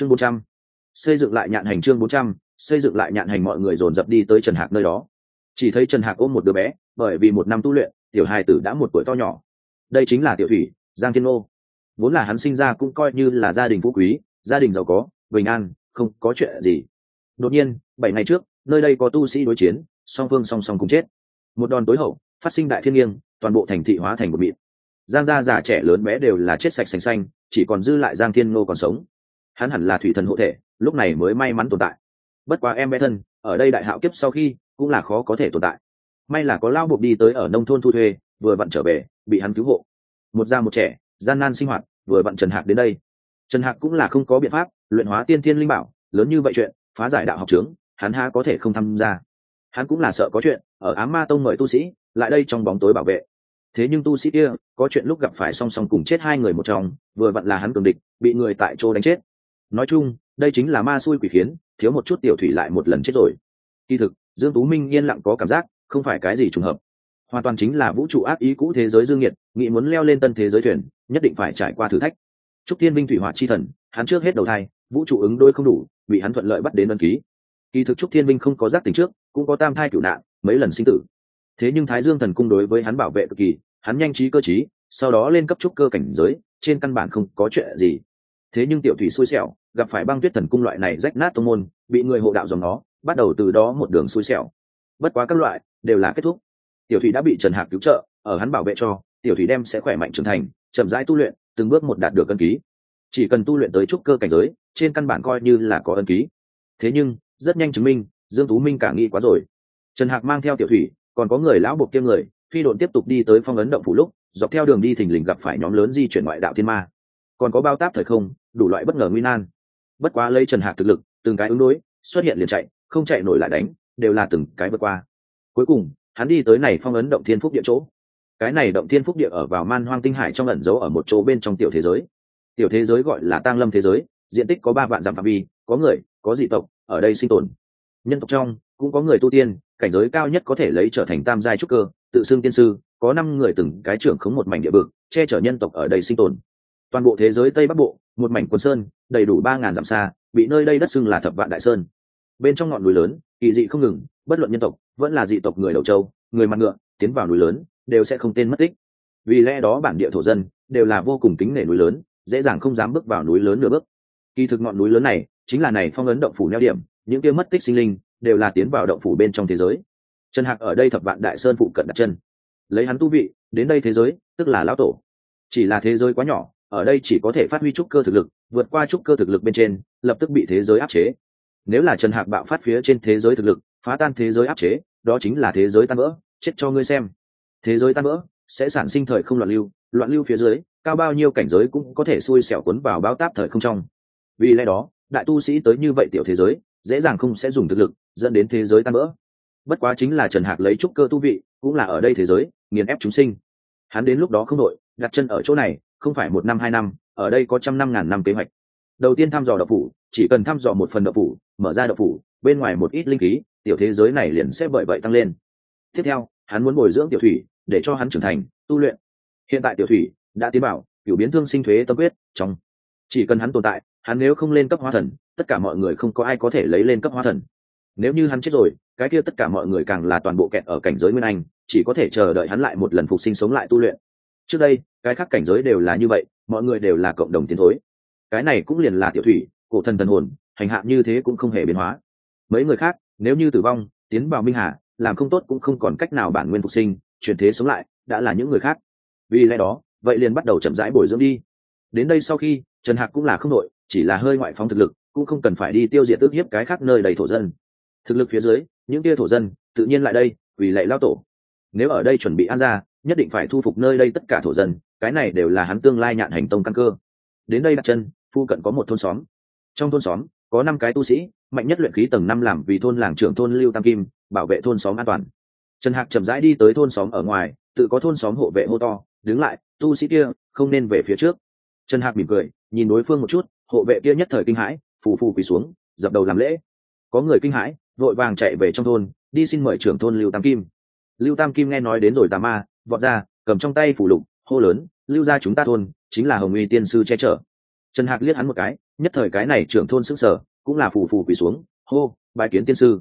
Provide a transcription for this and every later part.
chương bốn trăm. Xây dựng lại nhạn hành chương bốn trăm, xây dựng lại nhạn hành mọi người dồn dập đi tới trần hạc nơi đó. Chỉ thấy trần hạc ôm một đứa bé, bởi vì một năm tu luyện, tiểu hài tử đã một tuổi to nhỏ. Đây chính là tiểu thủy, giang thiên ô vốn là hắn sinh ra cũng coi như là gia đình phú quý, gia đình giàu có, bình an, không có chuyện gì. Đột nhiên, bảy ngày trước, nơi đây có tu sĩ đối chiến, song phương song song cùng chết. Một đòn tối hậu, phát sinh đại thiên nghiêng, toàn bộ thành thị hóa thành một mịn. Giang gia già trẻ lớn bé đều là chết sạch xanh xanh, chỉ còn dư lại giang thiên ngô còn sống hắn hẳn là thủy thần hộ thể, lúc này mới may mắn tồn tại. Bất quá em bé thân, ở đây đại hạo kiếp sau khi, cũng là khó có thể tồn tại. May là có lao buộc đi tới ở nông thôn thu thuê, vừa vặn trở về, bị hắn cứu hộ. Một già một trẻ, gian nan sinh hoạt, vừa vặn trần hạc đến đây. Trần hạc cũng là không có biện pháp, luyện hóa tiên thiên linh bảo, lớn như vậy chuyện, phá giải đạo học trướng hắn ha có thể không tham gia. Hắn cũng là sợ có chuyện, ở ám ma tông mời tu sĩ, lại đây trong bóng tối bảo vệ. Thế nhưng tu sĩ kia, có chuyện lúc gặp phải song song cùng chết hai người một trong, vừa vặn là hắn cường địch, bị người tại chỗ đánh chết nói chung, đây chính là ma xui quỷ khiến, thiếu một chút tiểu thủy lại một lần chết rồi. Kỳ thực, dương tú minh yên lặng có cảm giác, không phải cái gì trùng hợp. Hoàn toàn chính là vũ trụ ác ý cũ thế giới dương nhiệt nghĩ muốn leo lên tân thế giới thuyền, nhất định phải trải qua thử thách. Trúc thiên binh thủy hỏa chi thần, hắn trước hết đầu thai, vũ trụ ứng đôi không đủ, bị hắn thuận lợi bắt đến đơn ký. Kỳ thực trúc thiên binh không có giác tỉnh trước, cũng có tam thai cửu nạn, mấy lần sinh tử. Thế nhưng thái dương thần cung đối với hắn bảo vệ cực kỳ, hắn nhanh trí cơ trí, sau đó lên cấp trúc cơ cảnh giới, trên căn bản không có chuyện gì thế nhưng tiểu thủy xui xẻo, gặp phải băng tuyết thần cung loại này rách nát tông môn, bị người hộ đạo dòng nó, bắt đầu từ đó một đường xui xẻo. Bất quá các loại, đều là kết thúc. Tiểu thủy đã bị trần hạc cứu trợ, ở hắn bảo vệ cho, tiểu thủy đem sẽ khỏe mạnh trưởng thành, chậm rãi tu luyện, từng bước một đạt được ân ký. Chỉ cần tu luyện tới trúc cơ cảnh giới, trên căn bản coi như là có ân ký. Thế nhưng, rất nhanh chứng minh, dương tú minh cả nghĩ quá rồi. Trần hạc mang theo tiểu thủy, còn có người lão buộc kia người, phi độn tiếp tục đi tới phong ấn động phủ lúc, dọc theo đường đi thình lình gặp phải nhóm lớn di chuyển ngoại đạo thiên ma còn có bao táp thời không, đủ loại bất ngờ nguy nan. Bất quá lấy trần hạc thực lực, từng cái ứng đối, xuất hiện liền chạy, không chạy nổi lại đánh, đều là từng cái vượt qua. Cuối cùng, hắn đi tới này phong ấn động thiên phúc địa chỗ. Cái này động thiên phúc địa ở vào man hoang tinh hải trong ẩn giấu ở một chỗ bên trong tiểu thế giới. Tiểu thế giới gọi là tang lâm thế giới, diện tích có ba vạn dặm phạm vi, có người, có dị tộc, ở đây sinh tồn. Nhân tộc trong, cũng có người tu tiên, cảnh giới cao nhất có thể lấy trở thành tam giai trúc cơ, tự xưng tiên sư, có năm người từng cái trưởng khống một mảnh địa vực, che chở nhân tộc ở đây sinh tồn toàn bộ thế giới tây bắc bộ, một mảnh quần sơn, đầy đủ ba ngàn dặm xa, bị nơi đây đất xưng là thập vạn đại sơn. Bên trong ngọn núi lớn, kỳ dị không ngừng, bất luận nhân tộc, vẫn là dị tộc người đầu châu, người mặt ngựa, tiến vào núi lớn, đều sẽ không tên mất tích. Vì lẽ đó bản địa thổ dân đều là vô cùng kính nể núi lớn, dễ dàng không dám bước vào núi lớn nửa bước. Kỳ thực ngọn núi lớn này chính là này phong ấn động phủ neo điểm, những kia mất tích sinh linh đều là tiến vào động phủ bên trong thế giới. Trần hạc ở đây thập vạn đại sơn phụ cận đặt chân. Lấy hắn tu vị, đến đây thế giới, tức là lão tổ. Chỉ là thế giới quá nhỏ ở đây chỉ có thể phát huy trúc cơ thực lực, vượt qua trúc cơ thực lực bên trên, lập tức bị thế giới áp chế. Nếu là trần hạc bạo phát phía trên thế giới thực lực, phá tan thế giới áp chế, đó chính là thế giới tan vỡ, chết cho ngươi xem. Thế giới tan vỡ, sẽ sản sinh thời không loạn lưu loạn lưu phía dưới, cao bao nhiêu cảnh giới cũng có thể xui xẻo cuốn vào bao táp thời không trong. Vì lẽ đó, đại tu sĩ tới như vậy tiểu thế giới, dễ dàng không sẽ dùng thực lực, dẫn đến thế giới tan vỡ. Bất quá chính là trần hạc lấy trúc cơ tu vị, cũng là ở đây thế giới, nghiền ép chúng sinh. Hắn đến lúc đó không đội đặt chân ở chỗ này không phải một năm, hai năm, ở đây có trăm năm, ngàn năm kế hoạch. Đầu tiên thăm dò đậu phủ, chỉ cần thăm dò một phần đậu phủ, mở ra đậu phủ, bên ngoài một ít linh khí, tiểu thế giới này liền sẽ bởi vậy tăng lên. Tiếp theo, hắn muốn bồi dưỡng tiểu thủy, để cho hắn trưởng thành, tu luyện. Hiện tại tiểu thủy đã tiến bảo cửu biến thương sinh thuế tâm quyết trong. Chỉ cần hắn tồn tại, hắn nếu không lên cấp hóa thần, tất cả mọi người không có ai có thể lấy lên cấp hóa thần. Nếu như hắn chết rồi, cái kia tất cả mọi người càng là toàn bộ kẹt ở cảnh giới nguyên anh, chỉ có thể chờ đợi hắn lại một lần phục sinh sống lại tu luyện. Trước đây cái khác cảnh giới đều là như vậy, mọi người đều là cộng đồng tiến thối. Cái này cũng liền là tiểu thủy, cổ thần thần hồn, hành hạ như thế cũng không hề biến hóa. Mấy người khác, nếu như tử vong, tiến vào minh hà, làm không tốt cũng không còn cách nào bản nguyên phục sinh, chuyển thế sống lại, đã là những người khác. Vì lẽ đó, vậy liền bắt đầu chậm rãi bồi dưỡng đi. Đến đây sau khi, trần hạc cũng là không nội chỉ là hơi ngoại phóng thực lực, cũng không cần phải đi tiêu diệt ước hiếp cái khác nơi đầy thổ dân. Thực lực phía dưới, những kia thổ dân, tự nhiên lại đây, vì lệ lao tổ. Nếu ở đây chuẩn bị an ra nhất định phải thu phục nơi đây tất cả thổ dân, cái này đều là hắn tương lai nhạn hành tông căn cơ. Đến đây đặt chân, phu cận có một thôn xóm. Trong thôn xóm, có năm cái tu sĩ, mạnh nhất luyện khí tầng năm làm vì thôn làng trưởng thôn lưu tam kim, bảo vệ thôn xóm an toàn. Trần hạc chậm rãi đi tới thôn xóm ở ngoài, tự có thôn xóm hộ vệ hô to, đứng lại, tu sĩ kia, không nên về phía trước. Trần hạc mỉm cười, nhìn đối phương một chút, hộ vệ kia nhất thời kinh hãi, phù phù quỳ xuống, dập đầu làm lễ. Có người kinh hãi, vội vàng chạy về trong thôn, đi xin mời trưởng thôn lưu tam kim. Lưu tam kim nghe nói đến rồi tà ma vọt ra, cầm trong tay phủ lục, hô lớn, lưu ra chúng ta thôn, chính là hồng uy tiên sư che chở. Trần hạc liếc hắn một cái, nhất thời cái này trưởng thôn sức sở cũng là phù phù quỳ xuống, hô bài kiến tiên sư.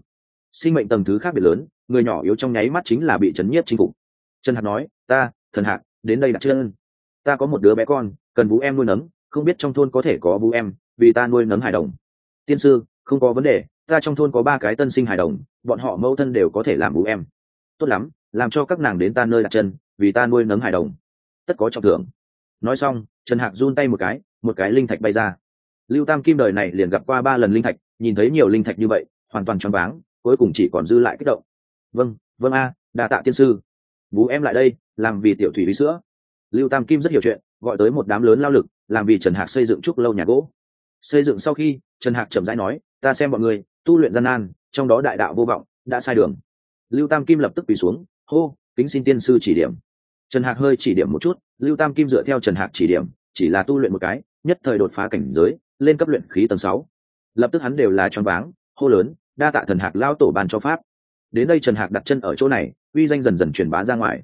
Sinh mệnh tầng thứ khác biệt lớn, người nhỏ yếu trong nháy mắt chính là bị chấn nhiếp chinh phục. Trần hạc nói, ta, thần hạc, đến đây đặt chân. Ta có một đứa bé con, cần vũ em nuôi nấng, không biết trong thôn có thể có vũ em, vì ta nuôi nấng hài đồng. Tiên sư, không có vấn đề, ta trong thôn có ba cái tân sinh hài đồng, bọn họ mẫu thân đều có thể làm vũ em. Tốt lắm làm cho các nàng đến ta nơi đặt chân, vì ta nuôi nấng hài đồng. Tất có trọng thưởng. Nói xong, trần hạc run tay một cái một cái linh thạch bay ra. Lưu tam kim đời này liền gặp qua ba lần linh thạch, nhìn thấy nhiều linh thạch như vậy, hoàn toàn choáng váng, cuối cùng chỉ còn dư lại kích động. Vâng vâng a đà tạ tiên sư. Vú em lại đây, làm vì tiểu thủy bí sữa. Lưu tam kim rất hiểu chuyện, gọi tới một đám lớn lao lực, làm vì trần hạc xây dựng trúc lâu nhà gỗ. Xây dựng sau khi, trần hạc chậm rãi nói, ta xem mọi người, tu luyện gian nan, trong đó đại đạo vô vọng, đã sai đường. Lưu tam kim lập tức quỳ xuống hô, kính xin tiên sư chỉ điểm. Trần hạc hơi chỉ điểm một chút, lưu tam kim dựa theo trần hạc chỉ điểm, chỉ là tu luyện một cái, nhất thời đột phá cảnh giới, lên cấp luyện khí tầng sáu. Lập tức hắn đều là choáng váng, hô lớn, đa tạ thần hạc lao tổ ban cho pháp. Đến đây trần hạc đặt chân ở chỗ này, uy danh dần dần truyền bá ra ngoài.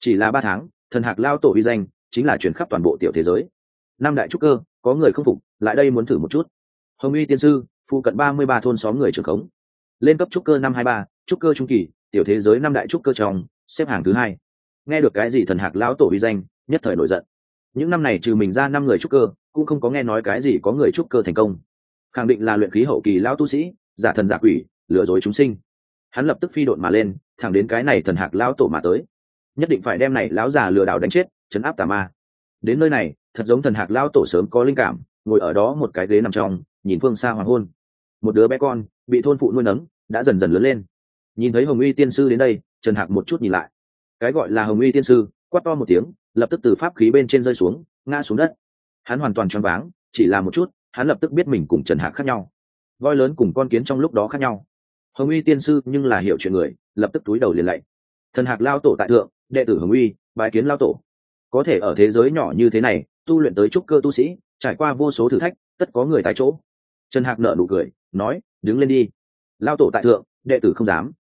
Chỉ là ba tháng thần hạc lao tổ uy danh chính là truyền khắp toàn bộ tiểu thế giới. Năm đại trúc cơ, có người không phục, lại đây muốn thử một chút. Hồng uy tiên sư, phụ cận ba mươi ba thôn xóm người trưởng khống. Lên cấp trúc cơ năm hai ba, trúc cơ trung kỳ tiểu thế giới năm đại trúc cơ trong, xếp hàng thứ hai. Nghe được cái gì thần hạc lão tổ uy danh, nhất thời nổi giận. Những năm này trừ mình ra năm người trúc cơ, cũng không có nghe nói cái gì có người trúc cơ thành công. Khẳng định là luyện khí hậu kỳ lão tu sĩ, giả thần giả quỷ, lừa dối chúng sinh. Hắn lập tức phi độn mà lên, thẳng đến cái này thần hạc lão tổ mà tới. Nhất định phải đem này lão già lừa đảo đánh chết chấn áp tà ma. Đến nơi này, thật giống thần hạc lão tổ sớm có linh cảm, ngồi ở đó một cái ghế nằm trong, nhìn phương xa hoàng hôn. Một đứa bé con, bị thôn phụ nuôi nấng, đã dần dần lớn lên nhìn thấy hồng uy tiên sư đến đây, trần hạc một chút nhìn lại. Cái gọi là hồng uy tiên sư, quát to một tiếng, lập tức từ pháp khí bên trên rơi xuống, ngã xuống đất. Hắn hoàn toàn choáng váng, chỉ là một chút, hắn lập tức biết mình cùng trần hạc khác nhau. Voi lớn cùng con kiến trong lúc đó khác nhau. Hồng uy tiên sư nhưng là hiểu chuyện người, lập tức túi đầu liền lạy. Thần hạc lao tổ tại thượng, đệ tử hồng uy bài kiến lao tổ. Có thể ở thế giới nhỏ như thế này, tu luyện tới trúc cơ tu sĩ, trải qua vô số thử thách, tất có người tại chỗ. Trần hạc nợ nụ cười, nói, đứng lên đi. Lao tổ tại thượng, đệ tử không dám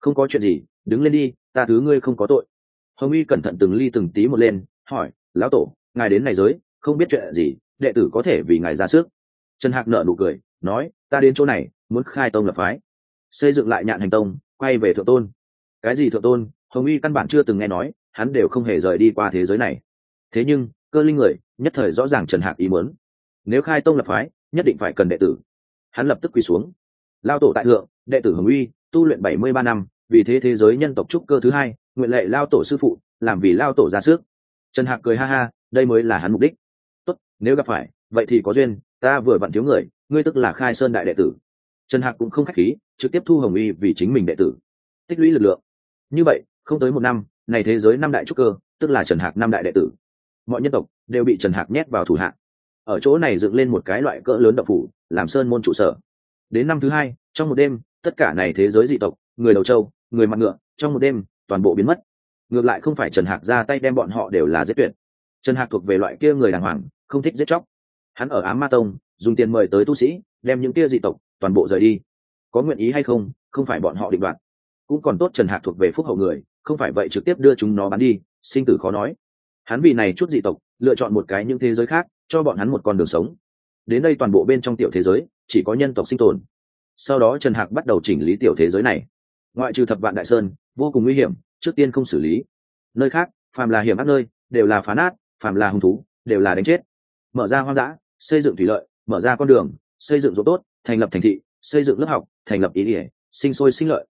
không có chuyện gì, đứng lên đi, ta thứ ngươi không có tội. Hồng uy cẩn thận từng ly từng tí một lên, hỏi, lão tổ, ngài đến này giới, không biết chuyện gì, đệ tử có thể vì ngài ra sức. Trần hạc nợ nụ cười, nói, ta đến chỗ này, muốn khai tông lập phái. Xây dựng lại nhạn hành tông, quay về thượng tôn. Cái gì thượng tôn? Hồng uy căn bản chưa từng nghe nói, hắn đều không hề rời đi qua thế giới này. Thế nhưng, cơ linh người, nhất thời rõ ràng trần hạc ý muốn. Nếu khai tông lập phái, nhất định phải cần đệ tử. Hắn lập tức quỳ xuống. Lao tổ tại thượng, đệ tử hồng uy tu luyện bảy mươi ba năm, vì thế thế giới nhân tộc trúc cơ thứ hai, nguyện lệ lao tổ sư phụ, làm vì lao tổ ra sức. Trần hạc cười ha ha, đây mới là hắn mục đích. Tốt, nếu gặp phải, vậy thì có duyên, ta vừa vặn thiếu người, ngươi tức là khai sơn đại đệ tử. Trần hạc cũng không k h á c h khí, trực tiếp thu hồng y vì chính mình đệ tử. Tích lũy lực lượng. Như vậy, không tới một năm, này thế giới năm đại trúc cơ, tức là trần hạc năm đại đệ tử. Mọi nhân tộc đều bị trần hạc nhét vào thủ hạng ở chỗ này dựng lên một cái loại cỡ lớn đậu phủ, làm sơn môn trụ sở. Đến năm thứ hai, trong một đêm tất cả này thế giới dị tộc, người đầu châu người mặt ngựa, trong một đêm, toàn bộ biến mất. Ngược lại không phải trần hạc ra tay đem bọn họ đều là giết tuyệt. Trần hạc thuộc về loại kia người đàng hoàng, không thích giết chóc. Hắn ở ám ma tông, dùng tiền mời tới tu sĩ, đem những kia dị tộc, toàn bộ rời đi. Có nguyện ý hay không không phải bọn họ định đoạt. Cũng còn tốt trần hạc thuộc về phúc hậu người, không phải vậy trực tiếp đưa chúng nó bắn đi, sinh tử khó nói. Hắn vì này chút dị tộc, lựa chọn một cái những thế giới khác, cho bọn hắn một con đường sống. Đến đây toàn bộ bên trong tiểu thế giới, chỉ có nhân tộc sinh tồn sau đó trần hạc bắt đầu chỉnh lý tiểu thế giới này. Ngoại trừ thập vạn đại sơn, vô cùng nguy hiểm, trước tiên không xử lý. Nơi khác, phàm là hiểm ác nơi, đều là phá nát, phàm là hung thú, đều là đánh chết. Mở ra hoang dã, xây dựng thủy lợi, mở ra con đường, xây dựng ruộng tốt, thành lập thành thị, xây dựng lớp học, thành lập ý ỉa sinh sôi sinh lợi.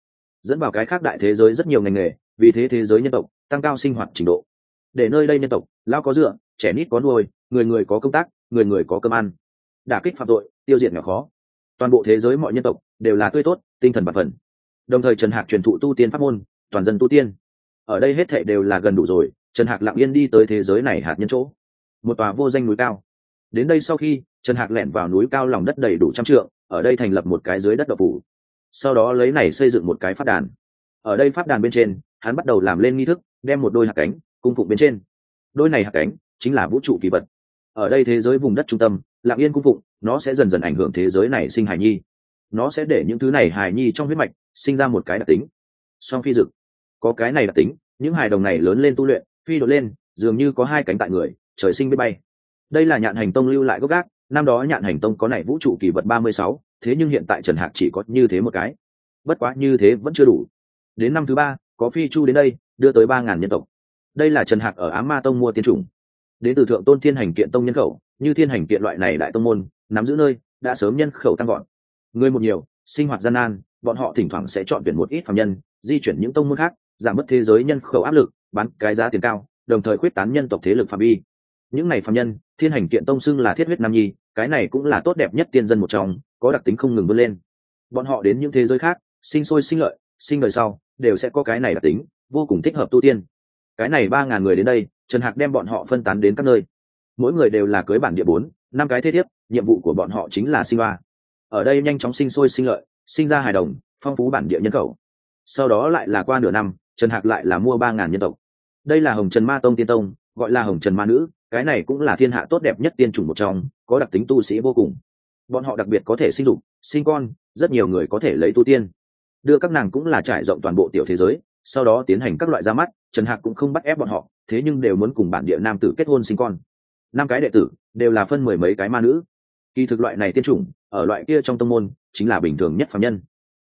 Dẫn vào cái khác đại thế giới rất nhiều ngành nghề, vì thế thế giới nhân tộc tăng cao sinh hoạt trình độ. Để nơi đây nhân tộc lao có dựa, trẻ nít có nuôi, người người có công tác, người người có cơm ăn. Đả kích phạm tội, tiêu diệt nhỏ khó toàn bộ thế giới mọi nhân tộc đều là tươi tốt, tinh thần và phần. Đồng thời trần hạc truyền thụ tu tiên pháp môn, toàn dân tu tiên. Ở đây hết thệ đều là gần đủ rồi, trần hạc lặng yên đi tới thế giới này hạt nhân chỗ. Một tòa vô danh núi cao. Đến đây sau khi, trần hạc lẻn vào núi cao lòng đất đầy đủ trăm trượng, ở đây thành lập một cái dưới đất độc phủ. Sau đó lấy này xây dựng một cái phát đàn. Ở đây phát đàn bên trên, hắn bắt đầu làm lên nghi thức, đem một đôi hạt cánh cung phụng bên trên. Đôi này hạt cánh chính là vũ trụ kỳ vật. Ở đây thế giới vùng đất trung tâm lạng yên cung phụng, nó sẽ dần dần ảnh hưởng thế giới này sinh hài nhi. Nó sẽ để những thứ này hài nhi trong huyết mạch sinh ra một cái đặc tính. Song phi dực, có cái này đặc tính, những hài đồng này lớn lên tu luyện, phi đội lên, dường như có hai cánh tại người, trời sinh biết bay. Đây là nhạn hành tông lưu lại gốc gác, năm đó nhạn hành tông có này vũ trụ kỳ vật ba mươi sáu, thế nhưng hiện tại trần hạc chỉ có như thế một cái. Bất quá như thế vẫn chưa đủ. Đến năm thứ ba, có phi chu đến đây, đưa tới ba ngàn nhân tộc. Đây là trần hạc ở á ma tông mua tiên chủng. Đến từ thượng tôn thiên hành kiện tông nhân khẩu như thiên hành kiện loại này đại tông môn, nắm giữ nơi, đã sớm nhân khẩu tăng gọn người một nhiều, sinh hoạt gian nan, bọn họ thỉnh thoảng sẽ chọn tuyển một ít phạm nhân, di chuyển những tông môn khác, giảm bớt thế giới nhân khẩu áp lực, bán cái giá tiền cao, đồng thời khuyết tán nhân tộc thế lực phạm vi. Những này phạm nhân, thiên hành kiện tông xưng là thiết huyết nam nhi, cái này cũng là tốt đẹp nhất tiên dân một trong, có đặc tính không ngừng vươn lên. Bọn họ đến những thế giới khác, sinh sôi sinh lợi, sinh đời sau, đều sẽ có cái này đặc tính, vô cùng thích hợp tu tiên. Cái này ba ngàn người đến đây, trần hạc đem bọn họ phân tán đến các nơi mỗi người đều là cưới bản địa bốn, năm cái thế thiếp, nhiệm vụ của bọn họ chính là sinh hoa. ở đây nhanh chóng sinh sôi sinh lợi, sinh ra hài đồng, phong phú bản địa nhân khẩu. Sau đó lại là qua nửa năm, trần hạc lại là mua ba ngàn nhân tộc. Đây là hồng trần ma tông tiên tông, gọi là hồng trần ma nữ, cái này cũng là thiên hạ tốt đẹp nhất tiên chủng một trong, có đặc tính tu sĩ vô cùng. Bọn họ đặc biệt có thể sinh dục, sinh con, rất nhiều người có thể lấy tu tiên. Đưa các nàng cũng là trải rộng toàn bộ tiểu thế giới, sau đó tiến hành các loại ra mắt, trần hạc cũng không bắt ép bọn họ, thế nhưng đều muốn cùng bản địa nam tử kết hôn sinh con năm cái đệ tử, đều là phân mười mấy cái ma nữ. Kỳ thực loại này tiên chủng, ở loại kia trong tông môn, chính là bình thường nhất phạm nhân.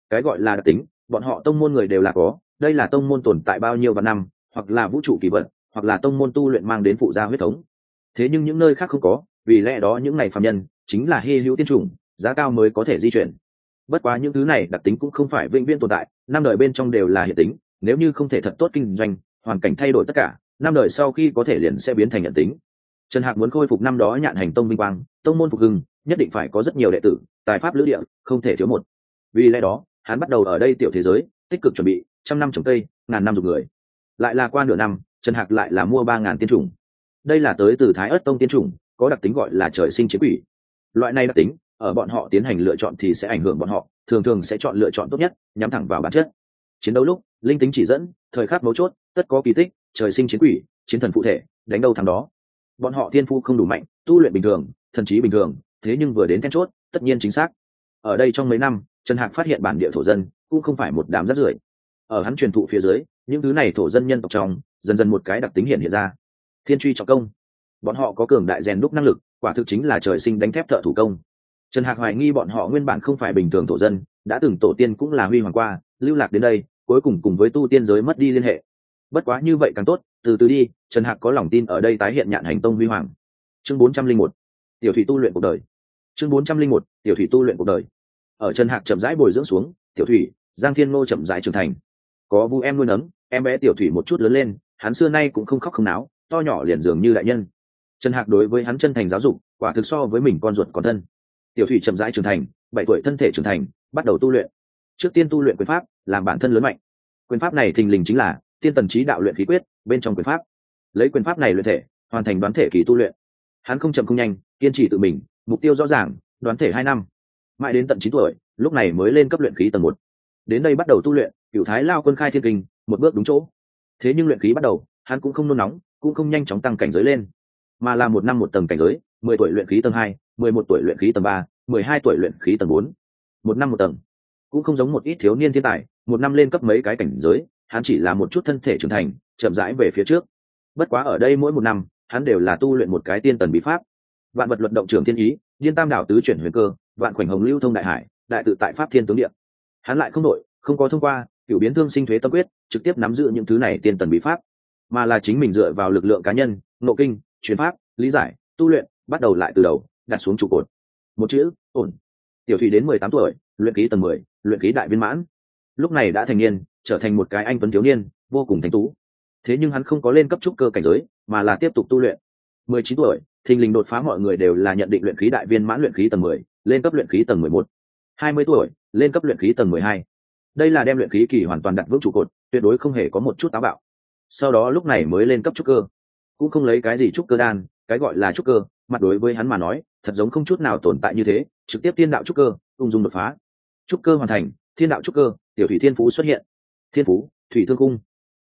Cái gọi là đặc tính, bọn họ tông môn người đều là có, đây là tông môn tồn tại bao nhiêu vạn năm, hoặc là vũ trụ kỳ vật, hoặc là tông môn tu luyện mang đến phụ gia huyết thống. Thế nhưng những nơi khác không có, vì lẽ đó những này phạm nhân, chính là hy hữu tiên chủng, giá cao mới có thể di chuyển. Bất quá những thứ này đặc tính cũng không phải vĩnh viễn tồn tại, năm đời bên trong đều là hiện tính, nếu như không thể thật tốt kinh doanh, hoàn cảnh thay đổi tất cả, năm đời sau khi có thể liền sẽ biến thành nhận tính trần hạc muốn khôi phục năm đó nhạn hành tông minh quang, tông môn phục hưng, nhất định phải có rất nhiều đệ tử, tài pháp lữ địa, không thể thiếu một. Vì lẽ đó, hắn bắt đầu ở đây tiểu thế giới, tích cực chuẩn bị, trăm năm trồng cây, ngàn năm dùng người. Lại là qua nửa năm, trần hạc lại là mua ba ngàn tiên chủng. Đây là tới từ thái ớt tông tiên chủng, có đặc tính gọi là trời sinh chiến quỷ. Loại này đặc tính, ở bọn họ tiến hành lựa chọn thì sẽ ảnh hưởng bọn họ, thường thường sẽ chọn lựa chọn tốt nhất, nhắm thẳng vào bản chất. Chiến đấu lúc, linh tính chỉ dẫn, thời khắc mấu chốt, tất có kỳ tích, trời sinh chiến quỷ, chiến thần phụ thể, đánh đâu thằng đó bọn họ thiên phu không đủ mạnh, tu luyện bình thường, thần trí bình thường, thế nhưng vừa đến then chốt, tất nhiên chính xác. Ở đây trong mấy năm, trần hạc phát hiện bản địa thổ dân cũng không phải một đám rác rưởi. Ở hắn truyền thụ phía dưới, những thứ này thổ dân nhân tộc trong, dần dần một cái đặc tính hiện hiện ra. Thiên truy trọng công. Bọn họ có cường đại rèn đúc năng lực, quả thực chính là trời sinh đánh thép thợ thủ công. Trần hạc hoài nghi bọn họ nguyên bản không phải bình thường thổ dân, đã từng tổ tiên cũng là huy hoàng qua, lưu lạc đến đây, cuối cùng cùng với tu tiên giới mất đi liên hệ. Bất quá như vậy càng tốt từ từ đi, trần hạc có lòng tin ở đây tái hiện nhạn hành tông huy hoàng. Chương bốn trăm linh một, tiểu thủy tu luyện cuộc đời. Chương bốn trăm linh một, tiểu thủy tu luyện cuộc đời. Ở trần hạc chậm rãi bồi dưỡng xuống, tiểu thủy, giang thiên ngô chậm rãi trưởng thành. Có vu em nuôi nấng, em bé tiểu thủy một chút lớn lên, hắn xưa nay cũng không khóc không náo, to nhỏ liền dường như đại nhân. Trần hạc đối với hắn chân thành giáo dục, quả thực so với mình con ruột còn thân. Tiểu thủy chậm rãi trưởng thành, bảy tuổi thân thể trưởng thành, bắt đầu tu luyện. Trước tiên tu luyện quyền pháp, làm bản thân lớn mạnh. Quyền pháp này thình lình chính là tiên tần trí đạo luyện khí quyết, bên trong quyền pháp. Lấy quyền pháp này luyện thể, hoàn thành đoán thể kỳ tu luyện. Hắn không chậm không nhanh, kiên trì tự mình, mục tiêu rõ ràng, đoán thể hai năm. Mãi đến tận chín tuổi, lúc này mới lên cấp luyện khí tầng một. Đến đây bắt đầu tu luyện cựu thái lao quân khai thiên kinh, một bước đúng chỗ. Thế nhưng luyện khí bắt đầu, hắn cũng không nôn nóng, cũng không nhanh chóng tăng cảnh giới lên. Mà là một năm một tầng cảnh giới, mười tuổi luyện khí tầng hai, mười một tuổi luyện khí tầng ba, mười hai tuổi luyện khí tầng bốn. Một năm một tầng. Cũng không giống một ít thiếu niên thiên tài, một năm lên cấp mấy cái cảnh giới hắn chỉ là một chút thân thể trưởng thành, chậm rãi về phía trước. Bất quá ở đây mỗi một năm, hắn đều là tu luyện một cái tiên tần bí pháp. Vạn vật luận động trưởng thiên ý, điên tam đảo tứ chuyển huyền cơ, vạn khoảnh hồng lưu thông đại hải, đại tự tại pháp thiên tướng điện hắn lại không đội không có thông qua cựu biến thương sinh thuế tâm quyết, trực tiếp nắm giữ những thứ này tiên tần bí pháp. Mà là chính mình dựa vào lực lượng cá nhân nộ kinh chuyển pháp, lý giải, tu luyện, bắt đầu lại từ đầu, đặt xuống trụ cột. Một chữ, ổn. Tiểu thủy đến mười tám tuổi, luyện ký tầng mười, luyện ký đại viên mãn lúc này đã thành niên, trở thành một cái anh tuấn thiếu niên, vô cùng thanh tú. Thế nhưng hắn không có lên cấp trúc cơ cảnh giới, mà là tiếp tục tu luyện. Mười chín tuổi, thình lình đột phá mọi người đều là nhận định luyện khí đại viên mãn luyện khí tầng mười, lên cấp luyện khí tầng mười một. Hai mươi tuổi, lên cấp luyện khí tầng mười hai. Đây là đem luyện khí kỳ hoàn toàn đặt vững trụ cột, tuyệt đối không hề có một chút táo bạo. Sau đó lúc này mới lên cấp trúc cơ. Cũng không lấy cái gì trúc cơ đan, cái gọi là trúc cơ, mặt đối với hắn mà nói, thật giống không chút nào tồn tại như thế, trực tiếp thiên đạo trúc cơ, ung dung đột phá. Trúc cơ hoàn thành, thiên đạo trúc cơ tiểu thủy thiên phú xuất hiện. Thiên phú, thủy thương cung.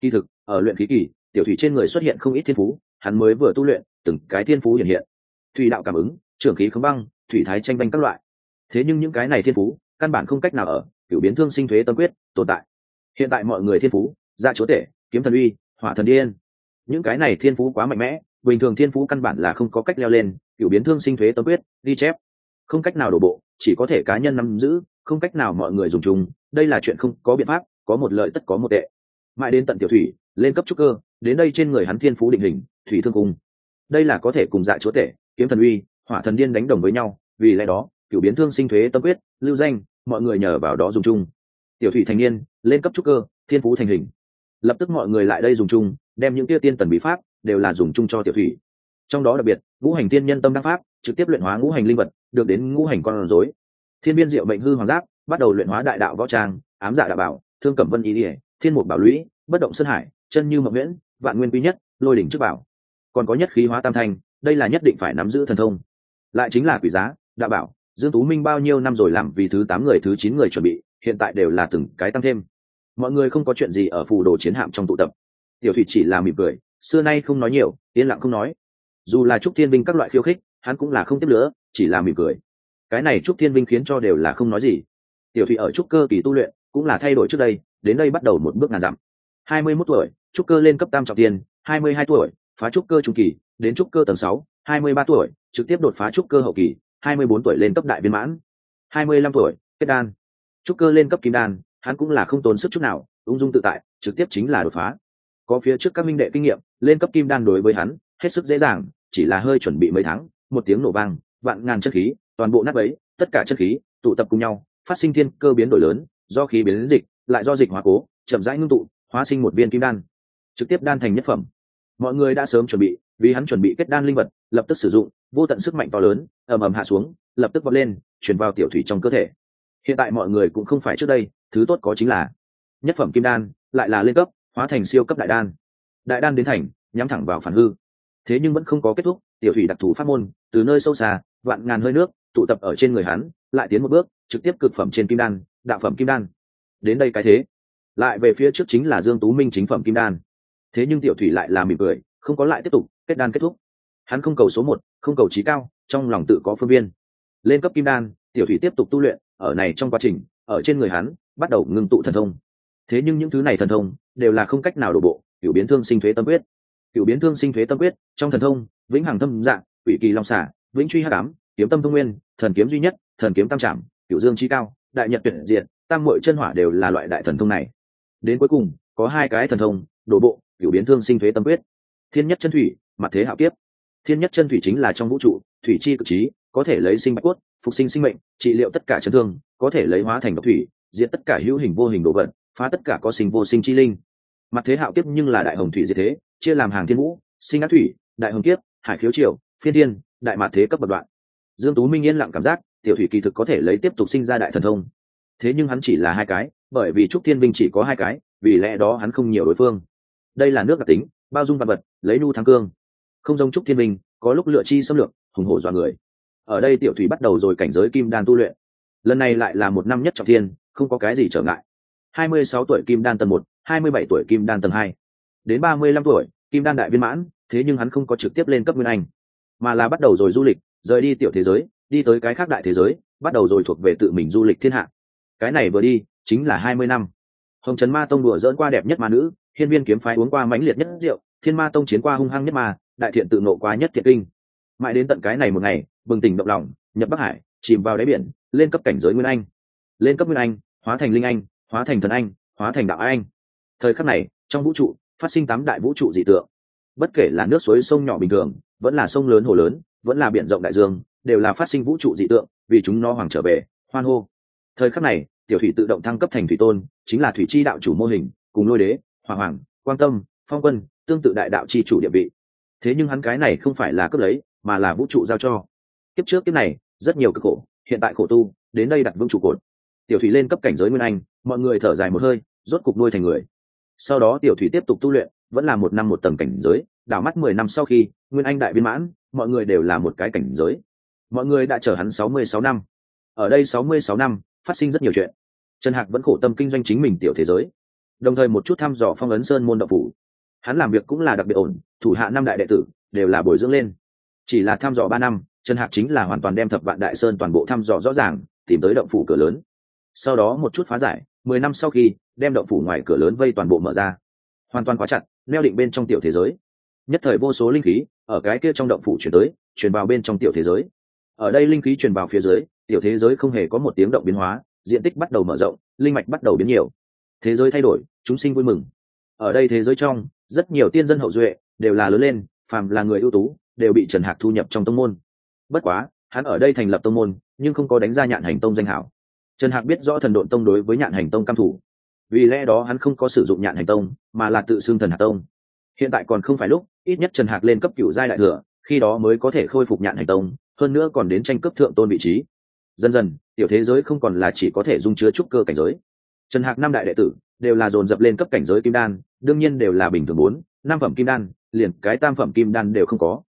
Kỳ thực, ở luyện khí kỳ, tiểu thủy trên người xuất hiện không ít thiên phú, hắn mới vừa tu luyện, từng cái thiên phú hiện hiện. Thủy đạo cảm ứng, trưởng khí khống băng, thủy thái tranh banh các loại. Thế nhưng những cái này thiên phú, căn bản không cách nào ở, kiểu biến thương sinh thuế tâm quyết, tồn tại. Hiện tại mọi người thiên phú gia chúa tể, kiếm thần uy, hỏa thần điên. Những cái này thiên phú quá mạnh mẽ, bình thường thiên phú căn bản là không có cách leo lên, kiểu biến thương sinh thuế tâm quyết, ghi chép. Không cách nào đổ bộ, chỉ có thể cá nhân nắm giữ không cách nào mọi người dùng chung, đây là chuyện không có biện pháp, có một lợi tất có một tệ. Mãi đến tận tiểu thủy, lên cấp trúc cơ, đến đây trên người hắn thiên phú định hình, thủy thương cung. Đây là có thể cùng dạ chúa tể, kiếm thần uy, hỏa thần điên đánh đồng với nhau, vì lẽ đó cựu biến thương sinh thuế tâm quyết, lưu danh, mọi người nhờ vào đó dùng chung. Tiểu thủy thành niên, lên cấp trúc cơ, thiên phú thành hình. Lập tức mọi người lại đây dùng chung, đem những tia tiên tần bí pháp, đều là dùng chung cho tiểu thủy. Trong đó đặc biệt, ngũ hành tiên nhân tâm đắc pháp, trực tiếp luyện hóa ngũ hành linh vật, được đến ngũ hành con rối thiên biên diệu mệnh hư hoàng giáp, bắt đầu luyện hóa đại đạo võ trang, ám dạ đạo bảo, thương cẩm vân ý ỉa thiên mục bảo lũy, bất động sơn hải, chân như mộng nguyễn vạn nguyên quý nhất, lôi đỉnh trước bảo. Còn có nhất khí hóa tam thanh, đây là nhất định phải nắm giữ thần thông. Lại chính là quỷ giá, đạo bảo, dương tú minh bao nhiêu năm rồi làm vì thứ tám người, thứ chín người chuẩn bị, hiện tại đều là từng cái tăng thêm. Mọi người không có chuyện gì ở phù đồ chiến hạm trong tụ tập. Tiểu thủy chỉ là mỉm cười, xưa nay không nói nhiều, yên lặng không nói. Dù là trúc thiên binh các loại khiêu khích, hắn cũng là không tiếp nữa chỉ là mỉm cười cái này trúc thiên vinh khiến cho đều là không nói gì. Tiểu thủy ở trúc cơ kỳ tu luyện, cũng là thay đổi trước đây, đến đây bắt đầu một bước ngàn dặm. Hai mươi mốt tuổi, trúc cơ lên cấp tam trọng tiền hai mươi hai tuổi, phá trúc cơ trung kỳ, đến trúc cơ tầng sáu, hai mươi ba tuổi, trực tiếp đột phá trúc cơ hậu kỳ, hai mươi bốn tuổi lên cấp đại viên mãn. Hai mươi lăm tuổi, kết đan. Trúc cơ lên cấp kim đan, hắn cũng là không tốn sức chút nào, ung dung tự tại, trực tiếp chính là đột phá. Có phía trước các minh đệ kinh nghiệm, lên cấp kim đan đối với hắn, hết sức dễ dàng, chỉ là hơi chuẩn bị mấy tháng, một tiếng nổ vang, vạn ngàn chất khí toàn bộ nát ấy, tất cả chất khí, tụ tập cùng nhau, phát sinh thiên cơ biến đổi lớn, do khí biến dịch, lại do dịch hóa cố, chậm rãi ngưng tụ, hóa sinh một viên kim đan. Trực tiếp đan thành nhất phẩm. Mọi người đã sớm chuẩn bị, vì hắn chuẩn bị kết đan linh vật, lập tức sử dụng, vô tận sức mạnh to lớn, ầm ầm hạ xuống, lập tức vọt lên, chuyển vào tiểu thủy trong cơ thể. Hiện tại mọi người cũng không phải trước đây, thứ tốt có chính là nhất phẩm kim đan, lại là lên cấp, hóa thành siêu cấp đại đan. Đại đan đến thành, nhắm thẳng vào phản hư. Thế nhưng vẫn không có kết thúc, tiểu thủy đặc thù pháp môn, từ nơi sâu xa, vạn ngàn hơi nước tụ tập ở trên người hắn, lại tiến một bước, trực tiếp cực phẩm trên kim đan, đạo phẩm kim đan. Đến đây cái thế. Lại về phía trước chính là dương tú minh chính phẩm kim đan. Thế nhưng tiểu thủy lại là mỉm cười, không có lại tiếp tục, kết đan kết thúc. Hắn không cầu số một, không cầu trí cao, trong lòng tự có phương viên. Lên cấp kim đan, tiểu thủy tiếp tục tu luyện, ở này trong quá trình, ở trên người hắn, bắt đầu ngưng tụ thần thông. Thế nhưng những thứ này thần thông, đều là không cách nào đổ bộ cựu biến thương sinh thuế tâm quyết. Cựu biến thương sinh thuế tâm quyết, trong thần thông, vĩnh hằng tâm dạng, quỷ kỳ long xả vĩnh truy hắc ám kiếm tâm thông nguyên, thần kiếm duy nhất, thần kiếm tam trảm cựu dương chi cao, đại nhật tuyển diện tam mội chân hỏa đều là loại đại thần thông này. Đến cuối cùng, có hai cái thần thông, đổ bộ cựu biến thương sinh thuế tâm quyết. Thiên nhất chân thủy, mặt thế hạo kiếp. Thiên nhất chân thủy chính là trong vũ trụ, thủy chi cực trí, có thể lấy sinh bạch quất phục sinh sinh mệnh, trị liệu tất cả chấn thương, có thể lấy hóa thành độc thủy, diệt tất cả hữu hình vô hình đồ vật, phá tất cả có sinh vô sinh chi linh. Mặt thế hạo kiếp nhưng là đại hồng thủy diệt thế, chia làm hàng thiên vũ, sinh ác thủy, đại hồng kiếp, hải khiếu triều, phiên thiên, đại mặt thế cấp bậc đoạn dương tú minh yên lặng cảm giác, tiểu thủy kỳ thực có thể lấy tiếp tục sinh ra đại thần thông. Thế nhưng hắn chỉ là hai cái, bởi vì trúc thiên binh chỉ có hai cái, vì lẽ đó hắn không nhiều đối phương. Đây là nước đặc tính, bao dung vật vật, lấy nu thắng cương. Không giống trúc thiên binh có lúc lựa chi xâm lược, hùng hổ dọa người. Ở đây tiểu thủy bắt đầu rồi cảnh giới kim đan tu luyện. Lần này lại là một năm nhất trọng thiên, không có cái gì trở ngại. Hai mươi sáu tuổi kim đan tầng một, hai mươi bảy tuổi kim đan tầng hai. Đến ba mươi lăm tuổi, kim đan đại viên mãn, thế nhưng hắn không có trực tiếp lên cấp nguyên anh, mà là bắt đầu rồi du lịch rời đi tiểu thế giới, đi tới cái khác đại thế giới, bắt đầu rồi thuộc về tự mình du lịch thiên hạ. Cái này vừa đi, chính là hai mươi năm. Hồng trấn ma tông đùa dỡn qua đẹp nhất ma nữ, hiên viên kiếm phái uống qua mãnh liệt nhất rượu, thiên ma tông chiến qua hung hăng nhất ma, đại thiện tự nộ qua nhất thiện kinh. Mãi đến tận cái này một ngày, bừng tỉnh động lòng, nhập bắc hải, chìm vào đáy biển, lên cấp cảnh giới nguyên anh. Lên cấp nguyên anh, hóa thành linh anh, hóa thành thần anh, hóa thành đạo anh. Thời khắc này, trong vũ trụ, phát sinh tám đại vũ trụ dị tượng. Bất kể là nước suối sông nhỏ bình thường, vẫn là sông lớn hồ lớn vẫn là biển rộng đại dương, đều là phát sinh vũ trụ dị tượng, vì chúng nó hoàng trở về, hoan hô. Thời khắc này, tiểu thủy tự động thăng cấp thành thủy tôn, chính là thủy chi đạo chủ mô hình, cùng lôi đế hoàng hoàng quan tâm, phong quân, tương tự đại đạo chi chủ địa vị. Thế nhưng hắn cái này không phải là cấp lấy, mà là vũ trụ giao cho. Kiếp trước kiếp này, rất nhiều cực khổ, hiện tại khổ tu, đến đây đặt vững trụ cột. Tiểu thủy lên cấp cảnh giới nguyên anh, mọi người thở dài một hơi, rốt cục nuôi thành người. Sau đó tiểu thủy tiếp tục tu luyện, vẫn là một năm một tầng cảnh giới, đảo mắt mười năm sau khi, nguyên anh đại viên mãn mọi người đều là một cái cảnh giới. Mọi người đã chờ hắn sáu mươi sáu năm. Ở đây sáu mươi sáu năm, phát sinh rất nhiều chuyện. Trần hạc vẫn khổ tâm kinh doanh chính mình tiểu thế giới. Đồng thời một chút thăm dò phong ấn sơn môn đậu phủ. Hắn làm việc cũng là đặc biệt ổn, thủ hạ năm đại đệ tử đều là bồi dưỡng lên. Chỉ là thăm dò ba năm, trần hạc chính là hoàn toàn đem thập vạn đại sơn toàn bộ thăm dò rõ ràng, tìm tới động phủ cửa lớn. Sau đó một chút phá giải, mười năm sau khi, đem động phủ ngoài cửa lớn vây toàn bộ mở ra. Hoàn toàn quá chặt, neo định bên trong tiểu thế giới nhất thời vô số linh khí ở cái kia trong động phủ chuyển tới, chuyển vào bên trong tiểu thế giới. Ở đây linh khí truyền vào phía dưới, tiểu thế giới không hề có một tiếng động biến hóa, diện tích bắt đầu mở rộng, linh mạch bắt đầu biến nhiều. Thế giới thay đổi, chúng sinh vui mừng. Ở đây thế giới trong, rất nhiều tiên dân hậu duệ đều là lớn lên, phàm là người ưu tú, đều bị trần hạc thu nhập trong tông môn. Bất quá, hắn ở đây thành lập tông môn, nhưng không có đánh ra nhạn hành tông danh hảo. Trần hạc biết rõ thần độn tông đối với nhạn hành tông cam thủ. Vì lẽ đó hắn không có sử dụng nhạn hành tông, mà là tự xưng thần hạc tông hiện tại còn không phải lúc, ít nhất trần hạc lên cấp cựu giai đại thừa, khi đó mới có thể khôi phục nhạn hành tông, hơn nữa còn đến tranh cấp thượng tôn vị trí. Dần dần, tiểu thế giới không còn là chỉ có thể dung chứa trúc cơ cảnh giới. Trần hạc năm đại đệ tử đều là dồn dập lên cấp cảnh giới kim đan, đương nhiên đều là bình thường bốn, năm phẩm kim đan, liền cái tam phẩm kim đan đều không có.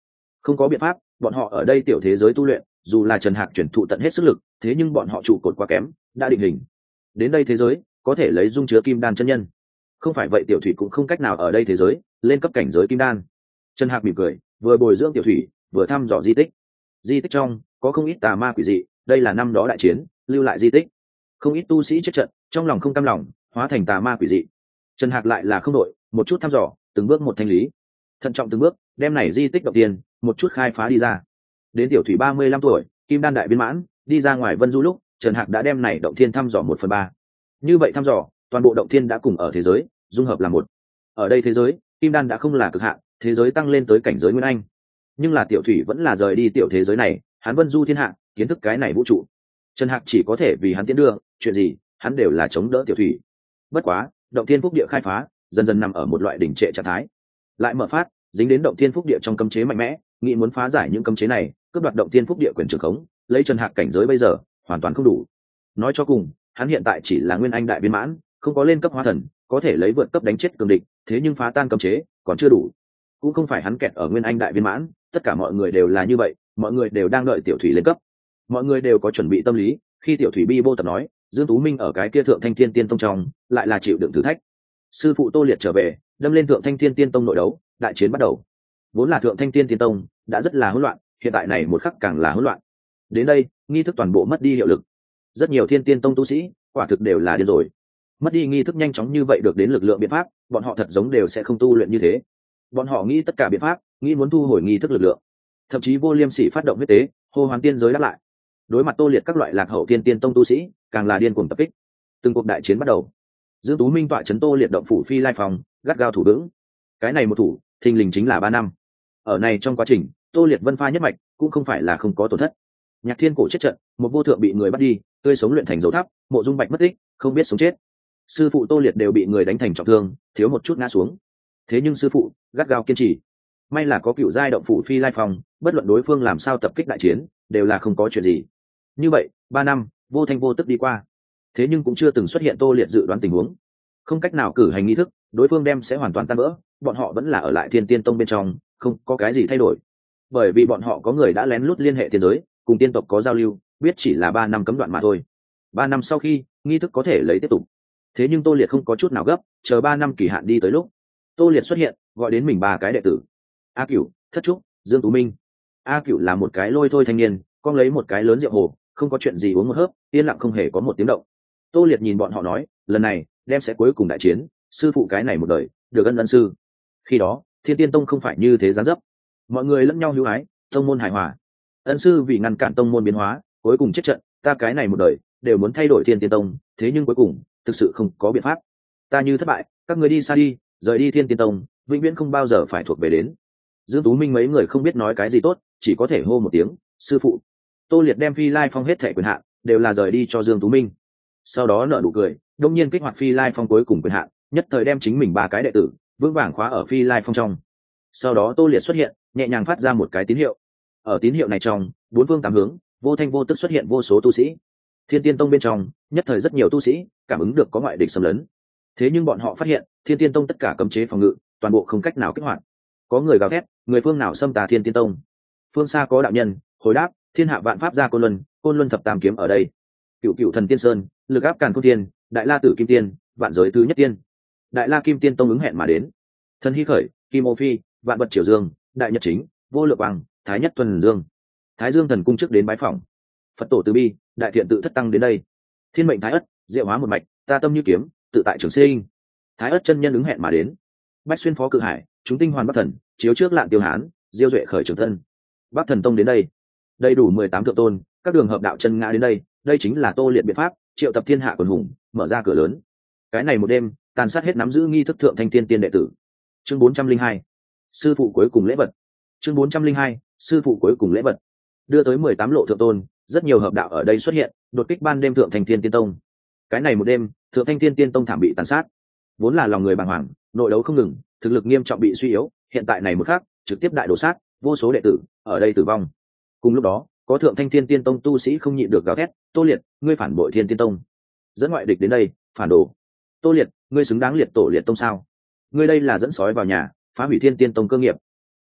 Không có biện pháp, bọn họ ở đây tiểu thế giới tu luyện, dù là trần hạc chuyển thụ tận hết sức lực, thế nhưng bọn họ trụ cột quá kém, đã định hình. Đến đây thế giới, có thể lấy dung chứa kim đan chân nhân không phải vậy tiểu thủy cũng không cách nào ở đây thế giới, lên cấp cảnh giới kim đan. Trần hạc mỉm cười, vừa bồi dưỡng tiểu thủy, vừa thăm dò di tích. Di tích trong, có không ít tà ma quỷ dị, đây là năm đó đại chiến, lưu lại di tích. Không ít tu sĩ chết trận, trong lòng không cam lòng, hóa thành tà ma quỷ dị. Trần hạc lại là không đội một chút thăm dò, từng bước một thanh lý. Thận trọng từng bước, đem này di tích đầu tiên một chút khai phá đi ra. Đến tiểu thủy ba mươi lăm tuổi, kim đan đại viên mãn, đi ra ngoài vân du lúc, trần hạc đã đem này động thiên thăm dò một phần ba. Như vậy thăm dò toàn bộ động thiên đã cùng ở thế giới, dung hợp là một. Ở đây thế giới, kim đan đã không là cực hạn, thế giới tăng lên tới cảnh giới nguyên anh. Nhưng là tiểu thủy vẫn là rời đi tiểu thế giới này, hắn vân du thiên hạ, kiến thức cái này vũ trụ. Trần hạc chỉ có thể vì hắn tiến đưa, chuyện gì, hắn đều là chống đỡ tiểu thủy. Bất quá, động thiên phúc địa khai phá, dần dần nằm ở một loại đỉnh trệ trạng thái. Lại mở phát, dính đến động thiên phúc địa trong cấm chế mạnh mẽ, nghĩ muốn phá giải những cấm chế này, cướp đoạt động thiên phúc địa quyền trường khống, lấy trần hạc cảnh giới bây giờ, hoàn toàn không đủ. Nói cho cùng, hắn hiện tại chỉ là nguyên anh đại viên mãn không có lên cấp hóa thần, có thể lấy vượt cấp đánh chết cường địch, thế nhưng phá tan cấm chế, còn chưa đủ. Cũng không phải hắn kẹt ở nguyên anh đại viên mãn, tất cả mọi người đều là như vậy, mọi người đều đang đợi tiểu thủy lên cấp. Mọi người đều có chuẩn bị tâm lý, khi tiểu thủy bi vô tập nói, dương tú minh ở cái kia thượng thanh thiên tiên tông trong, lại là chịu đựng thử thách. Sư phụ tô liệt trở về, đâm lên thượng thanh thiên tiên tông nội đấu, đại chiến bắt đầu. Vốn là thượng thanh thiên tiên tông, đã rất là hỗn loạn, hiện tại này một khắc càng là hỗn loạn. Đến đây, nghi thức toàn bộ mất đi hiệu lực. Rất nhiều thiên tiên tông tu sĩ, quả thực đều là điên rồi mất đi nghi thức nhanh chóng như vậy được đến lực lượng biện pháp, bọn họ thật giống đều sẽ không tu luyện như thế. Bọn họ nghĩ tất cả biện pháp, nghĩ muốn thu hồi nghi thức lực lượng. Thậm chí vô liêm sỉ phát động huyết tế, hô hoán tiên giới đáp lại. Đối mặt tô liệt các loại lạc hậu tiên tiên tông tu sĩ, càng là điên cuồng tập kích. Từng cuộc đại chiến bắt đầu. Dương tú minh tọa chấn tô liệt động phủ phi lai phòng, gắt gao thủ vững. Cái này một thủ, thình lình chính là ba năm. Ở này trong quá trình, tô liệt vân pha nhất mạch, cũng không phải là không có tổn thất. Nhạc thiên cổ chết trận, một vô thượng bị người bắt đi, tươi sống luyện thành dấu tháp, mộ dung bạch mất tích, không biết sống chết sư phụ tô liệt đều bị người đánh thành trọng thương, thiếu một chút ngã xuống. Thế nhưng sư phụ gắt gao kiên trì. May là có cựu giai động phủ phi lai phong, bất luận đối phương làm sao tập kích đại chiến, đều là không có chuyện gì. Như vậy, ba năm, vô thanh vô tức đi qua. Thế nhưng cũng chưa từng xuất hiện tô liệt dự đoán tình huống. Không cách nào cử hành nghi thức, đối phương đem sẽ hoàn toàn tan vỡ, bọn họ vẫn là ở lại thiên tiên tông bên trong, không có cái gì thay đổi. Bởi vì bọn họ có người đã lén lút liên hệ thiên giới, cùng tiên tộc có giao lưu, biết chỉ là ba năm cấm đoạn mà thôi. Ba năm sau khi, nghi thức có thể lấy tiếp tục thế nhưng tô liệt không có chút nào gấp, chờ ba năm kỳ hạn đi tới lúc, tô liệt xuất hiện, gọi đến mình ba cái đệ tử. A cửu, thất trúc, dương tú minh. A cửu là một cái lôi thôi thanh niên, con lấy một cái lớn rượu hồ, không có chuyện gì uống một hớp, yên lặng không hề có một tiếng động. Tô liệt nhìn bọn họ nói, lần này, đem sẽ cuối cùng đại chiến, sư phụ cái này một đời, được ân ân sư. Khi đó, thiên tiên tông không phải như thế gián dấp. Mọi người lẫn nhau hữu ái, tông môn hài hòa. Ân sư vì ngăn cản tông môn biến hóa, cuối cùng chết trận, ta cái này một đời, đều muốn thay đổi thiên tiên tông, thế nhưng cuối cùng thực sự không có biện pháp. Ta như thất bại, các người đi xa đi, rời đi thiên tiên tông, vĩnh viễn không bao giờ phải thuộc về đến. Dương tú minh mấy người không biết nói cái gì tốt, chỉ có thể hô một tiếng, sư phụ. Tô liệt đem phi lai phong hết thẻ quyền hạn, đều là rời đi cho dương tú minh. Sau đó nợ đủ cười, đông nhiên kích hoạt phi lai phong cuối cùng quyền hạn, nhất thời đem chính mình ba cái đệ tử, vững vàng khóa ở phi lai phong trong. Sau đó tô liệt xuất hiện, nhẹ nhàng phát ra một cái tín hiệu. Ở tín hiệu này trong, bốn phương tám hướng, vô thanh vô tức xuất hiện vô số tu sĩ thiên tiên tông bên trong, nhất thời rất nhiều tu sĩ cảm ứng được có ngoại địch xâm lấn. Thế nhưng bọn họ phát hiện, thiên tiên tông tất cả cấm chế phòng ngự, toàn bộ không cách nào kích hoạt. Có người gào thét, người phương nào xâm tà thiên tiên tông? Phương xa có đạo nhân, hồi đáp, thiên hạ vạn pháp gia côn luân côn luân thập tam kiếm ở đây. Cựu cựu thần tiên sơn, lực áp càn côn tiên, đại la tử kim tiên, vạn giới thứ nhất tiên. Đại la kim tiên tông ứng hẹn mà đến. Thần hy khởi, kim ô phi, vạn vật triều dương, đại nhật chính, vô lượng bằng thái nhất tuần dương. Thái dương thần cung trước đến bái phỏng. Phật tổ từ bi đại thiện tự thất tăng đến đây. Thiên mệnh thái ất, diệu hóa một mạch, ta tâm như kiếm, tự tại trường sinh. Thái ất chân nhân ứng hẹn mà đến. Bách xuyên phó cự hải, chúng tinh hoàn bắc thần, chiếu trước lạn tiêu hán, diêu duệ khởi trường thân. Bắc thần tông đến đây. Đầy đủ mười tám thượng tôn, các đường hợp đạo chân ngã đến đây đây chính là tô liệt biện pháp, triệu tập thiên hạ quần hùng, mở ra cửa lớn. Cái này một đêm, tàn sát hết nắm giữ nghi thức thượng thanh tiên tiên đệ tử. Chương bốn trăm linh hai, sư phụ cuối cùng lễ vật. Chương bốn trăm linh hai, sư phụ cuối cùng lễ vật. Đưa tới mười tám lộ thượng tôn rất nhiều hợp đạo ở đây xuất hiện, đột kích ban đêm thượng thanh thiên tiên tông. Cái này một đêm, thượng thanh thiên tiên tông thảm bị tàn sát. Vốn là lòng người bàng hoàng, nội đấu không ngừng, thực lực nghiêm trọng bị suy yếu, hiện tại này một khác trực tiếp đại đổ sát, vô số đệ tử, ở đây tử vong. Cùng lúc đó, có thượng thanh thiên tiên tông tu sĩ không nhịn được gào thét, tô liệt, ngươi phản bội thiên tiên tông. Dẫn ngoại địch đến đây, phản đồ. Tô liệt, ngươi xứng đáng liệt tổ liệt tông sao? Ngươi đây là dẫn sói vào nhà, phá hủy thiên tiên tông cơ nghiệp.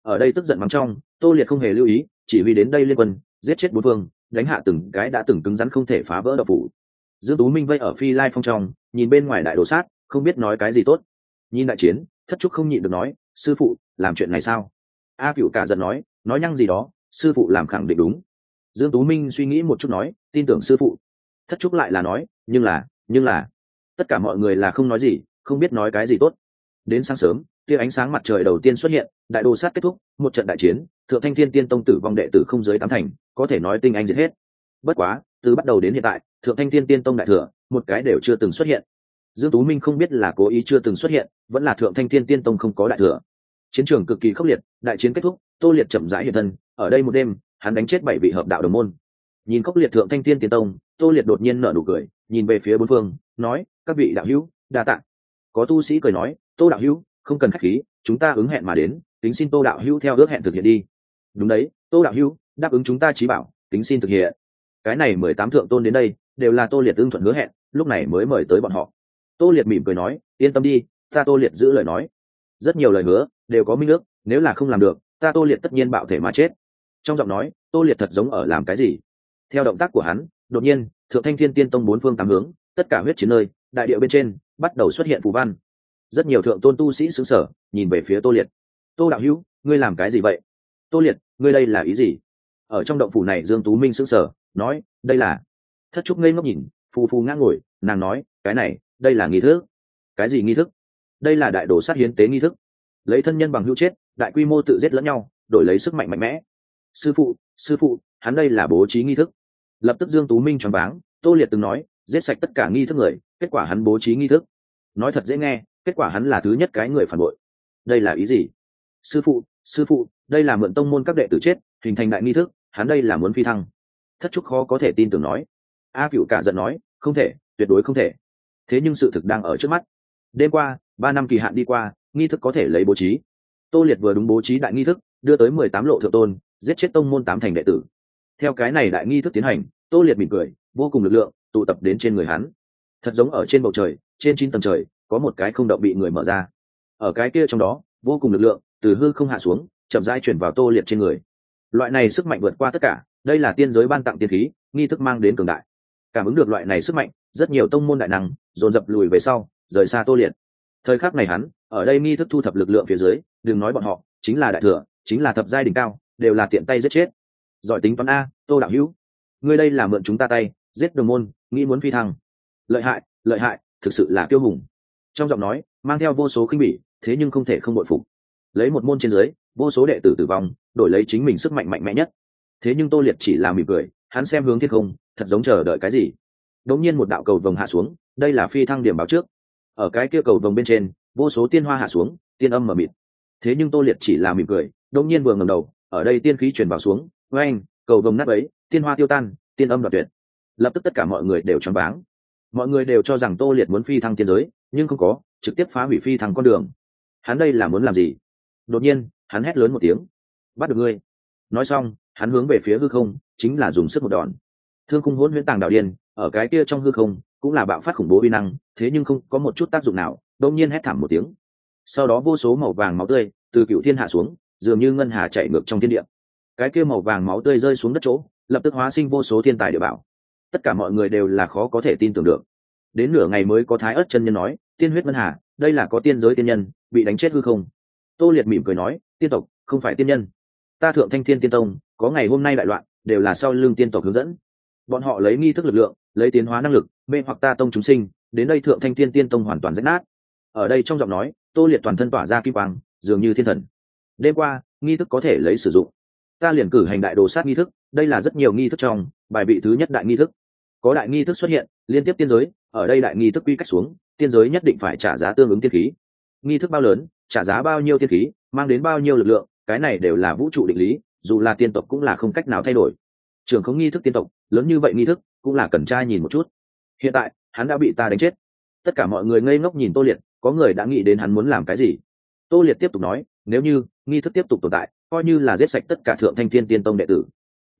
Ở đây tức giận mắng trong, tô liệt không hề lưu ý, chỉ vì đến đây liên quân, giết chết bốn phương đánh hạ từng cái đã từng cứng rắn không thể phá vỡ đập phủ. Dương tú minh vây ở phi lai phong trong, nhìn bên ngoài đại đồ sát, không biết nói cái gì tốt. Nhìn đại chiến, thất trúc không nhịn được nói, sư phụ, làm chuyện này sao? A cựu cả giận nói nói nhăng gì đó, sư phụ làm khẳng định đúng. Dương tú minh suy nghĩ một chút nói, tin tưởng sư phụ. Thất trúc lại là nói, nhưng là nhưng là, tất cả mọi người là không nói gì, không biết nói cái gì tốt. Đến sáng sớm, tia ánh sáng mặt trời đầu tiên xuất hiện, đại đồ sát kết thúc, một trận đại chiến thượng thanh thiên tiên tông tử vong đệ tử không dưới tám thành, có thể nói tinh anh diệt hết. Bất quá, từ bắt đầu đến hiện tại, thượng thanh thiên tiên tông đại thừa, một cái đều chưa từng xuất hiện. Dương tú minh không biết là cố ý chưa từng xuất hiện, vẫn là thượng thanh thiên tiên tông không có đại thừa. Chiến trường cực kỳ khốc liệt, đại chiến kết thúc, tô liệt chậm rãi hiện thân, ở đây một đêm, hắn đánh chết bảy vị hợp đạo đồng môn. Nhìn khốc liệt thượng thanh thiên tiên tông, tô liệt đột nhiên nở nụ cười, nhìn về phía bốn phương, nói, các vị đạo hữu, đa tạ. Có tu sĩ cười nói, tô đạo hữu, không cần khách khí, chúng ta ứng hẹn mà đến tính xin tô đạo hữu theo ước hẹn thực hiện đi đúng đấy, tô đạo hữu, đáp ứng chúng ta trí bảo tính xin thực hiện. Cái này mười tám thượng tôn đến đây, đều là tô liệt ưng thuận hứa hẹn, lúc này mới mời tới bọn họ. Tô liệt mỉm cười nói, yên tâm đi, ta tô liệt giữ lời nói. Rất nhiều lời hứa, đều có minh ước, nếu là không làm được, ta tô liệt tất nhiên bạo thể mà chết. Trong giọng nói, tô liệt thật giống ở làm cái gì? Theo động tác của hắn, đột nhiên, thượng thanh thiên tiên tông bốn phương tám hướng, tất cả huyết chiến nơi, đại điệu bên trên, bắt đầu xuất hiện phù văn. Rất nhiều thượng tôn tu sĩ xứng sở nhìn về phía tô liệt. Tô đạo hữu, ngươi làm cái gì vậy? Tô liệt ngươi đây là ý gì? Ở trong động phủ này dương tú minh sững sờ, nói, đây là. Thất trúc ngây ngốc nhìn, phù phù ngã ngồi, nàng nói, cái này, đây là nghi thức. Cái gì nghi thức? Đây là đại đồ sát hiến tế nghi thức. Lấy thân nhân bằng hữu chết, đại quy mô tự giết lẫn nhau, đổi lấy sức mạnh mạnh mẽ. Sư phụ sư phụ, hắn đây là bố trí nghi thức. Lập tức dương tú minh choáng váng, tô liệt từng nói, giết sạch tất cả nghi thức người, kết quả hắn bố trí nghi thức. Nói thật dễ nghe, kết quả hắn là thứ nhất cái người phản bội. Đây là ý gì? Sư phụ sư phụ đây là mượn tông môn các đệ tử chết, hình thành đại nghi thức, hắn đây là muốn phi thăng. Thất trúc khó có thể tin tưởng nói. A cựu cả giận nói, không thể, tuyệt đối không thể. Thế nhưng sự thực đang ở trước mắt. Đêm qua, ba năm kỳ hạn đi qua, nghi thức có thể lấy bố trí. Tô liệt vừa đúng bố trí đại nghi thức, đưa tới mười tám lộ thượng tôn, giết chết tông môn tám thành đệ tử. Theo cái này đại nghi thức tiến hành, tô liệt mỉm cười, vô cùng lực lượng, tụ tập đến trên người hắn. Thật giống ở trên bầu trời, trên chín tầng trời, có một cái không động bị người mở ra. Ở cái kia trong đó, vô cùng lực lượng, từ hư không hạ xuống chậm rãi chuyển vào tô liệt trên người. Loại này sức mạnh vượt qua tất cả, đây là tiên giới ban tặng tiên khí, nghi thức mang đến cường đại. Cảm ứng được loại này sức mạnh, rất nhiều tông môn đại năng dồn dập lùi về sau, rời xa tô liệt. Thời khắc này hắn, ở đây nghi thức thu thập lực lượng phía dưới, đừng nói bọn họ, chính là đại thừa, chính là thập giai đỉnh cao, đều là tiện tay giết chết. Giỏi tính toán a, tô đạo hữu, ngươi đây là mượn chúng ta tay, giết đồng môn, nghĩ muốn phi thăng. Lợi hại lợi hại, thực sự là kiêu hùng. Trong giọng nói, mang theo vô số khinh bỉ, thế nhưng không thể không bội phục. Lấy một môn trên dưới vô số đệ tử tử vong, đổi lấy chính mình sức mạnh mạnh mẽ nhất. Thế nhưng tô liệt chỉ là mỉm cười, hắn xem hướng thiên không, thật giống chờ đợi cái gì. Đống nhiên một đạo cầu vồng hạ xuống, đây là phi thăng điểm báo trước. Ở cái kia cầu vồng bên trên, vô số tiên hoa hạ xuống, tiên âm mờ mịt. Thế nhưng tô liệt chỉ là mỉm cười đống nhiên vừa ngầm đầu, ở đây tiên khí truyền vào xuống với anh cầu vồng nát ấy tiên hoa tiêu tan, tiên âm đoạt tuyệt. Lập tức tất cả mọi người đều choáng váng. Mọi người đều cho rằng tô liệt muốn phi thăng tiên giới, nhưng không có, trực tiếp phá hủy phi thăng con đường. Hắn đây là muốn làm gì? Đột nhiên hắn hét lớn một tiếng. Bắt được ngươi. Nói xong, hắn hướng về phía hư không, chính là dùng sức một đòn. Thương khung hỗn huyễn tàng đạo điên, ở cái kia trong hư không, cũng là bạo phát khủng bố vi năng, thế nhưng không có một chút tác dụng nào đông nhiên hét thảm một tiếng. Sau đó vô số màu vàng máu tươi từ cựu thiên hạ xuống, dường như ngân hà chạy ngược trong thiên địa. Cái kia màu vàng máu tươi rơi xuống đất chỗ, lập tức hóa sinh vô số thiên tài địa bảo. Tất cả mọi người đều là khó có thể tin tưởng được. Đến nửa ngày mới có thái ớt chân nhân nói, tiên huyết ngân hà, đây là có tiên giới tiên nhân, bị đánh chết hư không. Tô liệt mỉm cười nói tiên tộc, không phải tiên nhân. Ta thượng thanh thiên tiên tông, có ngày hôm nay đại loạn, đều là sau lưng tiên tộc hướng dẫn. Bọn họ lấy nghi thức lực lượng, lấy tiến hóa năng lực, mê hoặc ta tông chúng sinh, đến đây thượng thanh thiên tiên tông hoàn toàn rách nát. Ở đây trong giọng nói, tô liệt toàn thân tỏa ra kim quang, dường như thiên thần. Đêm qua, nghi thức có thể lấy sử dụng. Ta liền cử hành đại đồ sát nghi thức, đây là rất nhiều nghi thức trong, bài vị thứ nhất đại nghi thức. Có đại nghi thức xuất hiện, liên tiếp tiên giới, ở đây đại nghi thức quy cách xuống, tiên giới nhất định phải trả giá tương ứng tiên khí. Nghi thức bao lớn, trả giá bao nhiêu tiên khí? Mang đến bao nhiêu lực lượng, cái này đều là vũ trụ định lý, dù là tiên tộc cũng là không cách nào thay đổi. Trường không nghi thức tiên tộc, lớn như vậy nghi thức, cũng là cần trai nhìn một chút. Hiện tại, hắn đã bị ta đánh chết. Tất cả mọi người ngây ngốc nhìn tô liệt, có người đã nghĩ đến hắn muốn làm cái gì. Tô liệt tiếp tục nói, nếu như nghi thức tiếp tục tồn tại, coi như là giết sạch tất cả thượng thanh thiên tiên tông đệ tử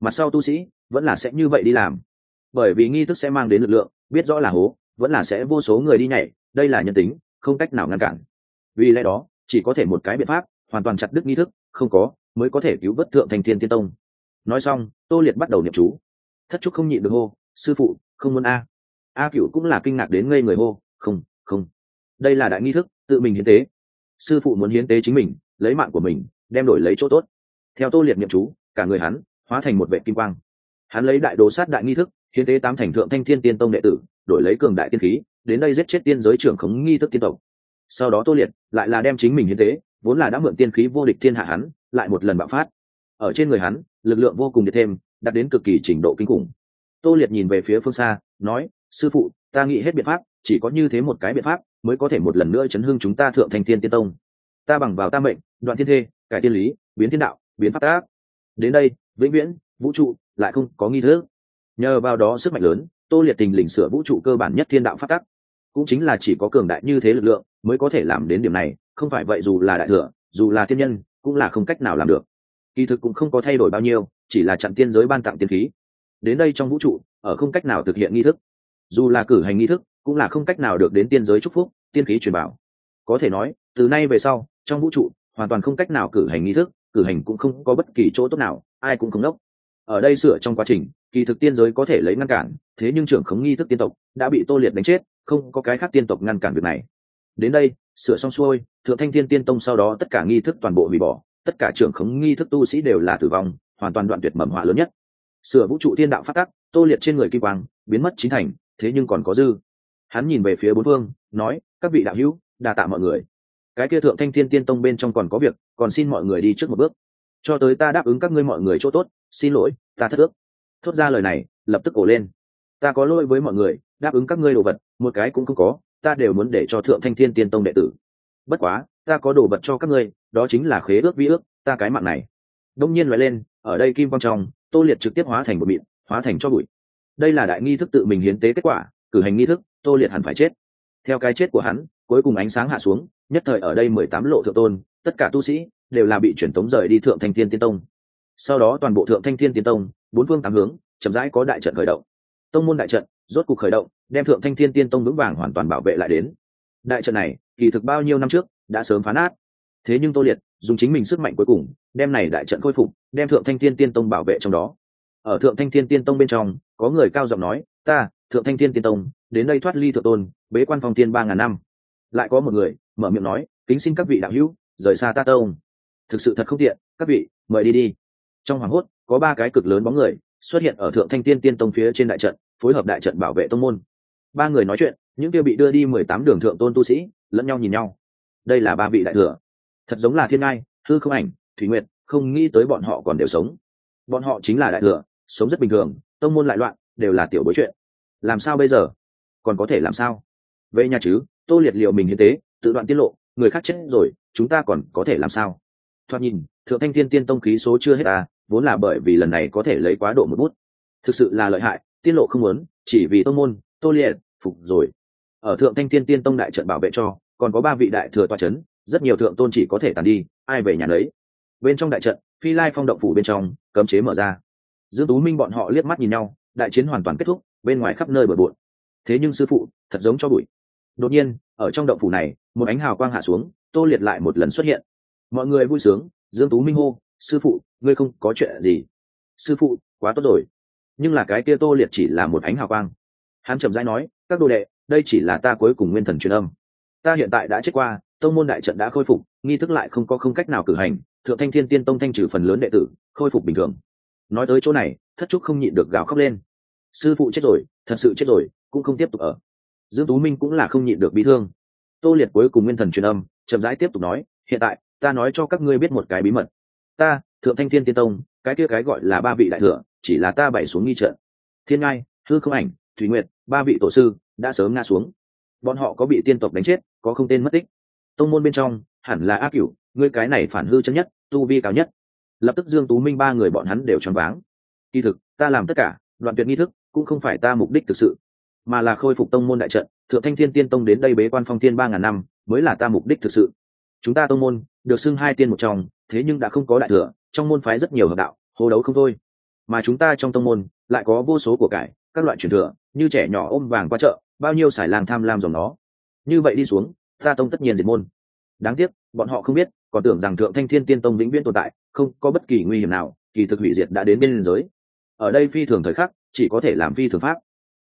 mặt sau tu sĩ vẫn là sẽ như vậy đi làm. Bởi vì nghi thức sẽ mang đến lực lượng, biết rõ là hố, vẫn là sẽ vô số người đi nhảy, đây là nhân tính, không cách nào ngăn cản. Vì lẽ đó, chỉ có thể một cái biện pháp hoàn toàn chặt đứt nghi thức, không có, mới có thể cứu vớt thượng thanh thiên tiên tông. Nói xong, tô liệt bắt đầu niệm chú. Thất trúc không nhịn được hô, sư phụ, không muốn a. A cựu cũng là kinh ngạc đến ngây người hô, không không. Đây là đại nghi thức, tự mình hiến tế. Sư phụ muốn hiến tế chính mình, lấy mạng của mình, đem đổi lấy chỗ tốt. Theo tô liệt niệm chú, cả người hắn hóa thành một vệ kim quang. Hắn lấy đại đồ sát đại nghi thức, hiến tế tám thành thượng thanh thiên tiên tông đệ tử, đổi lấy cường đại tiên khí, đến đây giết chết tiên giới trưởng khống nghi thức tiên tộc. Sau đó tô liệt lại là đem chính mình hiến tế vốn là đã mượn tiên khí vô địch thiên hạ hắn, lại một lần bạo phát. Ở trên người hắn, lực lượng vô cùng được thêm, đạt đến cực kỳ trình độ kinh khủng. Tô liệt nhìn về phía phương xa, nói, sư phụ, ta nghĩ hết biện pháp, chỉ có như thế một cái biện pháp, mới có thể một lần nữa chấn hưng chúng ta thượng thành thiên tiên tông. Ta bằng vào ta mệnh, đoạn thiên thê, cải tiên lý, biến thiên đạo, biến pháp tác. Đến đây, vĩnh viễn, vũ trụ lại không có nghi thức. Nhờ vào đó sức mạnh lớn, tô liệt tình lình sửa vũ trụ cơ bản nhất thiên đạo phát tắc cũng chính là chỉ có cường đại như thế lực lượng, mới có thể làm đến điểm này không phải vậy dù là đại thừa, dù là thiên nhân, cũng là không cách nào làm được. Kỳ thực cũng không có thay đổi bao nhiêu, chỉ là chặn tiên giới ban tặng tiên khí. Đến đây trong vũ trụ, ở không cách nào thực hiện nghi thức. Dù là cử hành nghi thức, cũng là không cách nào được đến tiên giới chúc phúc, tiên khí truyền bảo. Có thể nói, từ nay về sau, trong vũ trụ, hoàn toàn không cách nào cử hành nghi thức, cử hành cũng không có bất kỳ chỗ tốt nào, ai cũng không đốc ở đây sửa trong quá trình, kỳ thực tiên giới có thể lấy ngăn cản, thế nhưng trưởng khống nghi thức tiên tộc đã bị tô liệt đánh chết, không có cái khác tiên tộc ngăn cản việc này. Đến đây sửa xong xuôi, thượng thanh thiên tiên tông sau đó tất cả nghi thức toàn bộ hủy bỏ, tất cả trưởng khống nghi thức tu sĩ đều là tử vong, hoàn toàn đoạn tuyệt mầm họa lớn nhất. Sửa vũ trụ thiên đạo phát tắc, tô liệt trên người kim quang, biến mất chính thành, thế nhưng còn có dư. Hắn nhìn về phía bốn phương, nói, các vị đạo hữu, đa tạ mọi người. Cái kia thượng thanh thiên tiên tông bên trong còn có việc, còn xin mọi người đi trước một bước. Cho tới ta đáp ứng các ngươi mọi người chỗ tốt, xin lỗi, ta thất ước. Thốt ra lời này, lập tức ổ lên. Ta có lỗi với mọi người, đáp ứng các ngươi đồ vật, một cái cũng không có ta đều muốn để cho thượng thanh thiên tiên tông đệ tử. Bất quá, ta có đồ vật cho các ngươi, đó chính là khế ước vi ước, ta cái mạng này. Đông nhiên loại lên, ở đây kim quang trong, tô liệt trực tiếp hóa thành một mịn, hóa thành cho bụi. Đây là đại nghi thức tự mình hiến tế kết quả, cử hành nghi thức, tô liệt hẳn phải chết. Theo cái chết của hắn, cuối cùng ánh sáng hạ xuống, nhất thời ở đây mười tám lộ thượng tôn, tất cả tu sĩ đều là bị truyền tống rời đi thượng thanh thiên tiên tông. Sau đó toàn bộ thượng thanh thiên tiên tông, bốn phương tám hướng, chậm rãi có đại trận khởi động. Tông môn đại trận rốt cuộc khởi động đem thượng thanh thiên tiên tông vững vàng hoàn toàn bảo vệ lại đến. Đại trận này, kỳ thực bao nhiêu năm trước, đã sớm phá nát. Thế nhưng tô liệt, dùng chính mình sức mạnh cuối cùng, đem này đại trận khôi phục, đem thượng thanh thiên tiên tông bảo vệ trong đó. Ở thượng thanh thiên tiên tông bên trong, có người cao giọng nói, ta, thượng thanh thiên tiên tông, đến đây thoát ly thượng tôn, bế quan phòng tiên ba ngàn năm. Lại có một người, mở miệng nói, kính xin các vị đạo hữu, rời xa ta tông. Thực sự thật không tiện, các vị, mời đi đi. Trong hoàng hốt, có ba cái cực lớn bóng người xuất hiện ở thượng thanh tiên tiên tông phía trên đại trận, phối hợp đại trận bảo vệ tông môn ba người nói chuyện, những kia bị đưa đi mười tám đường thượng tôn tu sĩ, lẫn nhau nhìn nhau. Đây là ba vị đại thừa. Thật giống là thiên ngai, hư không ảnh, thủy nguyệt, không nghĩ tới bọn họ còn đều sống. Bọn họ chính là đại thừa, sống rất bình thường, tông môn lại loạn, đều là tiểu bối chuyện. Làm sao bây giờ? Còn có thể làm sao? Về nhà chứ, tô liệt liệu mình hiến tế, tự đoạn tiết lộ, người khác chết rồi, chúng ta còn có thể làm sao? Thoạt nhìn, thượng thanh thiên tiên tông khí số chưa hết à vốn là bởi vì lần này có thể lấy quá độ một bút. Thực sự là lợi hại, tiết lộ không muốn, chỉ vì tông môn, tô liệt phục rồi. Ở thượng thanh thiên tiên tông đại trận bảo vệ cho, còn có ba vị đại thừa toa c h ấ n rất nhiều thượng tôn chỉ có thể tàn đi, ai về nhà đấy bên trong đại trận, phi lai phong động phủ bên trong, cấm chế mở ra. Dương tú minh bọn họ liếc mắt nhìn nhau, đại chiến hoàn toàn kết thúc, bên ngoài khắp nơi bừa bộn. Thế nhưng sư phụ, thật giống cho bụi. Đột nhiên, ở trong động phủ này, một ánh hào quang hạ xuống, tô liệt lại một lần xuất hiện. Mọi người vui sướng, dương tú minh hô, sư phụ, ngươi không có chuyện gì. Sư phụ, quá tốt rồi. Nhưng là cái kia tô liệt chỉ là một ánh hào quang hắn chậm rãi nói, các đồ đệ, đây chỉ là ta cuối cùng nguyên thần truyền âm. Ta hiện tại đã chết qua, tông môn đại trận đã khôi phục, nghi thức lại không có không cách nào cử hành, thượng thanh thiên tiên tông thanh trừ phần lớn đệ tử, khôi phục bình thường. Nói tới chỗ này, thất trúc không nhịn được gào khóc lên. Sư phụ chết rồi, thật sự chết rồi, cũng không tiếp tục ở. Dương tú minh cũng là không nhịn được bị thương. Tô liệt cuối cùng nguyên thần truyền âm, chậm rãi tiếp tục nói, hiện tại, ta nói cho các ngươi biết một cái bí mật. Ta, thượng thanh thiên tiên tông, cái kia cái gọi là ba vị đại thừa, chỉ là ta bày xuống nghi trận. Thiên ngai, hư không ảnh, thủy nguyệt ba vị tổ sư đã sớm ngã xuống. Bọn họ có bị tiên tộc đánh chết, có không tên mất tích. Tông môn bên trong, hẳn là ác cửu, ngươi cái này phản hư chân nhất, tu vi cao nhất. Lập tức dương tú minh ba người bọn hắn đều choáng váng. Kỳ thực, ta làm tất cả, đoạn tuyệt nghi thức, cũng không phải ta mục đích thực sự, mà là khôi phục tông môn đại trận, thượng thanh thiên tiên tông đến đây bế quan phong tiên ba ngàn năm, mới là ta mục đích thực sự. Chúng ta tông môn, được xưng hai tiên một trong, thế nhưng đã không có đại thừa, trong môn phái rất nhiều hợp đạo, hô đấu không thôi. Mà chúng ta trong tông môn, lại có vô số của cải các loại truyền thừa, như trẻ nhỏ ôm vàng qua chợ, bao nhiêu xài làng tham lam dòng nó. Như vậy đi xuống, ta tông tất nhiên diệt môn. Đáng tiếc, bọn họ không biết, còn tưởng rằng thượng thanh thiên tiên tông vĩnh viễn tồn tại, không có bất kỳ nguy hiểm nào, kỳ thực hủy diệt đã đến bên liên giới. Ở đây phi thường thời khắc, chỉ có thể làm phi thường pháp.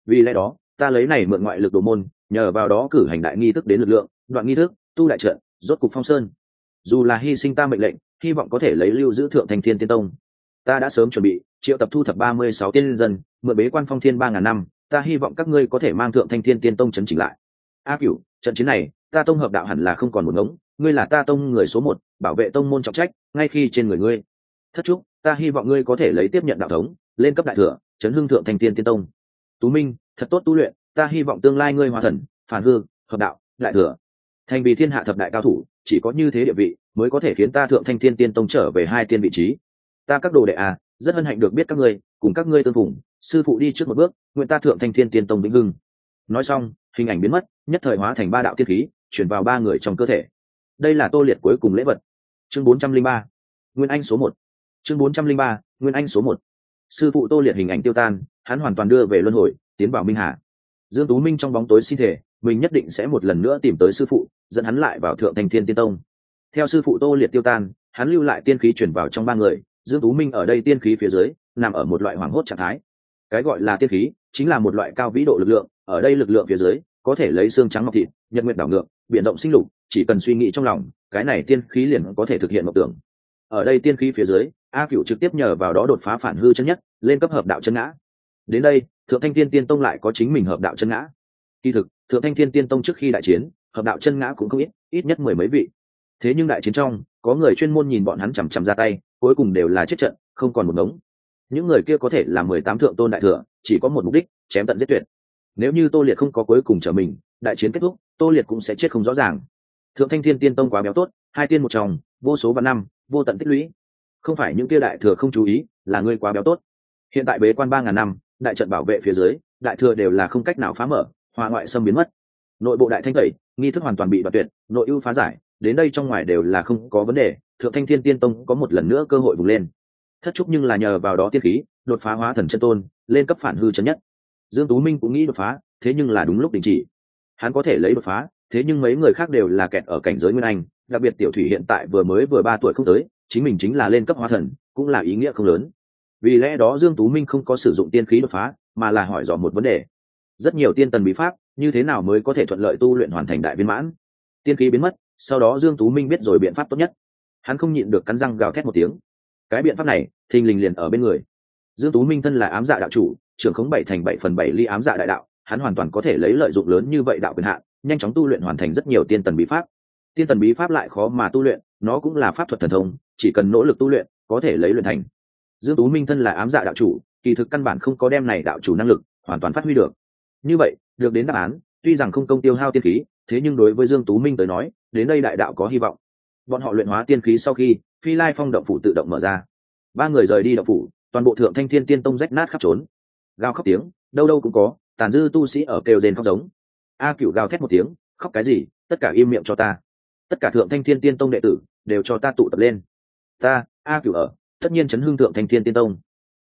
Vì lẽ đó, ta lấy này mượn ngoại lực đồ môn, nhờ vào đó cử hành đại nghi thức đến lực lượng, đoạn nghi thức, tu đại trận, rốt cục phong sơn. Dù là hy sinh ta mệnh lệnh, hy vọng có thể lấy lưu giữ thượng thanh thiên tiên tông ta đã sớm chuẩn bị, triệu tập thu thập ba mươi sáu tiên dân, mượn bế quan phong thiên ba ngàn năm, ta hy vọng các ngươi có thể mang thượng thanh thiên tiên tông chấn chỉnh lại. A cửu, trận chiến này, ta tông hợp đạo hẳn là không còn một ngống, ngươi là ta tông người số một, bảo vệ tông môn trọng trách, ngay khi trên người ngươi. Thất trúc ta hy vọng ngươi có thể lấy tiếp nhận đạo thống, lên cấp đại thừa, chấn hưng thượng thanh tiên tiên tông. Tú minh, thật tốt tu luyện, ta hy vọng tương lai ngươi hòa thần, phản hương hợp đạo, đại thừa. Thành vì thiên hạ thập đại cao thủ, chỉ có như thế địa vị, mới có thể khiến ta thượng thanh thiên tiên tông trở về hai tiên vị trí ta các đồ đệ à rất hân hạnh được biết các ngươi, cùng các ngươi tương phùng, sư phụ đi trước một bước, nguyện ta thượng thanh thiên tiên tông vĩnh hưng. Nói xong, hình ảnh biến mất, nhất thời hóa thành ba đạo tiên khí, chuyển vào ba người trong cơ thể. Đây là tô liệt cuối cùng lễ vật. Chương bốn trăm linh ba, nguyên anh số một. Chương bốn trăm linh ba, nguyên anh số một. Sư phụ tô liệt hình ảnh tiêu tan, hắn hoàn toàn đưa về luân hồi, tiến vào minh hà. Dương tú minh trong bóng tối xin thể, mình nhất định sẽ một lần nữa tìm tới sư phụ, dẫn hắn lại vào thượng thành thiên tiên tông. Theo sư phụ tô liệt tiêu tan, hắn lưu lại tiên khí chuyển vào trong ba người dương tú minh ở đây tiên khí phía dưới, nằm ở một loại hoảng hốt trạng thái. Cái gọi là tiên khí, chính là một loại cao vĩ độ lực lượng, ở đây lực lượng phía dưới, có thể lấy xương trắng ngọc thịt, nhật nguyện đảo ngược, biển động sinh lục, chỉ cần suy nghĩ trong lòng, cái này tiên khí liền có thể thực hiện mộng tưởng. Ở đây tiên khí phía dưới, a cựu trực tiếp nhờ vào đó đột phá phản hư chân nhất, lên cấp hợp đạo chân ngã. Đến đây, thượng thanh tiên tiên tông lại có chính mình hợp đạo chân ngã. Kỳ thực, thượng thanh thiên tiên tông trước khi đại chiến, hợp đạo chân ngã cũng không ít ít nhất mười mấy vị. Thế nhưng đại chiến trong có người chuyên môn nhìn bọn hắn chằm chằm ra tay, cuối cùng đều là chết trận, không còn một ngống. Những người kia có thể là mười tám thượng tôn đại thừa, chỉ có một mục đích, chém tận giết tuyệt. Nếu như tô liệt không có cuối cùng trở mình, đại chiến kết thúc, tô liệt cũng sẽ chết không rõ ràng. Thượng thanh thiên tiên tông quá béo tốt, hai tiên một chồng, vô số vạn năm, vô tận tích lũy. Không phải những kia đại thừa không chú ý, là ngươi quá béo tốt. Hiện tại bế quan ba ngàn năm, đại trận bảo vệ phía dưới, đại thừa đều là không cách nào phá mở hòa ngoại xâm biến mất. Nội bộ đại thanh tẩy, nghi thức hoàn toàn bị đoạt tuyệt, nội ưu phá giải đến đây trong ngoài đều là không có vấn đề, thượng thanh thiên tiên tông có một lần nữa cơ hội vùng lên. Thất trúc nhưng là nhờ vào đó tiên khí, đột phá hóa thần chân tôn, lên cấp phản hư chân nhất. Dương tú minh cũng nghĩ đột phá, thế nhưng là đúng lúc đình chỉ. Hắn có thể lấy đột phá, thế nhưng mấy người khác đều là kẹt ở cảnh giới nguyên anh, đặc biệt tiểu thủy hiện tại vừa mới vừa ba tuổi không tới, chính mình chính là lên cấp hóa thần, cũng là ý nghĩa không lớn. Vì lẽ đó dương tú minh không có sử dụng tiên khí đột phá, mà là hỏi dò một vấn đề. Rất nhiều tiên tần bí pháp, như thế nào mới có thể thuận lợi tu luyện hoàn thành đại viên mãn? Tiên khí biến mất sau đó dương tú minh biết rồi biện pháp tốt nhất. Hắn không nhịn được cắn răng gào thét một tiếng. Cái biện pháp này, thình lình liền ở bên người. Dương tú minh thân là ám dạ đạo chủ, trưởng khống bảy thành bảy phần bảy ly ám dạ đại đạo, hắn hoàn toàn có thể lấy lợi dụng lớn như vậy đạo quyền hạn, nhanh chóng tu luyện hoàn thành rất nhiều tiên tần bí pháp. Tiên tần bí pháp lại khó mà tu luyện, nó cũng là pháp thuật thần thông, chỉ cần nỗ lực tu luyện, có thể lấy luyện thành. Dương tú minh thân là ám dạ đạo chủ, kỳ thực căn bản không có đem này đạo chủ năng lực hoàn toàn phát huy được. Như vậy, được đến đáp án, tuy rằng không công tiêu hao tiên khí, thế nhưng đối với dương tú minh tới nói đến đây đại đạo có hy vọng. Bọn họ luyện hóa tiên khí sau khi, phi lai phong động phủ tự động mở ra. Ba người rời đi động phủ, toàn bộ thượng thanh thiên tiên tông rách nát khắp trốn. Gào khóc tiếng, đâu đâu cũng có, tàn dư tu sĩ ở kêu rền khóc giống. A cựu gào thét một tiếng, khóc cái gì? Tất cả im miệng cho ta. Tất cả thượng thanh thiên tiên tông đệ tử đều cho ta tụ tập lên. Ta, a cựu ở, tất nhiên chấn hương thượng thanh thiên tiên tông.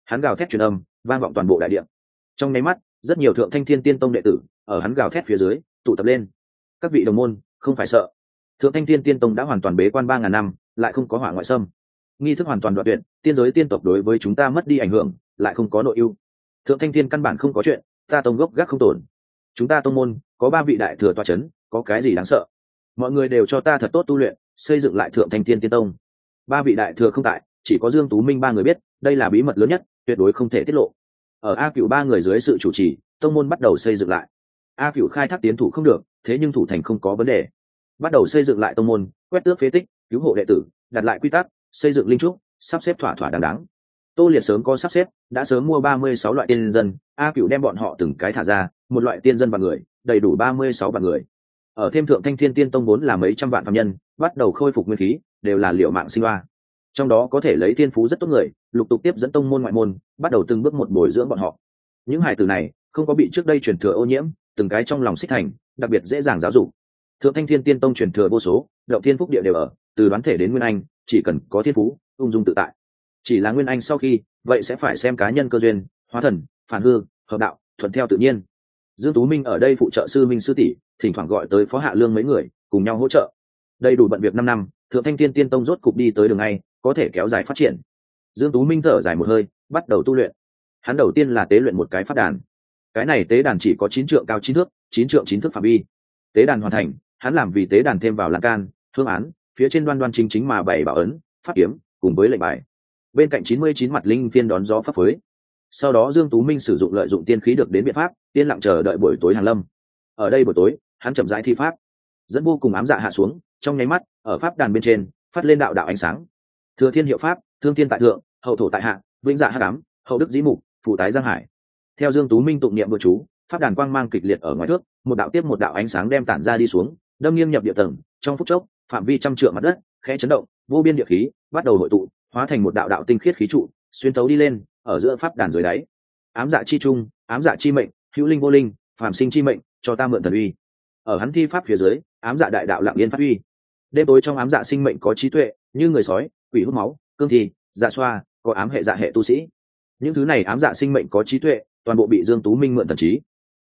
Hắn gào thét truyền âm, vang vọng toàn bộ đại điện trong nháy mắt, rất nhiều thượng thanh thiên tiên tông đệ tử ở hắn gào thét phía dưới tụ tập lên. Các vị đồng môn, không phải sợ thượng thanh thiên tiên tông đã hoàn toàn bế quan ba ngàn năm, lại không có hỏa ngoại xâm. Nghi thức hoàn toàn đoạn tuyệt, tiên giới tiên tộc đối với chúng ta mất đi ảnh hưởng, lại không có nội ưu. Thượng thanh thiên căn bản không có chuyện, ta tông gốc gác không tổn chúng ta tông môn, có ba vị đại thừa toa c h ấ n có cái gì đáng sợ? Mọi người đều cho ta thật tốt tu luyện, xây dựng lại thượng thanh thiên tiên tông. Ba vị đại thừa không tại, chỉ có dương tú minh ba người biết, đây là bí mật lớn nhất, tuyệt đối không thể tiết lộ. Ở a cựu ba người dưới sự chủ trì, tông môn bắt đầu xây dựng lại. A cựu khai thác tiến thủ không được, thế nhưng thủ thành không có vấn đề bắt đầu xây dựng lại tông môn, quét tước phế tích, cứu hộ đệ tử, đặt lại quy tắc, xây dựng linh trúc, sắp xếp thỏa thỏa đáng đáng. Tô liệt sớm có sắp xếp, đã sớm mua ba mươi sáu loại tiên dân, a cựu đem bọn họ từng cái thả ra, một loại tiên dân và người, đầy đủ ba mươi sáu vạn người. Ở thêm thượng thanh thiên tiên tông vốn là mấy trăm vạn phạm nhân, bắt đầu khôi phục nguyên khí, đều là liệu mạng sinh hoa. Trong đó có thể lấy thiên phú rất tốt người, lục tục tiếp dẫn tông môn ngoại môn, bắt đầu từng bước một bồi dưỡng bọn họ. Những hài tử này, không có bị trước đây truyền thừa ô nhiễm, từng cái trong lòng xích thành, đặc biệt dễ dàng giáo dục thượng thanh thiên tiên tông truyền thừa vô số, động thiên phúc địa đều ở, từ đoán thể đến nguyên anh, chỉ cần có thiên phú, ung dung tự tại. Chỉ là nguyên anh sau khi, vậy sẽ phải xem cá nhân cơ duyên, hóa thần, phản hư, hợp đạo, thuận theo tự nhiên. Dương tú minh ở đây phụ trợ sư minh sư tỷ, thỉnh thoảng gọi tới phó hạ lương mấy người, cùng nhau hỗ trợ. Đầy đủ bận việc năm năm, thượng thanh thiên tiên tông rốt cục đi tới đường ngay, có thể kéo dài phát triển. Dương tú minh thở dài một hơi, bắt đầu tu luyện. Hắn đầu tiên là tế luyện một cái phát đàn. Cái này tế đàn chỉ có chín trượng cao chín thước, chín trượng chín thước phạm vi. Tế đàn hoàn thành hắn làm vì tế đàn thêm vào lan can, hương án, phía trên đoan đoan chính chính mà bày bảo ấn phát kiếm, cùng với lệnh bài. Bên cạnh chín mươi chín mặt linh phiên đón gió pháp phới sau đó dương tú minh sử dụng lợi dụng tiên khí được đến biện pháp tiên lặng chờ đợi buổi tối hàng lâm. Ở đây buổi tối, hắn chậm rãi thi pháp. Dẫn vô cùng ám dạ hạ xuống, trong nháy mắt, ở pháp đàn bên trên, phát lên đạo đạo ánh sáng. Thừa thiên hiệu pháp, thương thiên tại thượng, hậu thổ tại hạ, vĩnh dạ hạ đám hậu đức dĩ mục phụ tái giang hải. Theo dương tú minh tụng niệm vừa chú, pháp đàn quang mang kịch liệt ở ngoài thước, một đạo tiếp một đạo ánh sáng đem tản ra đi xuống đâm nghiêng nhập địa tầng, trong phút chốc, phạm vi trăm trượng mặt đất khẽ chấn động, vô biên địa khí bắt đầu hội tụ, hóa thành một đạo đạo tinh khiết khí trụ, xuyên tấu đi lên, ở giữa pháp đàn dưới đáy. Ám dạ chi trung, ám dạ chi mệnh, hữu linh vô linh, phàm sinh chi mệnh, cho ta mượn thần uy. Ở hắn thi pháp phía dưới, ám dạ đại đạo lặng yên phát uy đêm tối trong ám dạ sinh mệnh có trí tuệ, như người sói, quỷ hút máu, cương thi dạ xoa, có ám hệ dạ hệ tu sĩ. Những thứ này ám dạ sinh mệnh có trí tuệ, toàn bộ bị dương tú minh mượn thần trí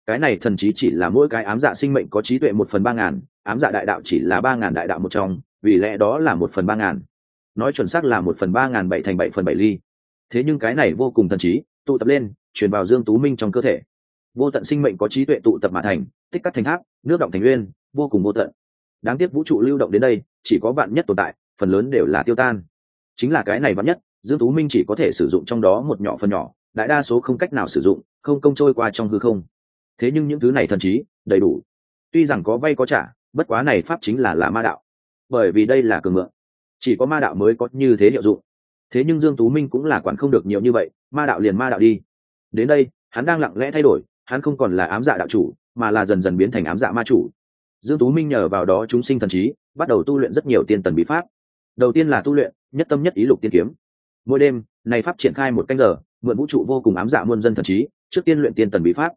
cái này thần trí chỉ là mỗi cái ám dạ sinh mệnh có trí tuệ một phần ba ngàn, ám dạ đại đạo chỉ là ba ngàn đại đạo một trong, vì lẽ đó là một phần ba ngàn. Nói chuẩn xác là một phần ba ngàn bảy thành bảy phần bảy ly. Thế nhưng cái này vô cùng thần trí, tụ tập lên, truyền vào dương tú minh trong cơ thể. Vô tận sinh mệnh có trí tuệ tụ tập mà thành, tích cắt thành tháp, nước động thành nguyên, vô cùng vô tận. Đáng tiếc vũ trụ lưu động đến đây, chỉ có vạn nhất tồn tại, phần lớn đều là tiêu tan. Chính là cái này vạn nhất, dương tú minh chỉ có thể sử dụng trong đó một nhỏ phần nhỏ, đại đa số không cách nào sử dụng, không công trôi qua trong hư không thế nhưng những thứ này thần trí, đầy đủ. Tuy rằng có vay có trả, bất quá này pháp chính là là ma đạo. Bởi vì đây là cường mượn chỉ có ma đạo mới có như thế hiệu dụng. Thế nhưng dương tú minh cũng là quản không được nhiều như vậy, ma đạo liền ma đạo đi. Đến đây, hắn đang lặng lẽ thay đổi, hắn không còn là ám dạ đạo chủ, mà là dần dần biến thành ám dạ ma chủ. Dương tú minh nhờ vào đó chúng sinh thần trí, bắt đầu tu luyện rất nhiều tiên tần bí pháp. Đầu tiên là tu luyện, nhất tâm nhất ý lục tiên kiếm. Mỗi đêm, này pháp triển khai một canh giờ, mượn vũ trụ vô cùng ám dạ muôn dân thần trí, trước tiên luyện tiên tần bí pháp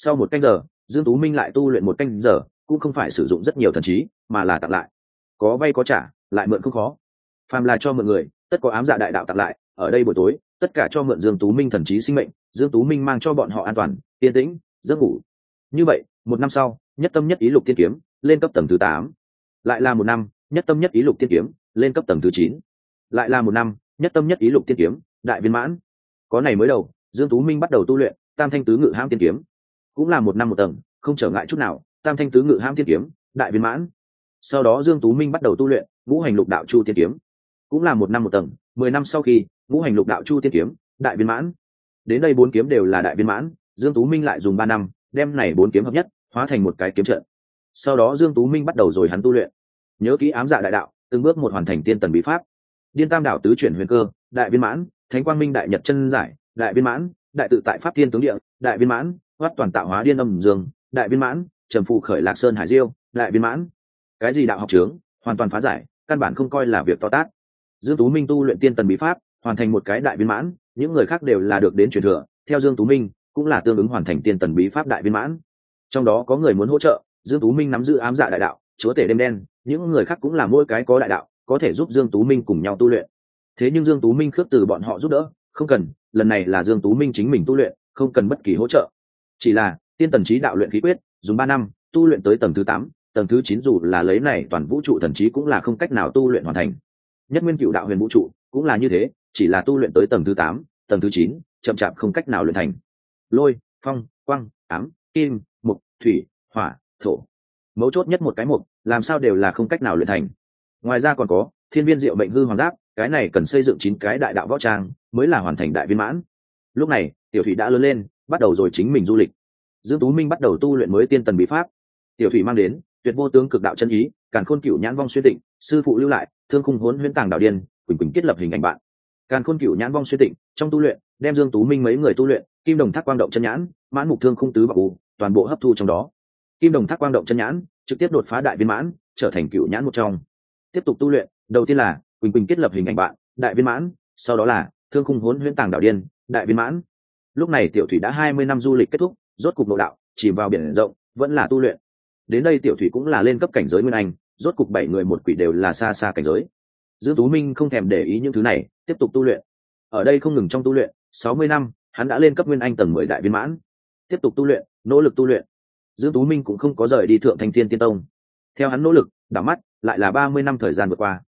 sau một canh giờ, dương tú minh lại tu luyện một canh giờ, cũng không phải sử dụng rất nhiều thần trí, mà là tặng lại. Có vay có trả, lại mượn không khó. Phàm là cho mượn người, tất có ám dạ đại đạo tặng lại, ở đây buổi tối, tất cả cho mượn dương tú minh thần trí sinh mệnh, dương tú minh mang cho bọn họ an toàn, yên tĩnh, giấc ngủ. Như vậy, một năm sau, nhất tâm nhất ý lục tiên kiếm, lên cấp tầng thứ tám. Lại là một năm, nhất tâm nhất ý lục tiên kiếm, lên cấp tầng thứ chín. Lại là một năm, nhất tâm nhất ý lục tiên kiếm, đại viên mãn. Có này mới đầu, dương tú minh bắt đầu tu luyện, tam thanh tứ ngự hãm tiên kiếm cũng là một năm một tầng, không trở ngại chút nào, tam thanh tứ ngự ham thiên kiếm, đại viên mãn. Sau đó dương tú minh bắt đầu tu luyện, ngũ hành lục đạo chu tiên kiếm. Cũng là một năm một tầng, mười năm sau khi, ngũ hành lục đạo chu tiên kiếm, đại viên mãn. Đến đây bốn kiếm đều là đại viên mãn, dương tú minh lại dùng ba năm, đem này bốn kiếm hợp nhất, hóa thành một cái kiếm trận. Sau đó dương tú minh bắt đầu rồi hắn tu luyện. Nhớ kỹ ám dạ đại đạo, từng bước một hoàn thành tiên tần bí pháp. Điên tam đảo tứ chuyển huyền cơ, đại viên mãn. Thánh quang minh đại nhật chân giải, đại viên mãn. Đại tự tại pháp thiên tướng địa, đại viên mãn hoát toàn tạo hóa điên âm dương, đại viên mãn, trầm phụ khởi lạc sơn hải diêu, đại viên mãn. Cái gì đạo học trướng, hoàn toàn phá giải, căn bản không coi là việc to tát. Dương tú minh tu luyện tiên tần bí pháp, hoàn thành một cái đại viên mãn, những người khác đều là được đến truyền thừa, theo dương tú minh, cũng là tương ứng hoàn thành tiên tần bí pháp đại viên mãn. Trong đó có người muốn hỗ trợ, dương tú minh nắm giữ ám dạ đại đạo, chúa tể đêm đen, những người khác cũng là mỗi cái có đại đạo, có thể giúp dương tú minh cùng nhau tu luyện. Thế nhưng dương tú minh khước từ bọn họ giúp đỡ, không cần, lần này là dương tú minh chính mình tu luyện, không cần bất kỳ hỗ trợ chỉ là, tiên tần trí đạo luyện khí quyết, dùng ba năm, tu luyện tới tầng thứ tám, tầng thứ chín dù là lấy này toàn vũ trụ thần trí cũng là không cách nào tu luyện hoàn thành. Nhất nguyên cựu đạo huyền vũ trụ cũng là như thế, chỉ là tu luyện tới tầng thứ tám, tầng thứ chín, chậm chạp không cách nào luyện thành. Lôi, phong quăng ám, kim mục thủy, hỏa, thổ. Mấu chốt nhất một cái mục làm sao đều là không cách nào luyện thành. Ngoài ra còn có, thiên viên diệu mệnh hư hoàng giáp, cái này cần xây dựng chín cái đại đạo võ trang, mới là hoàn thành đại viên mãn. Lúc này, tiểu thủy đã lớn lên bắt đầu rồi chính mình du lịch. Dương tú minh bắt đầu tu luyện mới tiên tần bí pháp. Tiểu thủy mang đến, tuyệt vô tướng cực đạo chân ý, càn khôn cửu nhãn vong xuyên tịnh, sư phụ lưu lại, thương khung hốn huyễn tàng đạo điên, quỳnh quỳnh kết lập hình ảnh bạn. Càn khôn cửu nhãn vong xuyên tịnh, trong tu luyện, đem dương tú minh mấy người tu luyện, kim đồng thác quang động chân nhãn, mãn mục thương khung tứ và u toàn bộ hấp thu trong đó. Kim đồng thác quang động chân nhãn, trực tiếp đột phá đại viên mãn, trở thành cửu nhãn một trong. Tiếp tục tu luyện, đầu tiên là quỳnh quỳnh kết lập hình ảnh bạn, đại viên mãn, sau đó là thương khung hốn huyễn tàng đạo điên, đại viên mãn lúc này tiểu thủy đã hai mươi năm du lịch kết thúc, rốt cục nội đạo, chìm vào biển rộng, vẫn là tu luyện. Đến đây tiểu thủy cũng là lên cấp cảnh giới nguyên anh, rốt cục bảy người một quỷ đều là xa xa cảnh giới. Dương tú minh không thèm để ý những thứ này, tiếp tục tu luyện. Ở đây không ngừng trong tu luyện, sáu mươi năm, hắn đã lên cấp nguyên anh tầng mười đại viên mãn. Tiếp tục tu luyện, nỗ lực tu luyện. Dương tú minh cũng không có rời đi thượng thanh thiên tiên tông. Theo hắn nỗ lực, đảo mắt, lại là ba mươi năm thời gian vượt qua.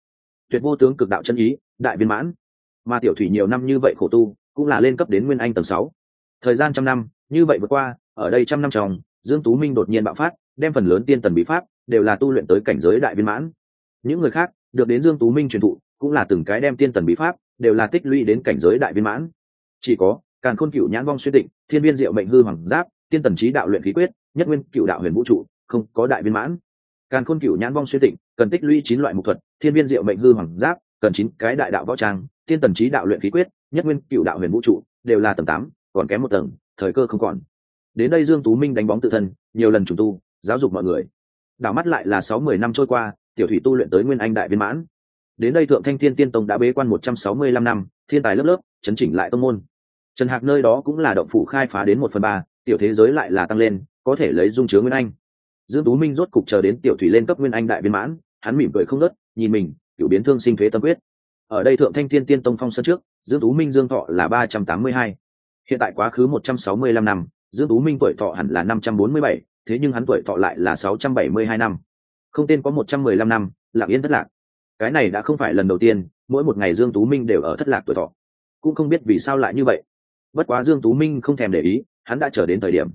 Tuyệt vô tướng cực đạo chân ý, đại viên mãn. Mà tiểu thủy nhiều năm như vậy khổ tu, cũng là lên cấp đến nguyên anh tầng sáu thời gian trăm năm, như vậy vượt qua, ở đây trăm năm tròng, dương tú minh đột nhiên bạo phát, đem phần lớn tiên tần bí pháp đều là tu luyện tới cảnh giới đại viên mãn. Những người khác được đến dương tú minh truyền thụ, cũng là từng cái đem tiên tần bí pháp đều là tích lũy đến cảnh giới đại viên mãn. Chỉ có, càn khôn cựu nhãn vong xuyên định thiên viên diệu mệnh hư hoàng giáp, tiên tần trí đạo luyện khí quyết, nhất nguyên cựu đạo huyền vũ trụ, không có đại viên mãn. Càn khôn cựu nhãn vong xuyên tịnh, cần tích lũy chín loại mục thuật, thiên viên diệu mệnh hư hoàng giáp, cần chín cái đại đạo võ trang, tiên tần trí đạo luyện khí quyết, nhất nguyên cựu đạo huyền vũ trụ, đều là tầng tám còn kém một tầng, thời cơ không còn. Đến đây dương tú minh đánh bóng tự thân, nhiều lần trùng tu, giáo dục mọi người. Đảo mắt lại là sáu mười năm trôi qua, tiểu thủy tu luyện tới nguyên anh đại viên mãn. Đến đây thượng thanh thiên tiên tông đã bế quan một trăm sáu mươi lăm năm, thiên tài lớp lớp, chấn chỉnh lại tông môn. Trần hạc nơi đó cũng là động phủ khai phá đến một phần ba, tiểu thế giới lại là tăng lên, có thể lấy dung chứa nguyên anh. Dương tú minh rốt cục chờ đến tiểu thủy lên cấp nguyên anh đại viên mãn, hắn mỉm cười không nớt nhìn mình, tiểu biến thương sinh thuế tâm quyết. Ở đây thượng thanh thiên tiên tông phong sân trước, dương tú minh dương thọ là ba trăm tám mươi hai hiện tại quá khứ một trăm sáu mươi lăm năm, dương tú minh tuổi thọ hẳn là năm trăm bốn mươi bảy, thế nhưng hắn tuổi thọ lại là sáu trăm bảy mươi hai năm. Không tên có một trăm mười lăm năm lặng yên thất lạc. Cái này đã không phải lần đầu tiên, mỗi một ngày dương tú minh đều ở thất lạc tuổi thọ. Cũng không biết vì sao lại như vậy. Bất quá dương tú minh không thèm để ý, hắn đã trở đến thời điểm.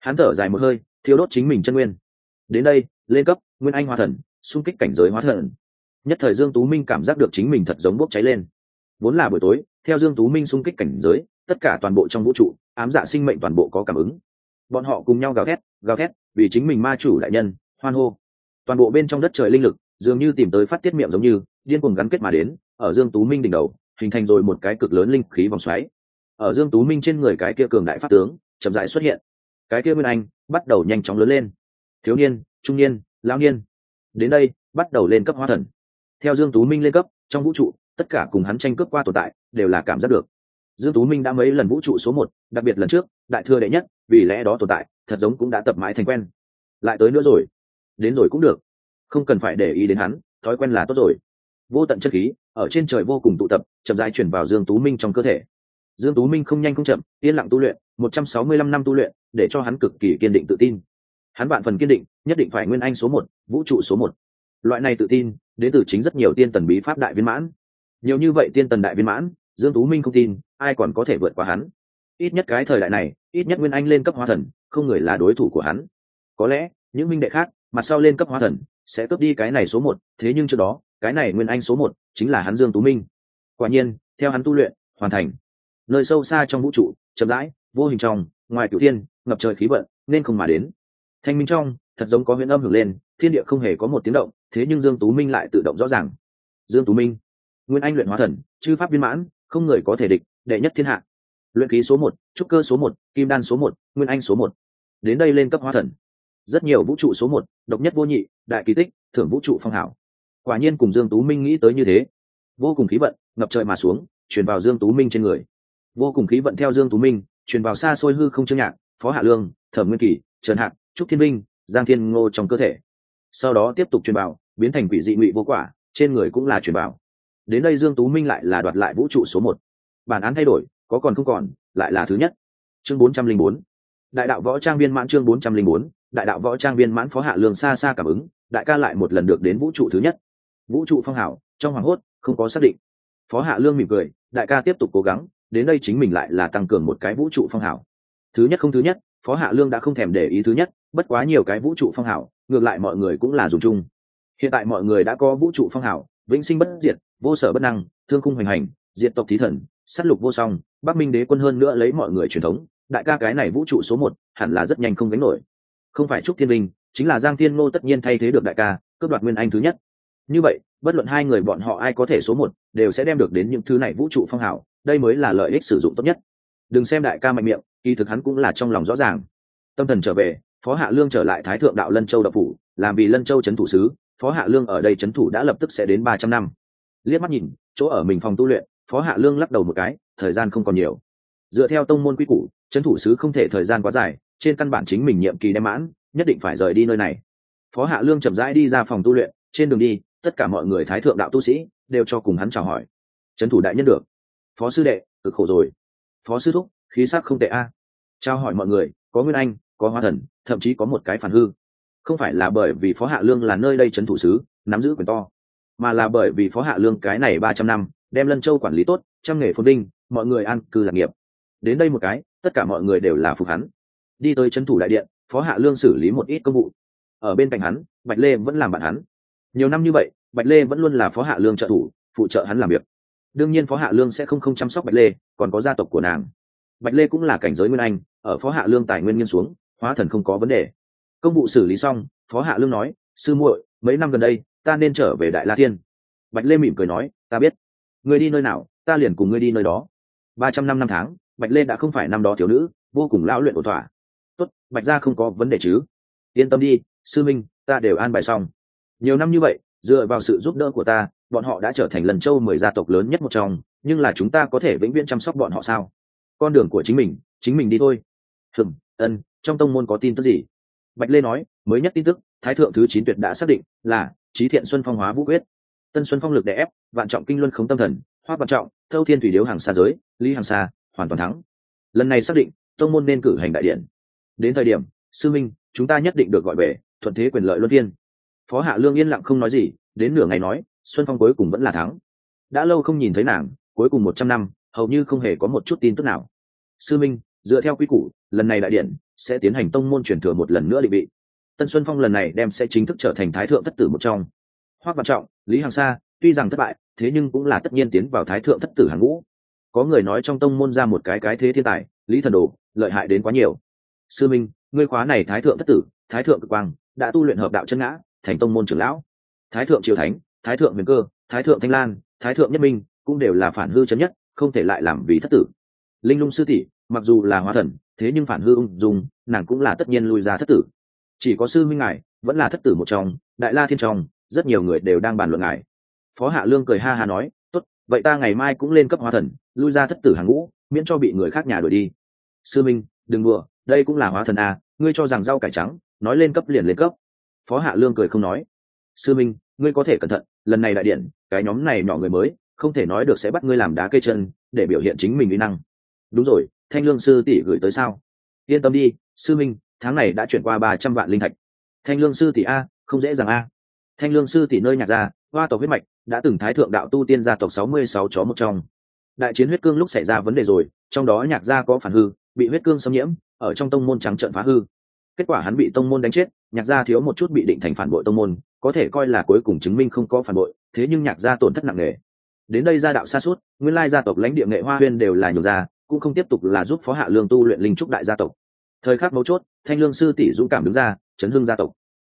Hắn thở dài một hơi thiếu đốt chính mình chân nguyên. Đến đây, lên cấp, nguyên anh hóa thần, xung kích cảnh giới hóa thần. Nhất thời dương tú minh cảm giác được chính mình thật giống bốc cháy lên. Vốn là buổi tối, theo dương tú minh xung kích cảnh giới tất cả toàn bộ trong vũ trụ, ám dạ sinh mệnh toàn bộ có cảm ứng. Bọn họ cùng nhau gào thét gào thét, vì chính mình ma chủ đại nhân, hoan hô. Toàn bộ bên trong đất trời linh lực, dường như tìm tới phát tiết miệng giống như, điên cuồng gắn kết mà đến, ở dương tú minh đỉnh đầu, hình thành rồi một cái cực lớn linh khí vòng xoáy. Ở dương tú minh trên người cái kia cường đại pháp tướng, chậm rãi xuất hiện. Cái kia nguyên anh, bắt đầu nhanh chóng lớn lên. Thiếu niên, trung niên, lão niên. Đến đây, bắt đầu lên cấp hóa thần. Theo dương tú minh lên cấp, trong vũ trụ, tất cả cùng hắn tranh cướp qua tồn tại, đều là cảm giác được dương tú minh đã mấy lần vũ trụ số một, đặc biệt lần trước, đại thừa đệ nhất, vì lẽ đó tồn tại, thật giống cũng đã tập mãi thành quen. Lại tới nữa rồi. Đến rồi cũng được. Không cần phải để ý đến hắn, thói quen là tốt rồi. Vô tận chất khí, ở trên trời vô cùng tụ tập, chậm rãi chuyển vào dương tú minh trong cơ thể. Dương tú minh không nhanh không chậm, yên lặng tu luyện 165 năm tu luyện, để cho hắn cực kỳ kiên định tự tin. Hắn bạn phần kiên định, nhất định phải nguyên anh số một, vũ trụ số một. Loại này tự tin, đến từ chính rất nhiều tiên tần bí pháp đại viên mãn. Nhiều như vậy tiên tần đại viên mãn dương tú minh không tin, ai còn có thể vượt qua hắn? Ít nhất cái thời đại này, ít nhất nguyên anh lên cấp hóa thần, không người là đối thủ của hắn. Có lẽ, những minh đệ khác, mặt sau lên cấp hóa thần, sẽ cướp đi cái này số một, thế nhưng trước đó, cái này nguyên anh số một chính là hắn dương tú minh. Quả nhiên, theo hắn tu luyện, hoàn thành. Nơi sâu xa trong vũ trụ, chậm rãi, vô hình trong, ngoài cửu thiên, ngập trời khí vận, nên không mà đến. Thanh minh trong, thật giống có huyễn âm hưởng lên, thiên địa không hề có một tiếng động, thế nhưng dương tú minh lại tự động rõ ràng. Dương tú minh, nguyên anh luyện hóa thần, chư pháp viên mãn không người có thể địch, đệ nhất thiên hạ. Luyện khí số một, trúc cơ số một, kim đan số một, nguyên anh số một. Đến đây lên cấp hóa thần. Rất nhiều vũ trụ số một, độc nhất vô nhị, đại kỳ tích, thưởng vũ trụ phong hảo. Quả nhiên cùng dương tú minh nghĩ tới như thế. Vô cùng khí vận, ngập trời mà xuống, truyền vào dương tú minh trên người. Vô cùng khí vận theo dương tú minh, truyền vào xa xôi hư không trương nhạc, phó hạ lương, thẩm nguyên kỳ, trần hạc, trúc thiên minh, giang thiên ngô trong cơ thể. Sau đó tiếp tục truyền vào, biến thành quỷ dị ngụy vô quả, trên người cũng là truyền vào đến đây dương tú minh lại là đoạt lại vũ trụ số một. Bản án thay đổi, có còn không còn, lại là thứ nhất. Chương 404 đại đạo võ trang viên mãn chương 404 đại đạo võ trang viên mãn phó hạ lương xa xa cảm ứng, đại ca lại một lần được đến vũ trụ thứ nhất. Vũ trụ phong hảo trong hoàng hốt, không có xác định. Phó hạ lương mỉm cười, đại ca tiếp tục cố gắng, đến đây chính mình lại là tăng cường một cái vũ trụ phong hảo thứ nhất không thứ nhất, phó hạ lương đã không thèm để ý thứ nhất, bất quá nhiều cái vũ trụ phong hảo ngược lại mọi người cũng là dùng chung. Hiện tại mọi người đã có vũ trụ phong hảo vĩnh sinh bất diệt vô sở bất năng, thương khung hoành hành diện tộc thí thần, sát lục vô song, bắc minh đế quân hơn nữa lấy mọi người truyền thống, đại ca cái này vũ trụ số một, hẳn là rất nhanh không gánh nổi. Không phải trúc thiên linh chính là giang thiên ngô tất nhiên thay thế được đại ca, cướp đoạt nguyên anh thứ nhất. Như vậy, bất luận hai người bọn họ ai có thể số một, đều sẽ đem được đến những thứ này vũ trụ phong hào, đây mới là lợi ích sử dụng tốt nhất. Đừng xem đại ca mạnh miệng, kỳ thực hắn cũng là trong lòng rõ ràng. Tâm thần trở về, phó hạ lương trở lại thái thượng đạo lân châu đập phủ, làm vì lân châu c h ấ n thủ sứ, phó hạ lương ở đây c h ấ n thủ đã lập tức sẽ đến ba trăm năm liếc mắt nhìn, chỗ ở mình phòng tu luyện, phó hạ lương lắc đầu một cái, thời gian không còn nhiều. Dựa theo tông môn quy củ c h ấ n thủ sứ không thể thời gian quá dài, trên căn bản chính mình nhiệm kỳ đem mãn, nhất định phải rời đi nơi này. Phó hạ lương chậm rãi đi ra phòng tu luyện, trên đường đi, tất cả mọi người thái thượng đạo tu sĩ đều cho cùng hắn chào hỏi. Trấn thủ đại nhân được. Phó sư đệ, cực khổ rồi. Phó sư thúc, khí sắc không tệ a. À. trao hỏi mọi người, có nguyên anh, có hoa thần, thậm chí có một cái phản hư. Không phải là bởi vì phó hạ lương là nơi đây trấn thủ sứ, nắm giữ quyền to mà là bởi vì phó hạ lương cái này ba trăm năm, đem lân châu quản lý tốt, trăm nghề phồn đinh mọi người an cư lạc nghiệp. Đến đây một cái, tất cả mọi người đều là phục hắn. Đi tới trấn thủ đại điện, phó hạ lương xử lý một ít công vụ. Ở bên cạnh hắn, bạch lê vẫn làm bạn hắn. Nhiều năm như vậy, bạch lê vẫn luôn là phó hạ lương trợ thủ, phụ trợ hắn làm việc. Đương nhiên phó hạ lương sẽ không không chăm sóc bạch lê, còn có gia tộc của nàng. Bạch lê cũng là cảnh giới nguyên anh, ở phó hạ lương tài nguyên nghiên xuống, hóa thần không có vấn đề. Công vụ xử lý xong, phó hạ lương nói, sư muội, mấy năm gần đây ta nên trở về đại la thiên. Bạch lê mỉm cười nói, ta biết. Người đi nơi nào, ta liền cùng ngươi đi nơi đó. Ba trăm năm năm tháng, bạch lê đã không phải năm đó thiếu nữ, vô cùng lão luyện ổn thỏa. Tốt, bạch gia không có vấn đề chứ? Yên tâm đi, sư minh, ta đều an bài xong. Nhiều năm như vậy, dựa vào sự giúp đỡ của ta, bọn họ đã trở thành lần châu mười gia tộc lớn nhất một trong, nhưng là chúng ta có thể vĩnh viễn chăm sóc bọn họ sao? Con đường của chính mình chính mình đi thôi. Hừm, ân, trong tông môn có tin tức gì? Bạch lê nói, mới nhất tin tức, thái thượng thứ chín tuyệt đã xác định là trí thiện xuân phong hóa vũ quyết. Tân xuân phong lực đè ép, vạn trọng kinh luân khống tâm thần hoa vạn trọng, thâu thiên thủy điếu hàng xa giới, lý hàng xa, hoàn toàn thắng. Lần này xác định, tông môn nên cử hành đại điện. Đến thời điểm, sư minh, chúng ta nhất định được gọi về, thuận thế quyền lợi luân phiên. Phó hạ lương yên lặng không nói gì, đến nửa ngày nói, xuân phong cuối cùng vẫn là thắng. Đã lâu không nhìn thấy nàng, cuối cùng một trăm năm, hầu như không hề có một chút tin tức nào. Sư minh, dựa theo quy củ, lần này đại điện sẽ tiến hành tông môn truyền thừa một lần nữa định vị tân xuân phong lần này đem sẽ chính thức trở thành thái thượng thất tử một trong. Hoác văn trọng, lý hàng sa, tuy rằng thất bại, thế nhưng cũng là tất nhiên tiến vào thái thượng thất tử hàng ngũ. Có người nói trong tông môn ra một cái cái thế thiên tài, lý thần đồ, lợi hại đến quá nhiều. Sư minh, ngươi khóa này thái thượng thất tử, thái thượng cực quang, đã tu luyện hợp đạo chân ngã, thành tông môn trưởng lão. Thái thượng triều thánh, thái thượng huyền cơ, thái thượng thanh lan, thái thượng nhất minh, cũng đều là phản hư chấm nhất, không thể lại làm vì thất tử. Linh lung sư tỷ, mặc dù là hóa thần, thế nhưng phản hư ung dung, nàng cũng là tất nhiên lui ra thất tử chỉ có sư minh ngài vẫn là thất tử một trong đại la thiên trong rất nhiều người đều đang bàn luận ngài. Phó hạ lương cười ha ha nói tốt vậy ta ngày mai cũng lên cấp hóa thần lui ra thất tử hàng ngũ miễn cho bị người khác nhà đuổi đi. Sư minh đừng đùa đây cũng là hóa thần à, ngươi cho rằng rau cải trắng nói lên cấp liền lên cấp. Phó hạ lương cười không nói sư minh ngươi có thể cẩn thận lần này đại điện cái nhóm này nhỏ người mới không thể nói được sẽ bắt ngươi làm đá cây chân để biểu hiện chính mình uy năng. Đúng rồi thanh lương sư tỷ gửi tới sao? Yên tâm đi sư minh tháng này đã chuyển qua ba trăm vạn linh thạch. Thanh lương sư tỷ a, không dễ dàng a. Thanh lương sư tỷ nơi nhạc gia, hoa tộc huyết mạch, đã từng thái thượng đạo tu tiên gia tộc sáu mươi sáu chó một trong. Đại chiến huyết cương lúc xảy ra vấn đề rồi, trong đó nhạc gia có phản hư, bị huyết cương xâm nhiễm, ở trong tông môn trắng trợn phá hư. Kết quả hắn bị tông môn đánh chết, nhạc gia thiếu một chút bị định thành phản bội tông môn, có thể coi là cuối cùng chứng minh không có phản bội, thế nhưng nhạc gia tổn thất nặng nề. Đến đây gia đạo xa suốt nguyên lai gia tộc lãnh địa nghệ hoa huyên đều là nhiều gia cũng không tiếp tục là giúp phó hạ lương tu luyện linh trúc đại gia tộc thời khắc mấu chốt, thanh lương sư tỷ dũng cảm đứng ra, chấn hương gia tộc.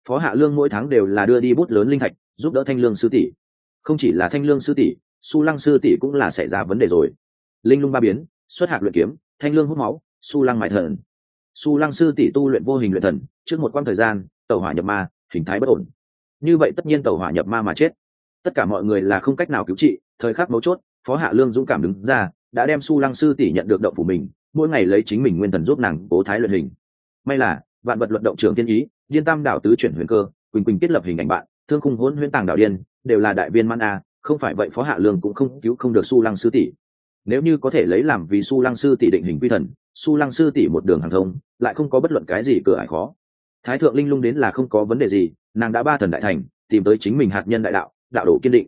Phó hạ lương mỗi tháng đều là đưa đi bút lớn linh thạch, giúp đỡ thanh lương sư tỷ. Không chỉ là thanh lương sư tỷ, su lăng sư tỷ cũng là xảy ra vấn đề rồi. Linh lung ba biến, xuất hạt luyện kiếm, thanh lương hút máu, su lăng mại thần. Su lăng sư tỷ tu luyện vô hình luyện thần, trước một quãng thời gian tàu hỏa nhập ma, hình thái bất ổn. Như vậy tất nhiên tàu hỏa nhập ma mà chết. Tất cả mọi người là không cách nào cứu trị, thời khắc mấu chốt, phó hạ lương dũng cảm đứng ra, đã đem su lăng sư tỷ nhận được động phủ mình mỗi ngày lấy chính mình nguyên thần giúp nàng cố thái luyện hình. May là, vạn vật luận động trưởng tiên ý, điên tam đảo tứ chuyển huyền cơ, quỳnh quỳnh kết lập hình ảnh bạn, thương khung hỗn huyễn tàng đảo điên, đều là đại viên man a, không phải vậy phó hạ lương cũng không cứu không được su lăng sư tỷ. Nếu như có thể lấy làm vì su lăng sư tỷ định hình quy thần, su lăng sư tỷ một đường hàng thông, lại không có bất luận cái gì cửa ải khó. Thái thượng linh lung đến là không có vấn đề gì, nàng đã ba thần đại thành, tìm tới chính mình hạt nhân đại đạo đạo đồ kiên định.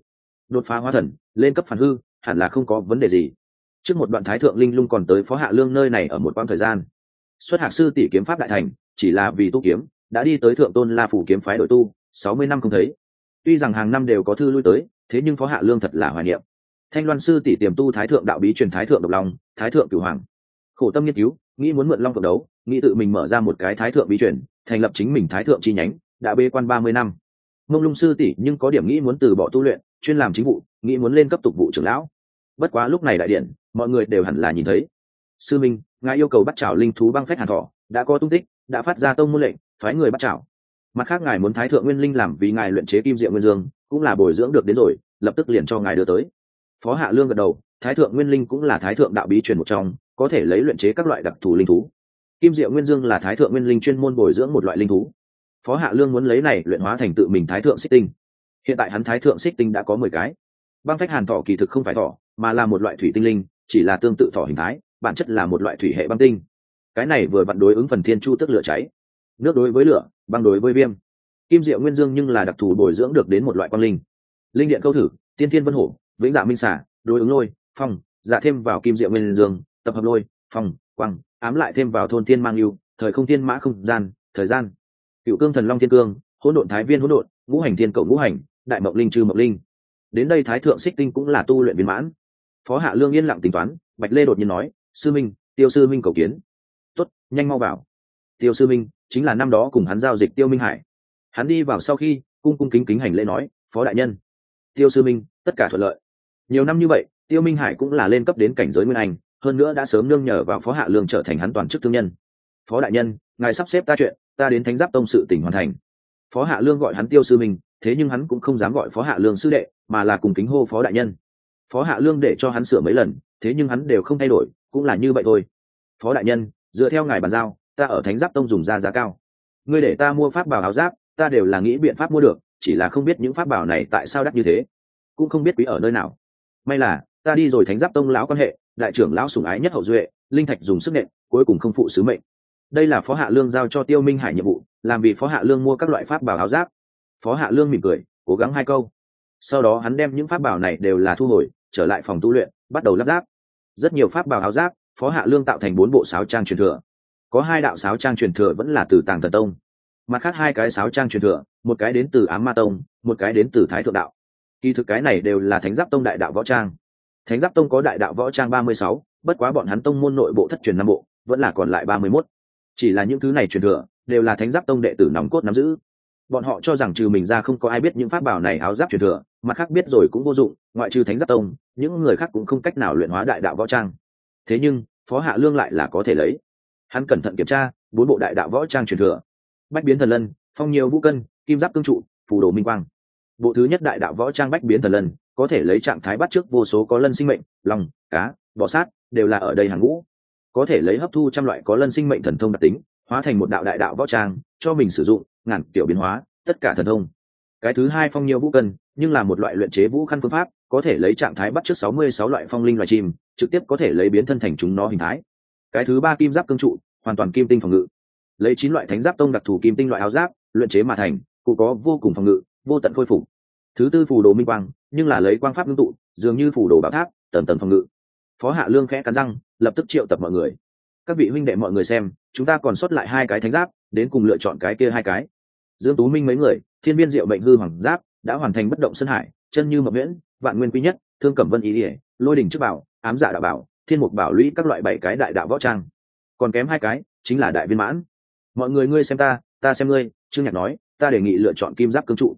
Đột phá hóa thần, lên cấp phản hư, hẳn là không có vấn đề gì trước một đoạn thái thượng linh lung còn tới phó hạ lương nơi này ở một quãng thời gian. Xuất hạc sư tỷ kiếm pháp đại thành, chỉ là vì tu kiếm, đã đi tới thượng tôn la phủ kiếm phái đội tu, sáu mươi năm không thấy. Tuy rằng hàng năm đều có thư lui tới, thế nhưng phó hạ lương thật là hoài niệm. Thanh loan sư tỷ tiềm tu thái thượng đạo bí truyền thái thượng độc long, thái thượng cửu hoàng. Khổ tâm nghiên cứu, nghĩ muốn mượn long cộng đấu, nghĩ tự mình mở ra một cái thái thượng bí truyền, thành lập chính mình thái thượng chi nhánh, đã bê quan ba mươi năm. Mông lung sư tỷ nhưng có điểm nghĩ muốn từ bỏ tu luyện, chuyên làm chính vụ, nghĩ muốn lên cấp tục vụ trưởng lão. Bất quá lúc này đại điện mọi người đều hẳn là nhìn thấy. Sư minh, ngài yêu cầu bắt chảo linh thú băng phách hàn thọ, đã có tung tích, đã phát ra tông môn lệnh, phái người bắt chảo. Mặt khác ngài muốn thái thượng nguyên linh làm vì ngài luyện chế kim diệu nguyên dương, cũng là bồi dưỡng được đến rồi, lập tức liền cho ngài đưa tới. Phó hạ lương gật đầu, thái thượng nguyên linh cũng là thái thượng đạo bí truyền một trong, có thể lấy luyện chế các loại đặc thù linh thú. Kim diệu nguyên dương là thái thượng nguyên linh chuyên môn bồi dưỡng một loại linh thú. Phó hạ lương muốn lấy này luyện hóa thành tự mình thái thượng xích tinh. Hiện tại hắn thái thượng xích tinh đã có mười cái. Băng phách hàn thọ kỳ thực không phải thọ, mà là một loại thủy tinh linh chỉ là tương tự thỏ hình thái, bản chất là một loại thủy hệ băng tinh. Cái này vừa vặn đối ứng phần thiên chu tức lửa cháy. Nước đối với lửa, băng đối với viêm. Kim diệu nguyên dương nhưng là đặc thù bồi dưỡng được đến một loại quang linh. Linh điện câu thử, tiên thiên vân hổ, vĩnh dạ minh xả đối ứng lôi, phong dạ thêm vào kim diệu nguyên dương, tập hợp lôi, phong, quang, ám lại thêm vào thôn thiên mang yêu thời không thiên mã không gian, thời gian. Cựu cương thần long thiên cương, hỗn độn thái viên hỗn độn, ngũ hành thiên cầu ngũ hành, đại mộng linh trừ mộng linh. Đến đây thái thượng xích tinh cũng là tu luyện viên mãn phó hạ lương yên lặng tính toán, bạch lê đột nhiên nói, sư minh, tiêu sư minh cầu kiến. Tuất nhanh mau vào. Tiêu sư minh, chính là năm đó cùng hắn giao dịch tiêu minh hải. Hắn đi vào sau khi, cung cung kính kính hành lễ nói, phó đại nhân. Tiêu sư minh, tất cả thuận lợi. Nhiều năm như vậy, tiêu minh hải cũng là lên cấp đến cảnh giới nguyên anh, hơn nữa đã sớm nương nhờ vào phó hạ lương trở thành hắn toàn chức thương nhân. Phó đại nhân, ngài sắp xếp ta chuyện, ta đến thánh giáp tông sự tỉnh hoàn thành. Phó hạ lương gọi hắn tiêu sư minh, thế nhưng hắn cũng không dám gọi phó hạ lương sư đệ, mà là cùng kính hô phó đại nhân phó hạ lương để cho hắn sửa mấy lần, thế nhưng hắn đều không thay đổi, cũng là như vậy thôi. Phó đại nhân, dựa theo ngài bàn giao, ta ở thánh giáp tông dùng ra giá cao. Ngươi để ta mua pháp bảo áo giáp, ta đều là nghĩ biện pháp mua được, chỉ là không biết những pháp bảo này tại sao đắt như thế. Cũng không biết quý ở nơi nào. May là, ta đi rồi thánh giáp tông lão quan hệ, đại trưởng lão sùng ái nhất hậu duệ, linh thạch dùng sức nện, cuối cùng không phụ sứ mệnh. Đây là phó hạ lương giao cho tiêu minh hải nhiệm vụ, làm vì phó hạ lương mua các loại pháp bảo áo giáp. Phó hạ lương mỉm cười, cố gắng hai câu sau đó hắn đem những pháp bảo này đều là thu hồi, trở lại phòng tu luyện, bắt đầu lắp ráp. Rất nhiều pháp bảo áo giáp, phó hạ lương tạo thành bốn bộ sáo trang truyền thừa. Có hai đạo sáo trang truyền thừa vẫn là từ tàng thần tông. Mặt khác hai cái sáo trang truyền thừa, một cái đến từ ám ma tông, một cái đến từ thái thượng đạo. Kỳ thực cái này đều là thánh giáp tông đại đạo võ trang. Thánh giáp tông có đại đạo võ trang ba mươi sáu, bất quá bọn hắn tông môn nội bộ thất truyền năm bộ, vẫn là còn lại ba mươi mốt. Chỉ là những thứ này truyền thừa, đều là thánh giáp tông đệ tử nòng cốt nắm giữ bọn họ cho rằng trừ mình ra không có ai biết những pháp bảo này áo giáp truyền thừa mặt khác biết rồi cũng vô dụng, ngoại trừ thánh giáp tông, những người khác cũng không cách nào luyện hóa đại đạo võ trang. Thế nhưng, phó hạ lương lại là có thể lấy. Hắn cẩn thận kiểm tra, bốn bộ đại đạo võ trang truyền thừa. Bách biến thần lân, phong nhiều vũ cân, kim giáp cương trụ, phù đồ minh quang. Bộ thứ nhất đại đạo võ trang bách biến thần lân, có thể lấy trạng thái bắt trước vô số có lân sinh mệnh, lòng, cá, bọ sát, đều là ở đây hàng ngũ. Có thể lấy hấp thu trăm loại có lân sinh mệnh thần thông đặc tính, hóa thành một đạo đại đạo võ trang, cho mình sử dụng ngàn kiểu biến hóa, tất cả thần thông. Cái thứ hai phong nhiều vũ cân, nhưng là một loại luyện chế vũ khăn phương pháp, có thể lấy trạng thái bắt trước sáu mươi sáu loại phong linh loài chim, trực tiếp có thể lấy biến thân thành chúng nó hình thái. Cái thứ ba kim giáp cương trụ, hoàn toàn kim tinh phòng ngự. Lấy chín loại thánh giáp tông đặc thù kim tinh loại áo giáp, luyện chế mà thành, cụ có vô cùng phòng ngự, vô tận khôi phục. Thứ tư phù đồ minh quang, nhưng là lấy quang pháp ngưng tụ, dường như phù đồ bảo tháp tầm tầm phòng ngự. Phó hạ lương khẽ cắn răng, lập tức triệu tập mọi người. Các vị huynh đệ mọi người xem, chúng ta còn sót lại hai cái thánh giáp, đến cùng lựa chọn cái kia hai cái dương tú minh mấy người, thiên viên diệu mệnh hư hoàng giáp, đã hoàn thành bất động sân hải, chân như mập nguyễn, vạn nguyên quý nhất, thương cẩm vân ý ỉa, lôi đỉnh trước bảo, ám giả đạo bảo, thiên mục bảo lũy các loại bảy cái đại đạo võ trang. Còn kém hai cái, chính là đại viên mãn. Mọi người ngươi xem ta ta xem ngươi, trương nhạc nói, ta đề nghị lựa chọn kim giáp cương trụ.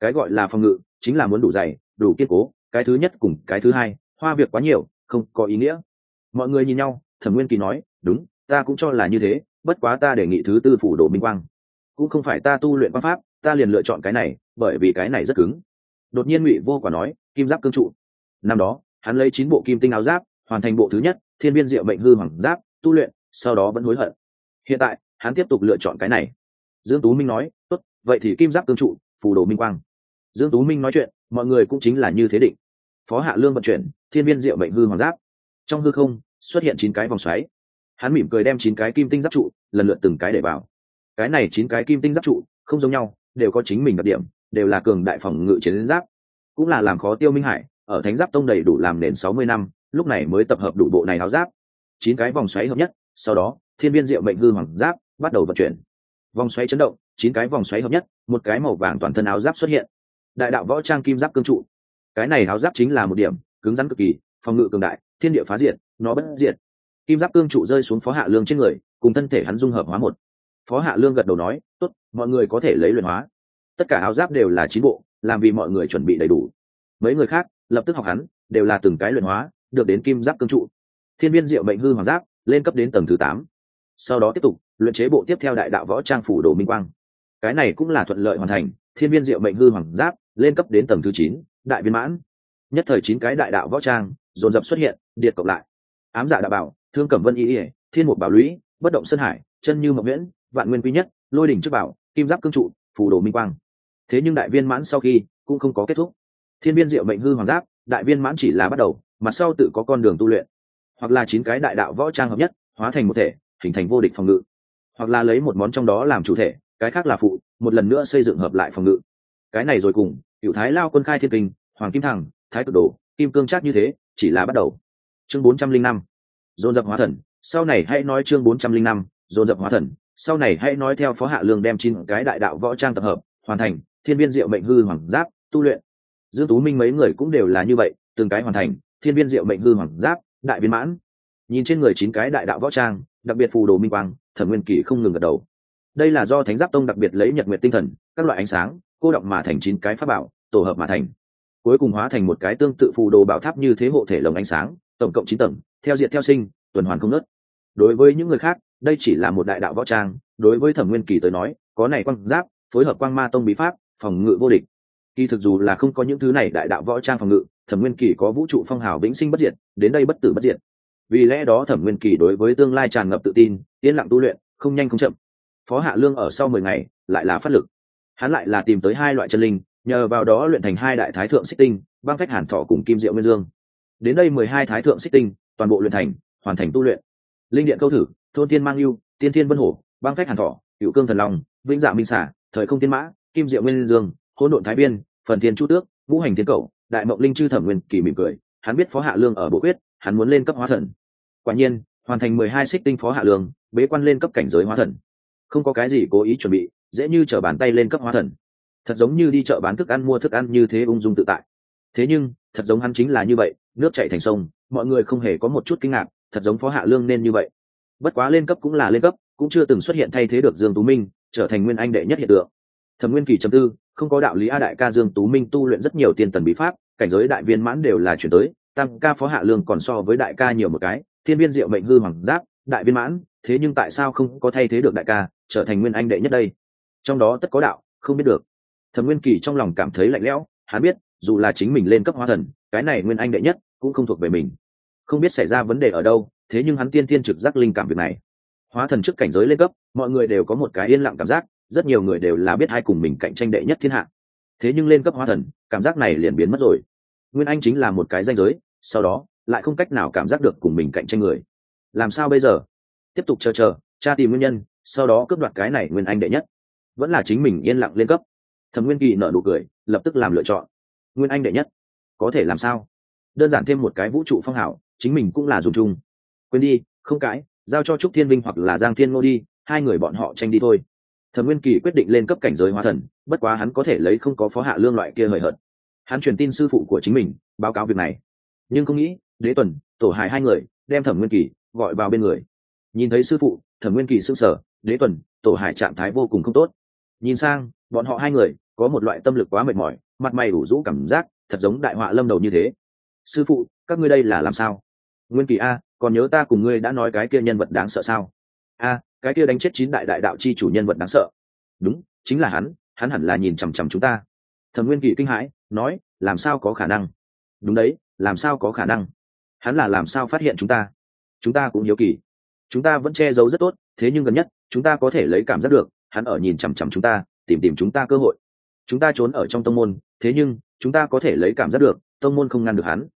Cái gọi là phòng ngự, chính là muốn đủ dày, đủ kiên cố, cái thứ nhất cùng cái thứ hai, hoa việc quá nhiều, không có ý nghĩa. Mọi người nhìn nhau, thẩm nguyên kỳ nói, đúng, ta cũng cho là như thế, bất quá ta đề nghị thứ tư phủ đồ minh quang cũng không phải ta tu luyện văn pháp, ta liền lựa chọn cái này, bởi vì cái này rất cứng. Đột nhiên ngụy vô quả nói, kim giáp cương trụ. Năm đó, hắn lấy chín bộ kim tinh áo giáp, hoàn thành bộ thứ nhất, thiên viên diệu mệnh hư hoàng giáp, tu luyện, sau đó vẫn hối hận. Hiện tại, hắn tiếp tục lựa chọn cái này. Dương tú minh nói, tốt, vậy thì kim giáp cương trụ, phù đồ minh quang. Dương tú minh nói chuyện, mọi người cũng chính là như thế định. Phó hạ lương vận chuyển, thiên viên diệu mệnh hư hoàng giáp. Trong hư không, xuất hiện chín cái vòng xoáy. Hắn mỉm cười đem chín cái kim tinh giáp trụ, lần lượt từng cái để vào cái này chín cái kim tinh giáp trụ, không giống nhau, đều có chính mình đặc điểm, đều là cường đại phòng ngự chiến giáp. Cũng là làm khó tiêu minh hải, ở thánh giáp tông đầy đủ làm nền sáu mươi năm, lúc này mới tập hợp đủ bộ này áo giáp. Chín cái vòng xoáy hợp nhất, sau đó, thiên viên diệu mệnh hư hoàng giáp bắt đầu vận chuyển. Vòng xoáy chấn động, chín cái vòng xoáy hợp nhất, một cái màu vàng toàn thân áo giáp xuất hiện. Đại đạo võ trang kim giáp cương trụ. Cái này áo giáp chính là một điểm, cứng rắn cực kỳ, phòng ngự cường đại, thiên địa phá diệt, nó bất diệt. Kim giáp cương trụ rơi xuống phó hạ lương trên người, cùng thân thể hắn dung hợp hóa một phó hạ lương gật đầu nói, tốt, mọi người có thể lấy luyện hóa. Tất cả áo giáp đều là chín bộ, làm vì mọi người chuẩn bị đầy đủ. Mấy người khác, lập tức học hắn, đều là từng cái luyện hóa, được đến kim giáp cương trụ. Thiên viên diệu mệnh hư hoàng giáp, lên cấp đến tầng thứ tám. Sau đó tiếp tục, luyện chế bộ tiếp theo đại đạo võ trang phủ đồ minh quang. Cái này cũng là thuận lợi hoàn thành, thiên viên diệu mệnh hư hoàng giáp, lên cấp đến tầng thứ chín, đại viên mãn. Nhất thời chín cái đại đạo võ trang, dồn dập xuất hiện, điệt cộng lại. Ám giả đạo bảo, thương cẩm vân y ỉa thiên mục bảo lũy, bất động sơn hải, chân như mộng nguyễn vạn nguyên quý nhất, lôi đỉnh trước bảo, kim giáp cương trụ, phù đồ minh quang. Thế nhưng đại viên mãn sau khi cũng không có kết thúc. Thiên viên diệu mệnh hư hoàng giáp, đại viên mãn chỉ là bắt đầu, mà sau tự có con đường tu luyện. Hoặc là chín cái đại đạo võ trang hợp nhất, hóa thành một thể, hình thành vô địch phòng ngự. Hoặc là lấy một món trong đó làm chủ thể, cái khác là phụ, một lần nữa xây dựng hợp lại phòng ngự. Cái này rồi cùng cựu thái lao quân khai thiên kinh, hoàng kim thẳng, thái cực đồ, kim cương trác như thế, chỉ là bắt đầu. Chương bốn trăm linh năm, dồn dập hóa thần. Sau này hãy nói chương bốn trăm linh năm, dồn dập hóa thần sau này hãy nói theo phó hạ lương đem chín cái đại đạo võ trang tập hợp, hoàn thành, thiên viên diệu mệnh hư hoàng giáp, tu luyện. Dương tú minh mấy người cũng đều là như vậy, từng cái hoàn thành, thiên viên diệu mệnh hư hoàng giáp, đại viên mãn. Nhìn trên người chín cái đại đạo võ trang, đặc biệt phù đồ minh quang, thẩm nguyên kỳ không ngừng gật đầu. Đây là do thánh giáp tông đặc biệt lấy nhật nguyệt tinh thần, các loại ánh sáng, cô động mà thành chín cái pháp bảo, tổ hợp mà thành. Cuối cùng hóa thành một cái tương tự phù đồ bảo tháp như thế hộ thể lồng ánh sáng, tổng cộng chín tầng, theo diện theo sinh, tuần hoàn không nớt đối với những người khác đây chỉ là một đại đạo võ trang, đối với thẩm nguyên kỳ tới nói, có này quang giáp, phối hợp quang ma tông bí pháp, phòng ngự vô địch. Kỳ thực dù là không có những thứ này đại đạo võ trang phòng ngự, thẩm nguyên kỳ có vũ trụ phong hào vĩnh sinh bất diệt, đến đây bất tử bất diệt. Vì lẽ đó thẩm nguyên kỳ đối với tương lai tràn ngập tự tin, yên lặng tu luyện, không nhanh không chậm. Phó hạ lương ở sau mười ngày, lại là phát lực. Hắn lại là tìm tới hai loại chân linh, nhờ vào đó luyện thành hai đại thái thượng xích tinh, băng phách hàn thọ cùng kim diệu nguyên dương. Đến đây mười hai thái thượng xích tinh, toàn bộ luyện thành, hoàn thành tu luyện. Linh điện câu thử thôn tiên mang lưu tiên thiên vân hổ, băng phách hàn thọ Hữu cương thần long, vĩnh dạ minh xả thời không tiên mã, kim diệu nguyên dương, hỗn độn thái biên, phần thiên chu tước, ngũ hành thiên cầu đại mộng linh chư thẩm nguyên kỳ mỉm cười, hắn biết phó hạ lương ở bộ quyết, hắn muốn lên cấp hóa thần. Quả nhiên, hoàn thành mười hai xích tinh phó hạ lương, bế quan lên cấp cảnh giới hóa thần. Không có cái gì cố ý chuẩn bị, dễ như t bàn tay lên cấp hóa thần. Thật giống như đi chợ bán thức ăn mua thức ăn như thế ung dung tự tại. Thế nhưng, thật giống hắn chính là như vậy, nước chạy thành sông, mọi người không hề có một chút kinh ngạc, thật giống phó hạ lương nên như vậy bất quá lên cấp cũng là lên cấp, cũng chưa từng xuất hiện thay thế được dương tú minh, trở thành nguyên anh đệ nhất hiện tượng. Thẩm nguyên kỳ chấm tư, không có đạo lý a đại ca dương tú minh tu luyện rất nhiều tiên tần bí pháp, cảnh giới đại viên mãn đều là chuyển tới tăng ca phó hạ lương còn so với đại ca nhiều một cái, thiên viên diệu mệnh hư hoàng giáp, đại viên mãn, thế nhưng tại sao không có thay thế được đại ca, trở thành nguyên anh đệ nhất đây? Trong đó tất có đạo, không biết được. Thẩm nguyên kỳ trong lòng cảm thấy lạnh lẽo, hắn biết, dù là chính mình lên cấp hóa thần, cái này nguyên anh đệ nhất cũng không thuộc về mình. Không biết xảy ra vấn đề ở đâu thế nhưng hắn tiên tiên trực giác linh cảm việc này. Hóa thần trước cảnh giới lên cấp, mọi người đều có một cái yên lặng cảm giác, rất nhiều người đều là biết hai cùng mình cạnh tranh đệ nhất thiên hạ. Thế nhưng lên cấp hóa thần, cảm giác này liền biến mất rồi. Nguyên anh chính là một cái danh giới, sau đó, lại không cách nào cảm giác được cùng mình cạnh tranh người. Làm sao bây giờ? Tiếp tục chờ chờ, tra tìm nguyên nhân, sau đó cướp đoạt cái này nguyên anh đệ nhất. Vẫn là chính mình yên lặng lên cấp. Thẩm nguyên kỳ nợ nụ cười, lập tức làm lựa chọn. Nguyên anh đệ nhất. Có thể làm sao? Đơn giản thêm một cái vũ trụ phong hảo chính mình cũng là dùng chung quên đi, không cãi, giao cho trúc thiên vinh hoặc là giang thiên ngô đi, hai người bọn họ tranh đi thôi. Thẩm nguyên kỳ quyết định lên cấp cảnh giới hóa thần, bất quá hắn có thể lấy không có phó hạ lương loại kia hời hợt. Hắn truyền tin sư phụ của chính mình, báo cáo việc này. Nhưng không nghĩ, đế tuần, tổ hài hai người, đem thẩm nguyên kỳ gọi vào bên người. Nhìn thấy sư phụ, thẩm nguyên kỳ s ư n g sở đế tuần, tổ hải trạng thái vô cùng không tốt. Nhìn sang, bọn họ hai người, có một loại tâm lực quá mệt mỏi, mặt mày ủ rũ cảm giác thật giống đại họa lâm đầu như thế. Sư phụ, các ngươi đây là làm sao? Nguyên kỳ a còn nhớ ta cùng ngươi đã nói cái kia nhân vật đáng sợ sao? A, cái kia đánh chết chín đại đại đạo chi chủ nhân vật đáng sợ. Đúng, chính là hắn hắn hẳn là nhìn chằm chằm chúng ta. Thẩm nguyên kỳ kinh hãi, nói, làm sao có khả năng? Đúng đấy, làm sao có khả năng? Hắn là làm sao phát hiện chúng ta? Chúng ta cũng hiếu kỳ. Chúng ta vẫn che giấu rất tốt, thế nhưng gần nhất, chúng ta có thể lấy cảm giác được, hắn ở nhìn chằm chằm chúng ta, tìm tìm chúng ta cơ hội. Chúng ta trốn ở trong tông môn, thế nhưng, chúng ta có thể lấy cảm giác được, tông môn không ngăn được hắn.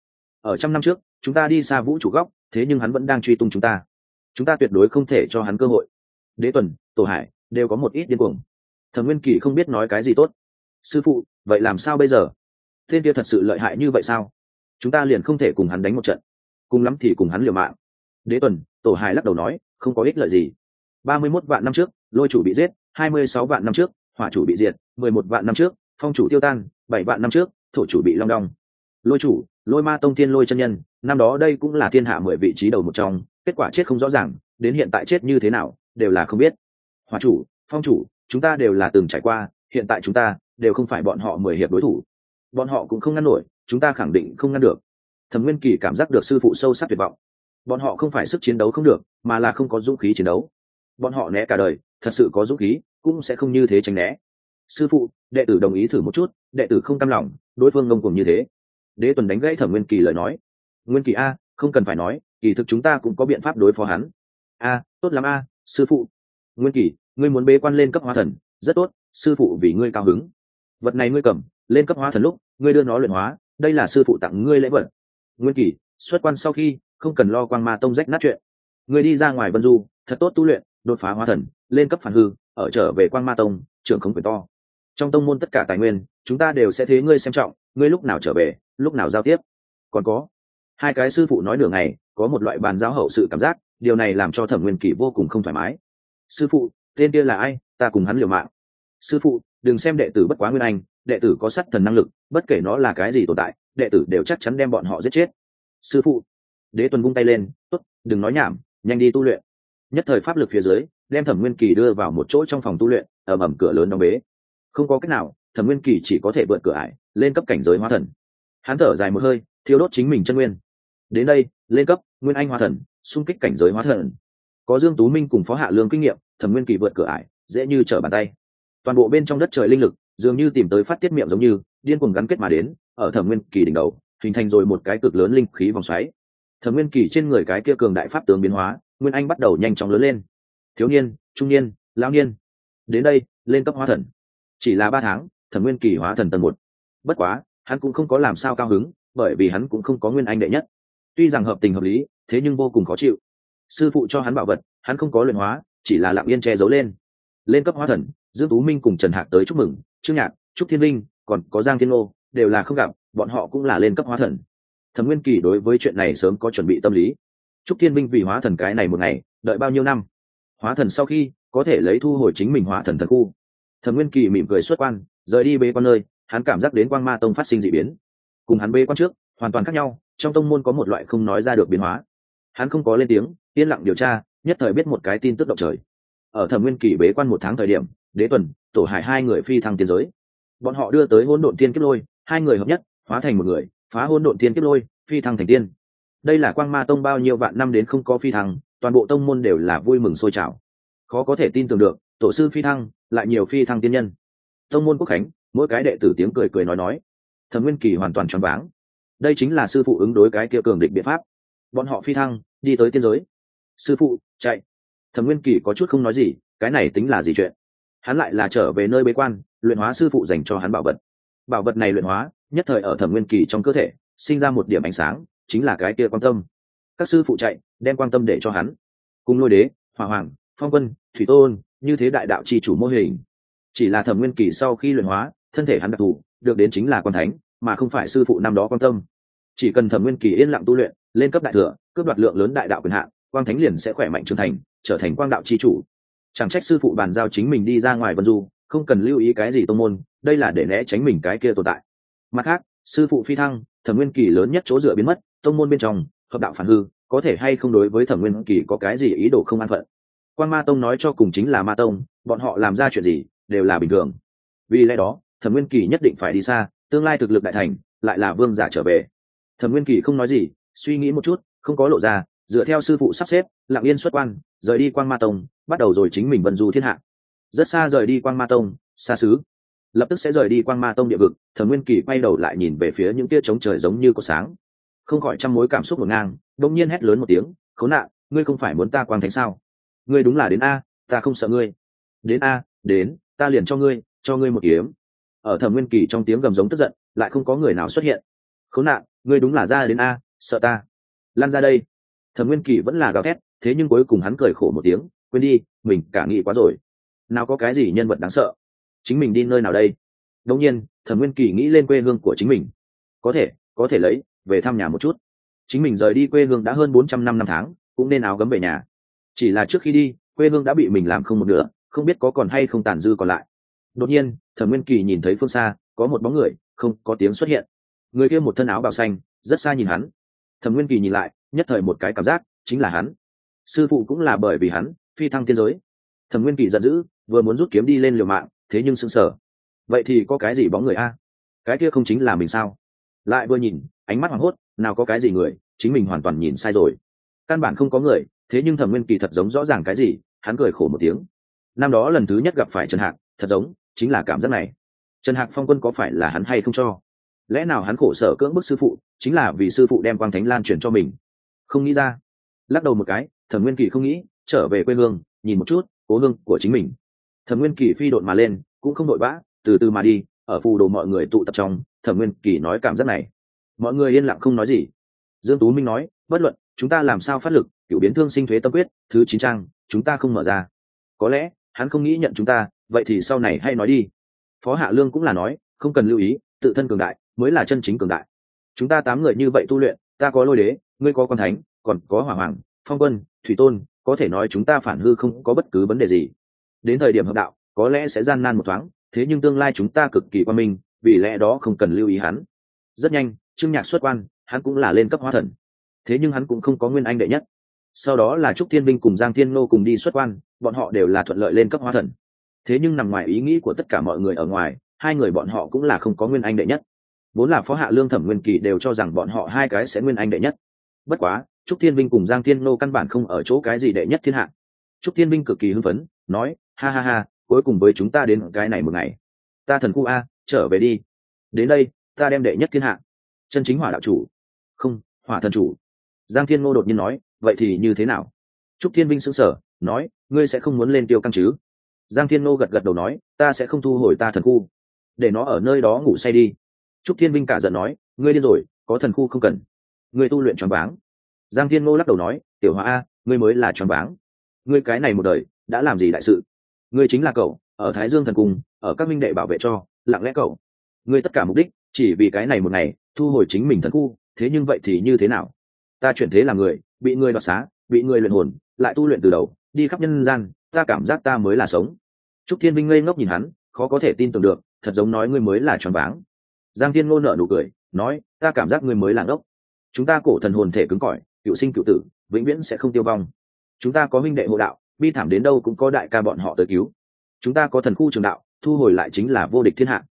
Ở trăm năm trước, chúng ta đi xa vũ trụ góc thế nhưng hắn vẫn đang truy tung chúng ta. Chúng ta tuyệt đối không thể cho hắn cơ hội. Đế tuần, tổ hải, đều có một ít điên cuồng. Thần nguyên kỳ không biết nói cái gì tốt. Sư phụ, vậy làm sao bây giờ? Tên kia thật sự lợi hại như vậy sao? Chúng ta liền không thể cùng hắn đánh một trận. Cùng lắm thì cùng hắn liều mạng. Đế tuần, tổ hải lắc đầu nói, không có ích lợi gì. Ba mươi mốt vạn năm trước, lôi chủ bị giết, hai mươi sáu vạn năm trước, hỏa chủ bị diệt, mười một vạn năm trước, phong chủ tiêu tan, bảy vạn năm trước, thổ chủ bị long đong lôi chủ, lôi ma tông thiên lôi chân nhân, năm đó đây cũng là thiên hạ mười vị trí đầu một trong, kết quả chết không rõ ràng, đến hiện tại chết như thế nào, đều là không biết. Hòa chủ, phong chủ, chúng ta đều là từng trải qua, hiện tại chúng ta đều không phải bọn họ mười hiệp đối thủ. Bọn họ cũng không ngăn nổi, chúng ta khẳng định không ngăn được. Thẩm nguyên kỳ cảm giác được sư phụ sâu sắc tuyệt vọng. Bọn họ không phải sức chiến đấu không được, mà là không có dũng khí chiến đấu. Bọn họ né cả đời, thật sự có dũng khí, cũng sẽ không như thế tránh né. Sư phụ, đệ tử đồng ý thử một chút, đệ tử không cam lòng, đối phương ngông cùng như thế đế tuần đánh gãy thẩm nguyên kỳ lời nói. Nguyên kỳ a, không cần phải nói, kỳ thực chúng ta cũng có biện pháp đối phó hắn. A, tốt lắm a, sư phụ. Nguyên kỳ, ngươi muốn bế quan lên cấp hóa thần, rất tốt, sư phụ vì ngươi cao hứng. Vật này ngươi cầm, lên cấp hóa thần lúc, ngươi đưa nó luyện hóa, đây là sư phụ tặng ngươi lễ vật. Nguyên kỳ, xuất quan sau khi, không cần lo quang ma tông rách nát chuyện. Ngươi đi ra ngoài vân du, thật tốt tu luyện, đột phá hóa thần, lên cấp phản hư, ở trở về quang ma tông, trưởng không quyền to. Trong tông môn tất cả tài nguyên, chúng ta đều sẽ thế ngươi xem trọng, ngươi lúc nào trở về? Lúc nào giao tiếp? Còn có, hai cái sư phụ nói nửa ngày, có một loại bàn giao hậu sự cảm giác, điều này làm cho thẩm nguyên kỳ vô cùng không thoải mái. Sư phụ, tên kia là ai? Ta cùng hắn liều mạng. Sư phụ, đừng xem đệ tử bất quá nguyên anh, đệ tử có sắt thần năng lực, bất kể nó là cái gì tồn tại, đệ tử đều chắc chắn đem bọn họ giết chết. Sư phụ, đế tuần vung tay lên, tốt, đừng nói nhảm, nhanh đi tu luyện. Nhất thời pháp lực phía dưới, đem thẩm nguyên kỳ đưa vào một chỗ trong phòng tu luyện ẩm ẩm cửa lớn đóng bế. Không có cách nào, thẩm nguyên kỳ chỉ có thể vượt cửa ải, lên cấp cảnh giới hóa thần hắn thở dài một hơi thiếu đốt chính mình chân nguyên. Đến đây, lên cấp, nguyên anh hóa thần, xung kích cảnh giới hóa thần. Có dương tú minh cùng phó hạ lương kinh nghiệm, thẩm nguyên kỳ vượt cửa ải, dễ như trở bàn tay. Toàn bộ bên trong đất trời linh lực, dường như tìm tới phát tiết miệng giống như, điên cuồng gắn kết mà đến, ở thẩm nguyên kỳ đỉnh đầu, hình thành rồi một cái cực lớn linh khí vòng xoáy. Thẩm nguyên kỳ trên người cái kia cường đại pháp tướng biến hóa, nguyên anh bắt đầu nhanh chóng lớn lên. Thiếu niên, trung niên, lão niên. Đến đây, lên cấp hóa thần. Chỉ là ba tháng, thẩm nguyên kỳ hóa thần tầng một. Bất quá hắn cũng không có làm sao cao hứng, bởi vì hắn cũng không có nguyên anh đệ nhất. Tuy rằng hợp tình hợp lý, thế nhưng vô cùng khó chịu. Sư phụ cho hắn bảo vật, hắn không có luyện hóa, chỉ là lặng yên che giấu lên. Lên cấp hóa thần, dương tú minh cùng trần hạc tới chúc mừng, trương nhạc, trúc thiên linh, còn có giang thiên ô đều là không gặp, bọn họ cũng là lên cấp hóa thần. Thẩm nguyên kỳ đối với chuyện này sớm có chuẩn bị tâm lý. Trúc thiên minh vì hóa thần cái này một ngày, đợi bao nhiêu năm? Hóa thần sau khi, có thể lấy thu hồi chính mình hóa thần thần khu. Thẩm nguyên kỳ mỉm cười xuất quan, rời đi bế quan nơi hắn cảm giác đến quang ma tông phát sinh d ị biến. Cùng hắn bế quan trước, hoàn toàn khác nhau, trong tông môn có một loại không nói ra được biến hóa. Hắn không có lên tiếng, yên lặng điều tra, nhất thời biết một cái tin tức động trời. Ở thẩm nguyên kỷ bế quan một tháng thời điểm, đế tuần, tổ hải hai người phi thăng tiến giới. Bọn họ đưa tới hôn độn tiên kiếp lôi, hai người hợp nhất, hóa thành một người, phá hôn độn tiên kiếp lôi, phi thăng thành tiên. Đây là quang ma tông bao nhiêu vạn năm đến không có phi thăng, toàn bộ tông môn đều là vui mừng sôi trào. Khó có thể tin tưởng được, tổ sư phi thăng, lại nhiều phi thăng tiên nhân. Tông môn quốc khánh mỗi cái đệ tử tiếng cười cười nói nói. Thẩm nguyên kỳ hoàn toàn choáng váng. Đây chính là sư phụ ứng đối cái kia cường định biện pháp. Bọn họ phi thăng, đi tới tiên giới. Sư phụ, chạy. Thẩm nguyên kỳ có chút không nói gì, cái này tính là gì chuyện? Hắn lại là trở về nơi bế quan, luyện hóa sư phụ dành cho hắn bảo vật. Bảo vật này luyện hóa, nhất thời ở thẩm nguyên kỳ trong cơ thể, sinh ra một điểm ánh sáng, chính là cái kia quan tâm. Các sư phụ chạy, đem quan tâm để cho hắn. Cùng lôi đế, hỏa hoàng, phong quân, thủy tôn, như thế đại đạo c h i chủ mô hình. Chỉ là thẩm nguyên kỳ sau khi luyện hóa thân thể hắn đặc thù, được đến chính là quan thánh, mà không phải sư phụ năm đó quan tâm. Chỉ cần thẩm nguyên kỳ yên lặng tu luyện, lên cấp đại thừa, cướp đoạt lượng lớn đại đạo quyền hạn quang thánh liền sẽ khỏe mạnh trưởng thành, trở thành quang đạo c h i chủ. Chẳng trách sư phụ bàn giao chính mình đi ra ngoài vân du, không cần lưu ý cái gì tô môn, đây là để né tránh mình cái kia tồn tại. Mặt khác, sư phụ phi thăng, thẩm nguyên kỳ lớn nhất chỗ dựa biến mất, tông môn bên trong, hợp đạo phản hư, có thể hay không đối với thẩm nguyên kỳ có cái gì ý đồ không an phận? Quan ma tông nói cho cùng chính là ma tông, bọn họ làm ra chuyện gì, đều là bình thường. Vì lẽ đó thẩm nguyên kỳ nhất định phải đi xa, tương lai thực lực đại thành, lại là vương giả trở về. Thẩm nguyên kỳ không nói gì, suy nghĩ một chút, không có lộ ra, dựa theo sư phụ sắp xếp, lặng yên xuất quan, rời đi quan ma tông, bắt đầu rồi chính mình vân du thiên hạ. Rất xa rời đi quan ma tông, xa xứ. Lập tức sẽ rời đi quan ma tông địa vực, thẩm nguyên kỳ quay đầu lại nhìn về phía những tia trống trời giống như có sáng. Không khỏi trăm mối cảm xúc ngổn ngang đông nhiên hét lớn một tiếng, khốn nạn, ngươi không phải muốn ta quang thánh sao? Ngươi đúng là đến a, ta không sợ ngươi. Đến a, đến, ta liền cho ngươi cho ngươi một kiếm ở thẩm nguyên kỳ trong tiếng gầm giống tức giận, lại không có người nào xuất hiện. Khốn nạn, ngươi đúng là ra đến a, sợ ta. Lan ra đây. Thẩm nguyên kỳ vẫn là gào thét, thế nhưng cuối cùng hắn cười khổ một tiếng, quên đi, mình cả nghĩ quá rồi. Nào có cái gì nhân vật đáng sợ? Chính mình đi nơi nào đây? Đông nhiên, thẩm nguyên kỳ nghĩ lên quê hương của chính mình. Có thể có thể lấy, về thăm nhà một chút. Chính mình rời đi quê hương đã hơn bốn trăm năm năm tháng, cũng nên áo gấm về nhà. Chỉ là trước khi đi, quê hương đã bị mình làm không một nửa, không biết có còn hay không tàn dư còn lại đột nhiên, thẩm nguyên kỳ nhìn thấy phương xa, có một bóng người, không có tiếng xuất hiện. Người kia một thân áo bào xanh, rất xa nhìn hắn. Thẩm nguyên kỳ nhìn lại, nhất thời một cái cảm giác, chính là hắn. Sư phụ cũng là bởi vì hắn, phi thăng tiên giới. Thẩm nguyên kỳ giận dữ, vừa muốn rút kiếm đi lên liều mạng, thế nhưng sững sờ. Vậy thì có cái gì bóng người a? Cái kia không chính là mình sao? Lại vừa nhìn, ánh mắt hoảng hốt, nào có cái gì người, chính mình hoàn toàn nhìn sai rồi. Căn bản không có người, thế nhưng thẩm nguyên kỳ thật giống rõ ràng cái gì, hắn cười khổ một tiếng. Năm đó lần thứ nhất gặp phải trần hạc, thật giống chính là cảm giác này. Trần hạc phong quân có phải là hắn hay không cho? Lẽ nào hắn khổ sở cưỡng bức sư phụ, chính là vì sư phụ đem quang thánh lan truyền cho mình? Không nghĩ ra. Lắc đầu một cái thẩm nguyên kỳ không nghĩ, trở về quê hương, nhìn một chút, cố hương của chính mình. Thẩm nguyên kỳ phi độn mà lên, cũng không đội vã từ từ mà đi, ở phù đồ mọi người tụ tập trong thẩm nguyên kỳ nói cảm giác này. Mọi người yên lặng không nói gì. Dương tú minh nói, bất luận, chúng ta làm sao phát lực cựu biến thương sinh thuế tâm quyết, thứ chín trang, chúng ta không mở ra. Có lẽ, hắn không nghĩ nhận chúng ta vậy thì sau này hay nói đi. Phó hạ lương cũng là nói, không cần lưu ý, tự thân cường đại mới là chân chính cường đại. Chúng ta tám người như vậy tu luyện, ta có lôi đế, ngươi có con thánh, còn có hỏa hoàng, phong quân, thủy tôn, có thể nói chúng ta phản hư không có bất cứ vấn đề gì. Đến thời điểm hợp đạo, có lẽ sẽ gian nan một thoáng, thế nhưng tương lai chúng ta cực kỳ quan minh, vì lẽ đó không cần lưu ý hắn. Rất nhanh, trương nhạc xuất quan, hắn cũng là lên cấp hóa thần. Thế nhưng hắn cũng không có nguyên anh đệ nhất. Sau đó là trúc thiên binh cùng giang thiên nô cùng đi xuất quan, bọn họ đều là thuận lợi lên cấp hóa thần thế nhưng nằm ngoài ý nghĩ của tất cả mọi người ở ngoài, hai người bọn họ cũng là không có nguyên anh đệ nhất. Vốn là phó hạ lương thẩm nguyên kỳ đều cho rằng bọn họ hai cái sẽ nguyên anh đệ nhất. Bất quá, trúc thiên vinh cùng giang thiên nô căn bản không ở chỗ cái gì đệ nhất thiên hạ. Trúc thiên vinh cực kỳ hưng phấn, nói, ha ha ha, cuối cùng với chúng ta đến cái này một ngày. Ta thần khu a, trở về đi. Đến đây, ta đem đệ nhất thiên hạ. Chân chính hỏa đạo chủ. Không, hỏa thần chủ. Giang thiên ngô đột nhiên nói, vậy thì như thế nào? Trúc thiên binh xứng sở nói, ngươi sẽ không muốn lên tiêu căng chứ? Giang thiên ngô gật gật đầu nói, ta sẽ không thu hồi ta thần khu. Để nó ở nơi đó ngủ say đi. Trúc thiên binh cả giận nói, ngươi điên rồi, có thần khu không cần. Ngươi tu luyện tròn váng. Giang thiên ngô lắc đầu nói, tiểu hóa a, ngươi mới là tròn váng. Ngươi cái này một đời, đã làm gì đại sự? Ngươi chính là cậu, ở thái dương thần cung, ở các minh đệ bảo vệ cho, lặng lẽ cậu. Ngươi tất cả mục đích, chỉ vì cái này một ngày, thu hồi chính mình thần khu, thế nhưng vậy thì như thế nào? Ta chuyển thế là người, bị người đoạt xá, bị người luyện hồn, lại tu luyện từ đầu, đi khắp nhân gian ta cảm giác ta mới là sống. Trúc thiên minh ngây ngốc nhìn hắn, khó có thể tin tưởng được, thật giống nói ngươi mới là tròn váng. Giang thiên ngô nợ nụ cười, nói, ta cảm giác ngươi mới là ngốc. Chúng ta cổ thần hồn thể cứng cỏi, cựu sinh cựu tử, vĩnh viễn sẽ không tiêu vong. Chúng ta có minh đệ hộ đạo, bi thảm đến đâu cũng có đại ca bọn họ tới cứu. Chúng ta có thần khu trường đạo, thu hồi lại chính là vô địch thiên hạ.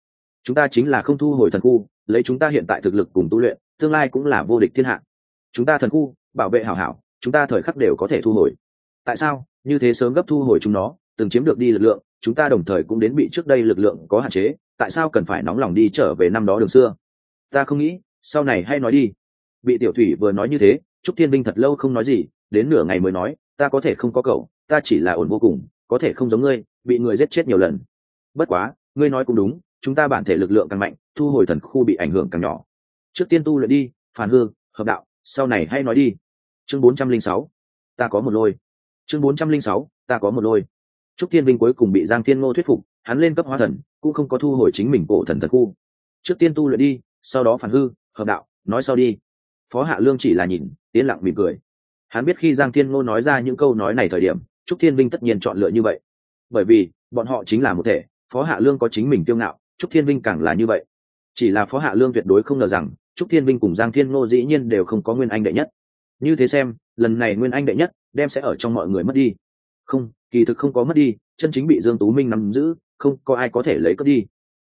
Chúng ta chính là không thu hồi thần khu, lấy chúng ta hiện tại thực lực cùng tu luyện, tương lai cũng là vô địch thiên hạ. Chúng ta thần khu, bảo vệ hảo hảo, chúng ta thời khắc đều có thể thu hồi. Tại sao? Như thế sớm gấp thu hồi chúng nó, từng chiếm được đi lực lượng, chúng ta đồng thời cũng đến bị trước đây lực lượng có hạn chế, tại sao cần phải nóng lòng đi trở về năm đó đường xưa? Ta không nghĩ, sau này hay nói đi. Bị tiểu thủy vừa nói như thế, trúc thiên binh thật lâu không nói gì, đến nửa ngày mới nói, ta có thể không có cậu, ta chỉ là ổn vô cùng, có thể không giống ngươi, bị người giết chết nhiều lần. Bất quá, ngươi nói cũng đúng, chúng ta bản thể lực lượng càng mạnh, thu hồi thần khu bị ảnh hưởng càng nhỏ. Trước tiên tu luyện đi, phản hương hợp đạo, sau này hay nói đi. Chương bốn trăm linh sáu, ta có một lôi chương bốn trăm linh sáu, ta có một lôi. Trúc thiên vinh cuối cùng bị giang thiên ngô thuyết phục, hắn lên cấp hóa thần, cũng không có thu hồi chính mình cổ thần thần khu. Trước tiên tu luyện đi, sau đó phản hư, hợp đạo, nói sau đi. Phó hạ lương chỉ là nhìn, yên lặng mỉm cười. Hắn biết khi giang thiên ngô nói ra những câu nói này thời điểm trúc thiên vinh tất nhiên chọn lựa như vậy. Bởi vì, bọn họ chính là một thể, phó hạ lương có chính mình tiêu ngạo trúc thiên vinh càng là như vậy. Chỉ là phó hạ lương tuyệt đối không ngờ rằng trúc thiên vinh cùng giang thiên ngô dĩ nhiên đều không có nguyên anh đệ nhất. Như thế xem, lần này nguyên anh đệ nhất đem sẽ ở trong mọi người mất đi. Không, kỳ thực không có mất đi, chân chính bị dương tú minh nắm giữ, không có ai có thể lấy cướp đi.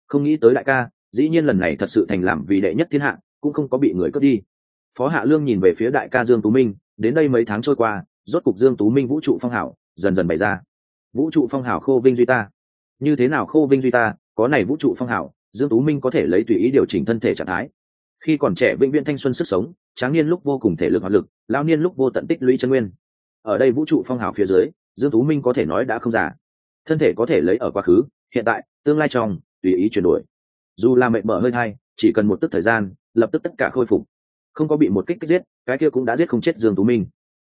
Không nghĩ tới đại ca, dĩ nhiên lần này thật sự thành làm vì đệ nhất thiên hạ, cũng không có bị người cướp đi. Phó hạ lương nhìn về phía đại ca dương tú minh, đến đây mấy tháng trôi qua, rốt cục dương tú minh vũ trụ phong hảo, dần dần bày ra. Vũ trụ phong hảo khô vinh duy ta. Như thế nào khô vinh duy ta, có này vũ trụ phong hảo, dương tú minh có thể lấy tùy ý điều chỉnh thân thể trạng thái. Khi còn trẻ vĩnh viễn thanh xuân sức sống, tráng niên lúc vô cùng thể lực hoạt lực lao niên lúc vô tận tích lũy chân nguyên ở đây vũ trụ phong hào phía dưới, dương tú minh có thể nói đã không già. Thân thể có thể lấy ở quá khứ, hiện tại, tương lai trong, tùy ý chuyển đổi. Dù là mệnh mở hơi thay chỉ cần một tức thời gian, lập tức tất cả khôi phục. Không có bị một kích kích giết, cái kia cũng đã giết không chết dương tú minh.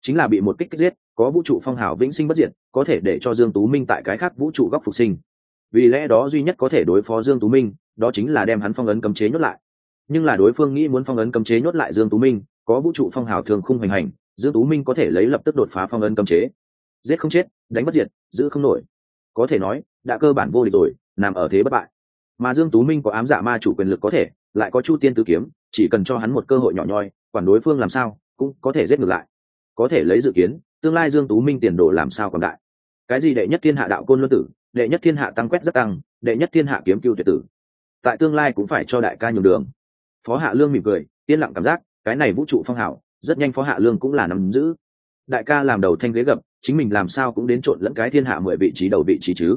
Chính là bị một kích kích giết, có vũ trụ phong hào vĩnh sinh bất diệt, có thể để cho dương tú minh tại cái khác vũ trụ góc phục sinh. Vì lẽ đó duy nhất có thể đối phó dương tú minh, đó chính là đem hắn phong ấn cấm chế nhốt lại. Nhưng là đối phương nghĩ muốn phong ấn cấm chế nhốt lại dương tú minh, có vũ trụ phong hào thường khung hoành hành dương tú minh có thể lấy lập tức đột phá phong ấn cấm chế. Giết không chết, đánh bất diệt, giữ không nổi. Có thể nói, đã cơ bản vô địch rồi, nằm ở thế bất bại. Mà dương tú minh có ám giả ma chủ quyền lực có thể, lại có chu tiên tứ kiếm, chỉ cần cho hắn một cơ hội nhỏ nhoi, quản đối phương làm sao, cũng có thể giết ngược lại. Có thể lấy dự kiến, tương lai dương tú minh tiền đồ làm sao còn đại. Cái gì đệ nhất thiên hạ đạo côn luân tử, đệ nhất thiên hạ tăng quét rất tăng, đệ nhất thiên hạ kiếm cưu tuyệt tử. Tại tương lai cũng phải cho đại ca nhường đường. Phó hạ lương mỉm cười, yên lặng cảm giác, cái này vũ trụ phong hảo rất nhanh phó hạ lương cũng là nắm giữ. Đại ca làm đầu thanh ghế gập, chính mình làm sao cũng đến trộn lẫn cái thiên hạ mười vị trí đầu vị trí chứ.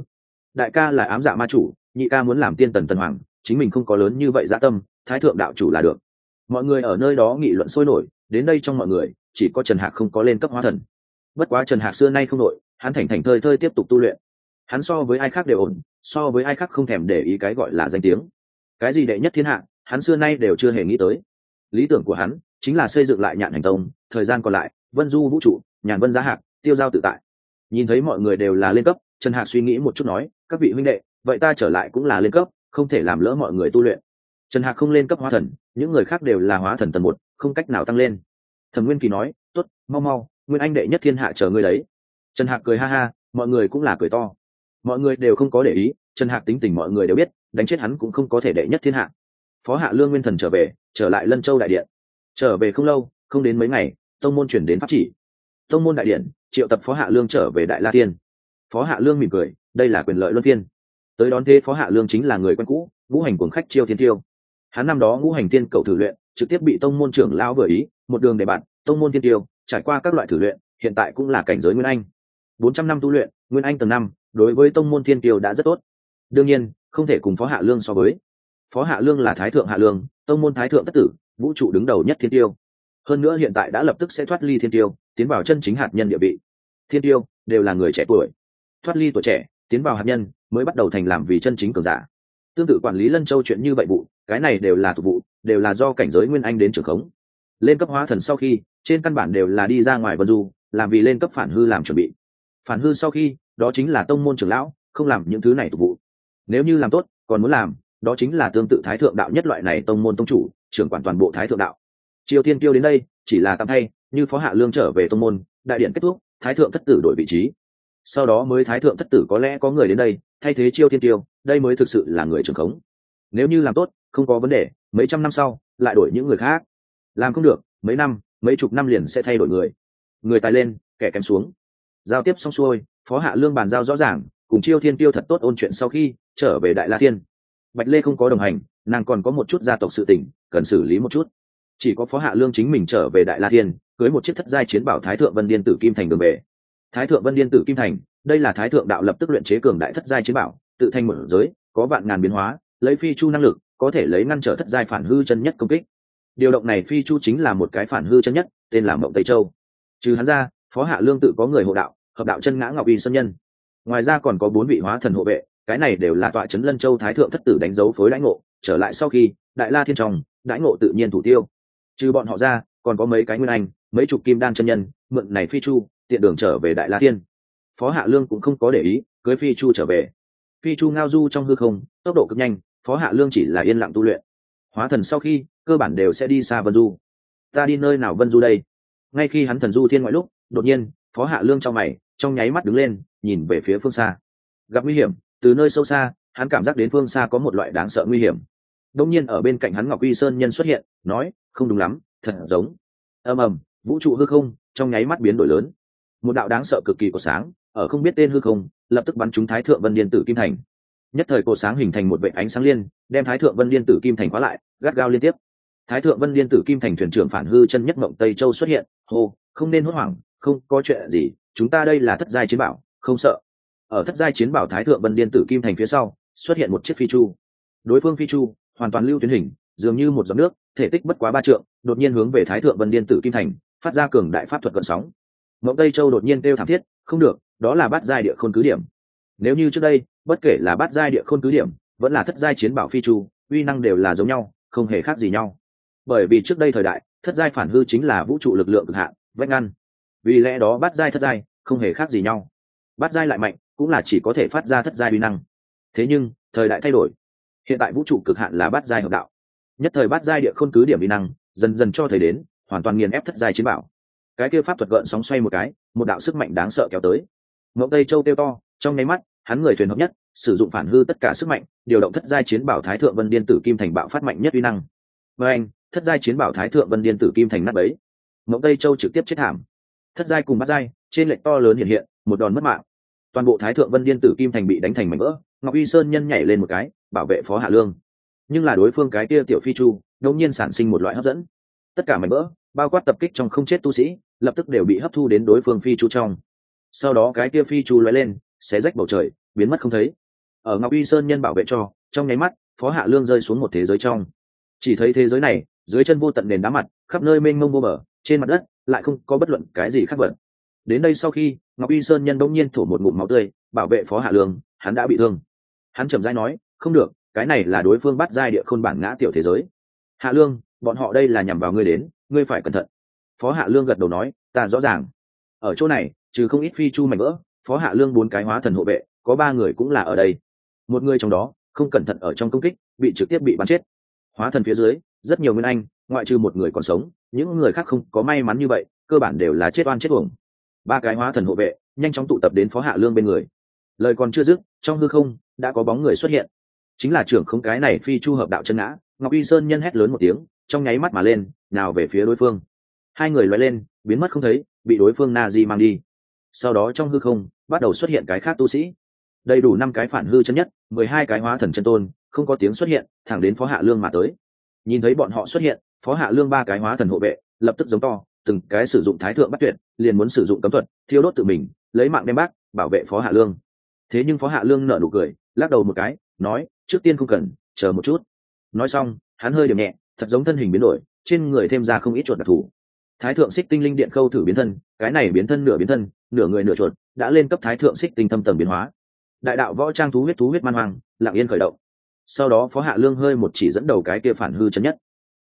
Đại ca là ám dạ ma chủ, nhị ca muốn làm tiên tần tần hoàng, chính mình không có lớn như vậy dã tâm, thái thượng đạo chủ là được. Mọi người ở nơi đó nghị luận sôi nổi, đến đây trong mọi người, chỉ có trần hạc không có lên cấp hóa thần. Bất quá trần hạc xưa nay không nội hắn thành thành thơi thơi tiếp tục tu luyện. Hắn so với ai khác đều ổn, so với ai khác không thèm để ý cái gọi là danh tiếng. Cái gì đệ nhất thiên hạ, hắn xưa nay đều chưa hề nghĩ tới. Lý tưởng của hắn chính là xây dựng lại nhạn hành tông, thời gian còn lại, vân du vũ trụ, nhàn vân giá hạc, tiêu giao tự tại. Nhìn thấy mọi người đều là lên cấp, trần hạc suy nghĩ một chút nói, các vị huynh đệ, vậy ta trở lại cũng là lên cấp, không thể làm lỡ mọi người tu luyện. Trần hạc không lên cấp hóa thần, những người khác đều là hóa thần tầng một, không cách nào tăng lên. Thẩm nguyên kỳ nói t ố t mau mau, nguyên anh đệ nhất thiên hạ chờ ngươi đấy. Trần hạc cười ha ha, mọi người cũng là cười to. Mọi người đều không có để ý, trần hạc tính tình mọi người đều biết, đánh chết hắn cũng không có thể đệ nhất thiên hạ. Phó hạ lương nguyên thần trở về, trở lại lân châu đại điện trở về không lâu, không đến mấy ngày, tông môn chuyển đến pháp chỉ. Tông môn đại điện, triệu tập phó hạ lương trở về đại la tiên. Phó hạ lương mỉm cười, đây là quyền lợi luân phiên. Tới đón thế phó hạ lương chính là người quen cũ, ngũ hành cuồng khách chiêu thiên tiêu. Hắn năm đó ngũ hành tiên cầu thử luyện, trực tiếp bị tông môn trưởng lao vừa ý, một đường để bạn, tông môn tiên tiêu, trải qua các loại thử luyện, hiện tại cũng là cảnh giới nguyên anh. Bốn trăm năm tu luyện, nguyên anh tầng năm, đối với tông môn thiên tiêu đã rất tốt. Đương nhiên, không thể cùng phó hạ lương so với. Phó hạ lương là thái thượng hạ lương, tông môn thái thượng tất tử vũ trụ đứng đầu nhất thiên tiêu. Hơn nữa hiện tại đã lập tức sẽ thoát ly thiên tiêu, tiến vào chân chính hạt nhân địa vị. Thiên tiêu, đều là người trẻ tuổi. Thoát ly tuổi trẻ, tiến vào hạt nhân, mới bắt đầu thành làm vì chân chính cường giả. Tương tự quản lý lân châu chuyện như vậy vụ, cái này đều là thuộc vụ, đều là do cảnh giới nguyên anh đến trưởng khống. Lên cấp hóa thần sau khi, trên căn bản đều là đi ra ngoài vân du, làm vì lên cấp phản hư làm chuẩn bị. Phản hư sau khi, đó chính là tông môn trưởng lão, không làm những thứ này thuộc vụ. Nếu như làm tốt, còn muốn làm, đó chính là tương tự thái thượng đạo nhất loại này tông môn tông chủ trưởng quản toàn bộ thái thượng đạo. Triều tiên tiêu đến đây, chỉ là tạm thay, như phó hạ lương trở về tông môn, đại điện kết thúc, thái thượng thất tử đổi vị trí. Sau đó mới thái thượng thất tử có lẽ có người đến đây, thay thế chiêu thiên tiêu đây mới thực sự là người trưởng khống. Nếu như làm tốt, không có vấn đề, mấy trăm năm sau, lại đổi những người khác. Làm không được, mấy năm, mấy chục năm liền sẽ thay đổi người. Người tài lên, kẻ kém xuống. Giao tiếp xong xuôi, phó hạ lương bàn giao rõ ràng, cùng chiêu thiên tiêu thật tốt ôn chuyện sau khi, trở về đại la thiên. Bạch lê không có đồng hành nàng còn có một chút gia tộc sự tình, cần xử lý một chút. Chỉ có phó hạ lương chính mình trở về đại la thiên, cưới một chiếc thất giai chiến bảo thái thượng vân điên tử kim thành đường về. Thái thượng vân điên tử kim thành, đây là thái thượng đạo lập tức luyện chế cường đại thất giai chiến bảo, tự thành một giới, có vạn ngàn biến hóa, lấy phi chu năng lực, có thể lấy ngăn trở thất giai phản hư chân nhất công kích. Điều động này phi chu chính là một cái phản hư chân nhất, tên là mộng tây châu. Trừ hắn ra, phó hạ lương tự có người hộ đạo, hợp đạo chân ngã ngọc y sân nhân. Ngoài ra còn có bốn vị hóa thần hộ vệ cái này đều là tọa trấn lân châu thái thượng thất tử đánh dấu phối lãnh ngộ, trở lại sau khi, đại la thiên trọng đãi ngộ tự nhiên thủ tiêu. Trừ bọn họ ra, còn có mấy cái nguyên anh, mấy chục kim đan chân nhân, mượn này phi chu, tiện đường trở về đại la thiên. Phó hạ lương cũng không có để ý, cưới phi chu trở về. Phi chu ngao du trong hư không, tốc độ cực nhanh, phó hạ lương chỉ là yên lặng tu luyện. Hóa thần sau khi, cơ bản đều sẽ đi xa vân du. Ta đi nơi nào vân du đây? Ngay khi hắn thần du thiên ngoại lúc, đột nhiên, phó hạ lương trong mày, trong nháy mắt đứng lên, nhìn về phía phương xa. Gặp nguy hiểm từ nơi sâu xa, hắn cảm giác đến phương xa có một loại đáng sợ nguy hiểm. Đông nhiên ở bên cạnh hắn ngọc uy sơn nhân xuất hiện, nói, không đúng lắm, thật giống. Ầm ầm, vũ trụ hư không trong nháy mắt biến đổi lớn. Một đạo đáng sợ cực kỳ của sáng, ở không biết tên hư không, lập tức bắn trúng thái thượng vân liên tử kim thành. Nhất thời cổ sáng hình thành một vệ ánh sáng liên, đem thái thượng vân liên tử kim thành khóa lại, gắt gao liên tiếp. Thái thượng vân liên tử kim thành thuyền trưởng phản hư chân nhất mộng tây châu xuất hiện, hô, không nên hốt hoảng, không có chuyện gì, chúng ta đây là thất giai chiến bảo, không sợ ở thất giai chiến bảo thái thượng vân điên tử kim thành phía sau, xuất hiện một chiếc phi chu. Đối phương phi chu, hoàn toàn lưu tuyến hình, dường như một giọt nước, thể tích bất quá ba trượng, đột nhiên hướng về thái thượng vân điên tử kim thành, phát ra cường đại pháp thuật cận sóng. Mộng tây châu đột nhiên kêu thảm thiết, không được, đó là bát giai địa khôn cứ điểm. Nếu như trước đây, bất kể là bát giai địa khôn cứ điểm, vẫn là thất giai chiến bảo phi chu, uy năng đều là giống nhau, không hề khác gì nhau. Bởi vì trước đây thời đại, thất giai phản hư chính là vũ trụ lực lượng cực hạn, vách ngăn. Vì lẽ đó bát giai thất giai, không hề khác gì nhau. Bát giai lại mạnh cũng là chỉ có thể phát ra thất giai uy năng. Thế nhưng, thời đại thay đổi. Hiện tại vũ trụ cực hạn là bát giai hợp đạo. Nhất thời bát giai địa khôn cứ điểm uy năng, dần dần cho thấy đến, hoàn toàn nghiền ép thất giai chiến bảo. Cái kia pháp thuật gợn sóng xoay một cái, một đạo sức mạnh đáng sợ kéo tới. Ngẫu tây châu kêu to, trong nháy mắt, hắn người thuyền hợp nhất, sử dụng phản hư tất cả sức mạnh, điều động thất giai chiến bảo thái thượng vân điên tử kim thành bạo phát mạnh nhất uy năng. Và anh, thất giai chiến bảo thái thượng vân điên tử kim thành nát bấy. Ngẫu tây châu trực tiếp chết thảm. Thất giai cùng bát giai, trên lệnh to lớn hiện hiện, một đòn mất mạng toàn bộ thái thượng vân điên tử kim thành bị đánh thành mảnh vỡ, ngọc y sơn nhân nhảy lên một cái, bảo vệ phó hạ lương. Nhưng là đối phương cái kia tiểu phi chu, đột nhiên sản sinh một loại hấp dẫn. Tất cả mảnh vỡ, bao quát tập kích trong không chết tu sĩ, lập tức đều bị hấp thu đến đối phương phi chu trong. Sau đó cái kia phi chu lóe lên, xé rách bầu trời, biến mất không thấy. Ở ngọc y sơn nhân bảo vệ cho, trong nháy mắt, phó hạ lương rơi xuống một thế giới trong. Chỉ thấy thế giới này, dưới chân vô tận nền đá mặt, khắp nơi mênh mông vô bờ, trên mặt đất, lại không có bất luận cái gì khác vật đến đây sau khi, ngọc y sơn nhân đông nhiên thổ một ngụm máu tươi, bảo vệ phó hạ lương, hắn đã bị thương. Hắn trầm dai nói, không được, cái này là đối phương bắt giai địa khôn bản ngã tiểu thế giới. Hạ lương, bọn họ đây là nhằm vào ngươi đến, ngươi phải cẩn thận. Phó hạ lương gật đầu nói, ta rõ ràng. Ở chỗ này, trừ không ít phi chu mảnh vỡ, phó hạ lương bốn cái hóa thần hộ vệ, có ba người cũng là ở đây. Một người trong đó, không cẩn thận ở trong công kích, bị trực tiếp bị bắn chết. Hóa thần phía dưới, rất nhiều nguyên anh, ngoại trừ một người còn sống, những người khác không có may mắn như vậy, cơ bản đều là chết oan chết uổng ba cái hóa thần hộ vệ, nhanh chóng tụ tập đến phó hạ lương bên người. Lời còn chưa dứt, trong hư không, đã có bóng người xuất hiện. Chính là trưởng không cái này phi chu hợp đạo chân ngã, ngọc y sơn nhân hét lớn một tiếng, trong nháy mắt mà lên, nào về phía đối phương. Hai người loay lên, biến mất không thấy, bị đối phương na di mang đi. Sau đó trong hư không, bắt đầu xuất hiện cái khác tu sĩ. Đầy đủ năm cái phản hư chân nhất, mười hai cái hóa thần chân tôn, không có tiếng xuất hiện, thẳng đến phó hạ lương mà tới. Nhìn thấy bọn họ xuất hiện, phó hạ lương ba cái hóa thần hộ vệ, lập tức giống to từng cái sử dụng thái thượng bắt tuyệt, liền muốn sử dụng cấm thuật, thiêu đốt tự mình, lấy mạng đem bác, bảo vệ phó hạ lương. Thế nhưng phó hạ lương nở nụ cười, lắc đầu một cái, nói, trước tiên không cần, chờ một chút. Nói xong, hắn hơi điểm nhẹ, thật giống thân hình biến đổi, trên người thêm ra không ít chuột đặc thù. Thái thượng xích tinh linh điện khâu thử biến thân, cái này biến thân nửa biến thân, nửa người nửa chuột, đã lên cấp thái thượng xích tinh thâm tầng biến hóa. Đại đạo võ trang thú huyết thú huyết man hoang, lặng yên khởi động. Sau đó phó hạ lương hơi một chỉ dẫn đầu cái kia phản hư chân nhất.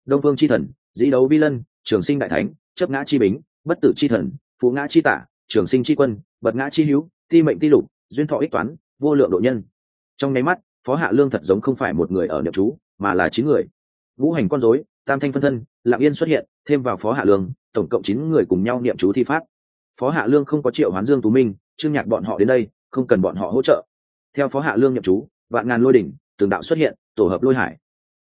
Đông phương c h i thần, dĩ đấu vi lân, trường sinh đại thánh chấp ngã chi bính, bất tử chi thần, phú ngã chi tả, trường sinh chi quân, bật ngã chi hữu, ti mệnh ti lục, duyên thọ ích toán, vô lượng độ nhân. Trong nháy mắt, phó hạ lương thật giống không phải một người ở niệm chú, mà là chín người. Vũ hành con dối tam thanh phân thân, lạng yên xuất hiện, thêm vào phó hạ lương, tổng cộng chín người cùng nhau niệm chú thi pháp. Phó hạ lương không có triệu hoán dương tú minh, trương nhạc bọn họ đến đây, không cần bọn họ hỗ trợ. Theo phó hạ lương nhậm chú, vạn ngàn lôi đỉnh, tường đạo xuất hiện, tổ hợp lôi hải.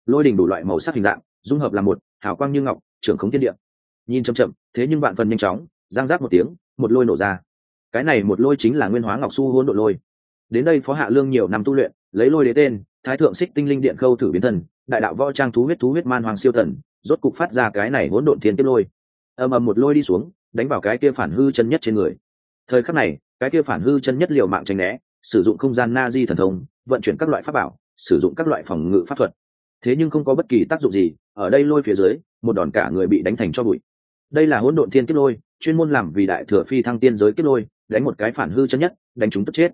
Lôi đỉnh đủ loại màu sắc hình dạng, dung hợp là một, hào quang như ngọc trưởng khống thiên địa nhìn chậm chậm, thế nhưng bạn phần nhanh chóng giang giác một tiếng, một lôi nổ ra. Cái này một lôi chính là nguyên hóa ngọc su hôn độ lôi. Đến đây phó hạ lương nhiều năm tu luyện, lấy lôi đế tên, thái thượng xích tinh linh điện khâu thử biến thần, đại đạo võ trang thú huyết thú huyết man hoàng siêu thần, rốt cục phát ra cái này hỗn độn thiên tiếp lôi. Ầm ầm một lôi đi xuống, đánh vào cái kia phản hư chân nhất trên người. Thời khắc này, cái kia phản hư chân nhất liều mạng tránh né, sử dụng không gian na di thần thông, vận chuyển các loại pháp bảo, sử dụng các loại phòng ngự pháp thuật. Thế nhưng không có bất kỳ tác dụng gì, ở đây lôi phía dưới, một đòn cả người bị đánh thành cho bụi đây là hỗn độn thiên kiếp lôi, chuyên môn làm vì đại thừa phi thăng tiên giới kiếp lôi, đánh một cái phản hư chân nhất, đánh chúng tức chết.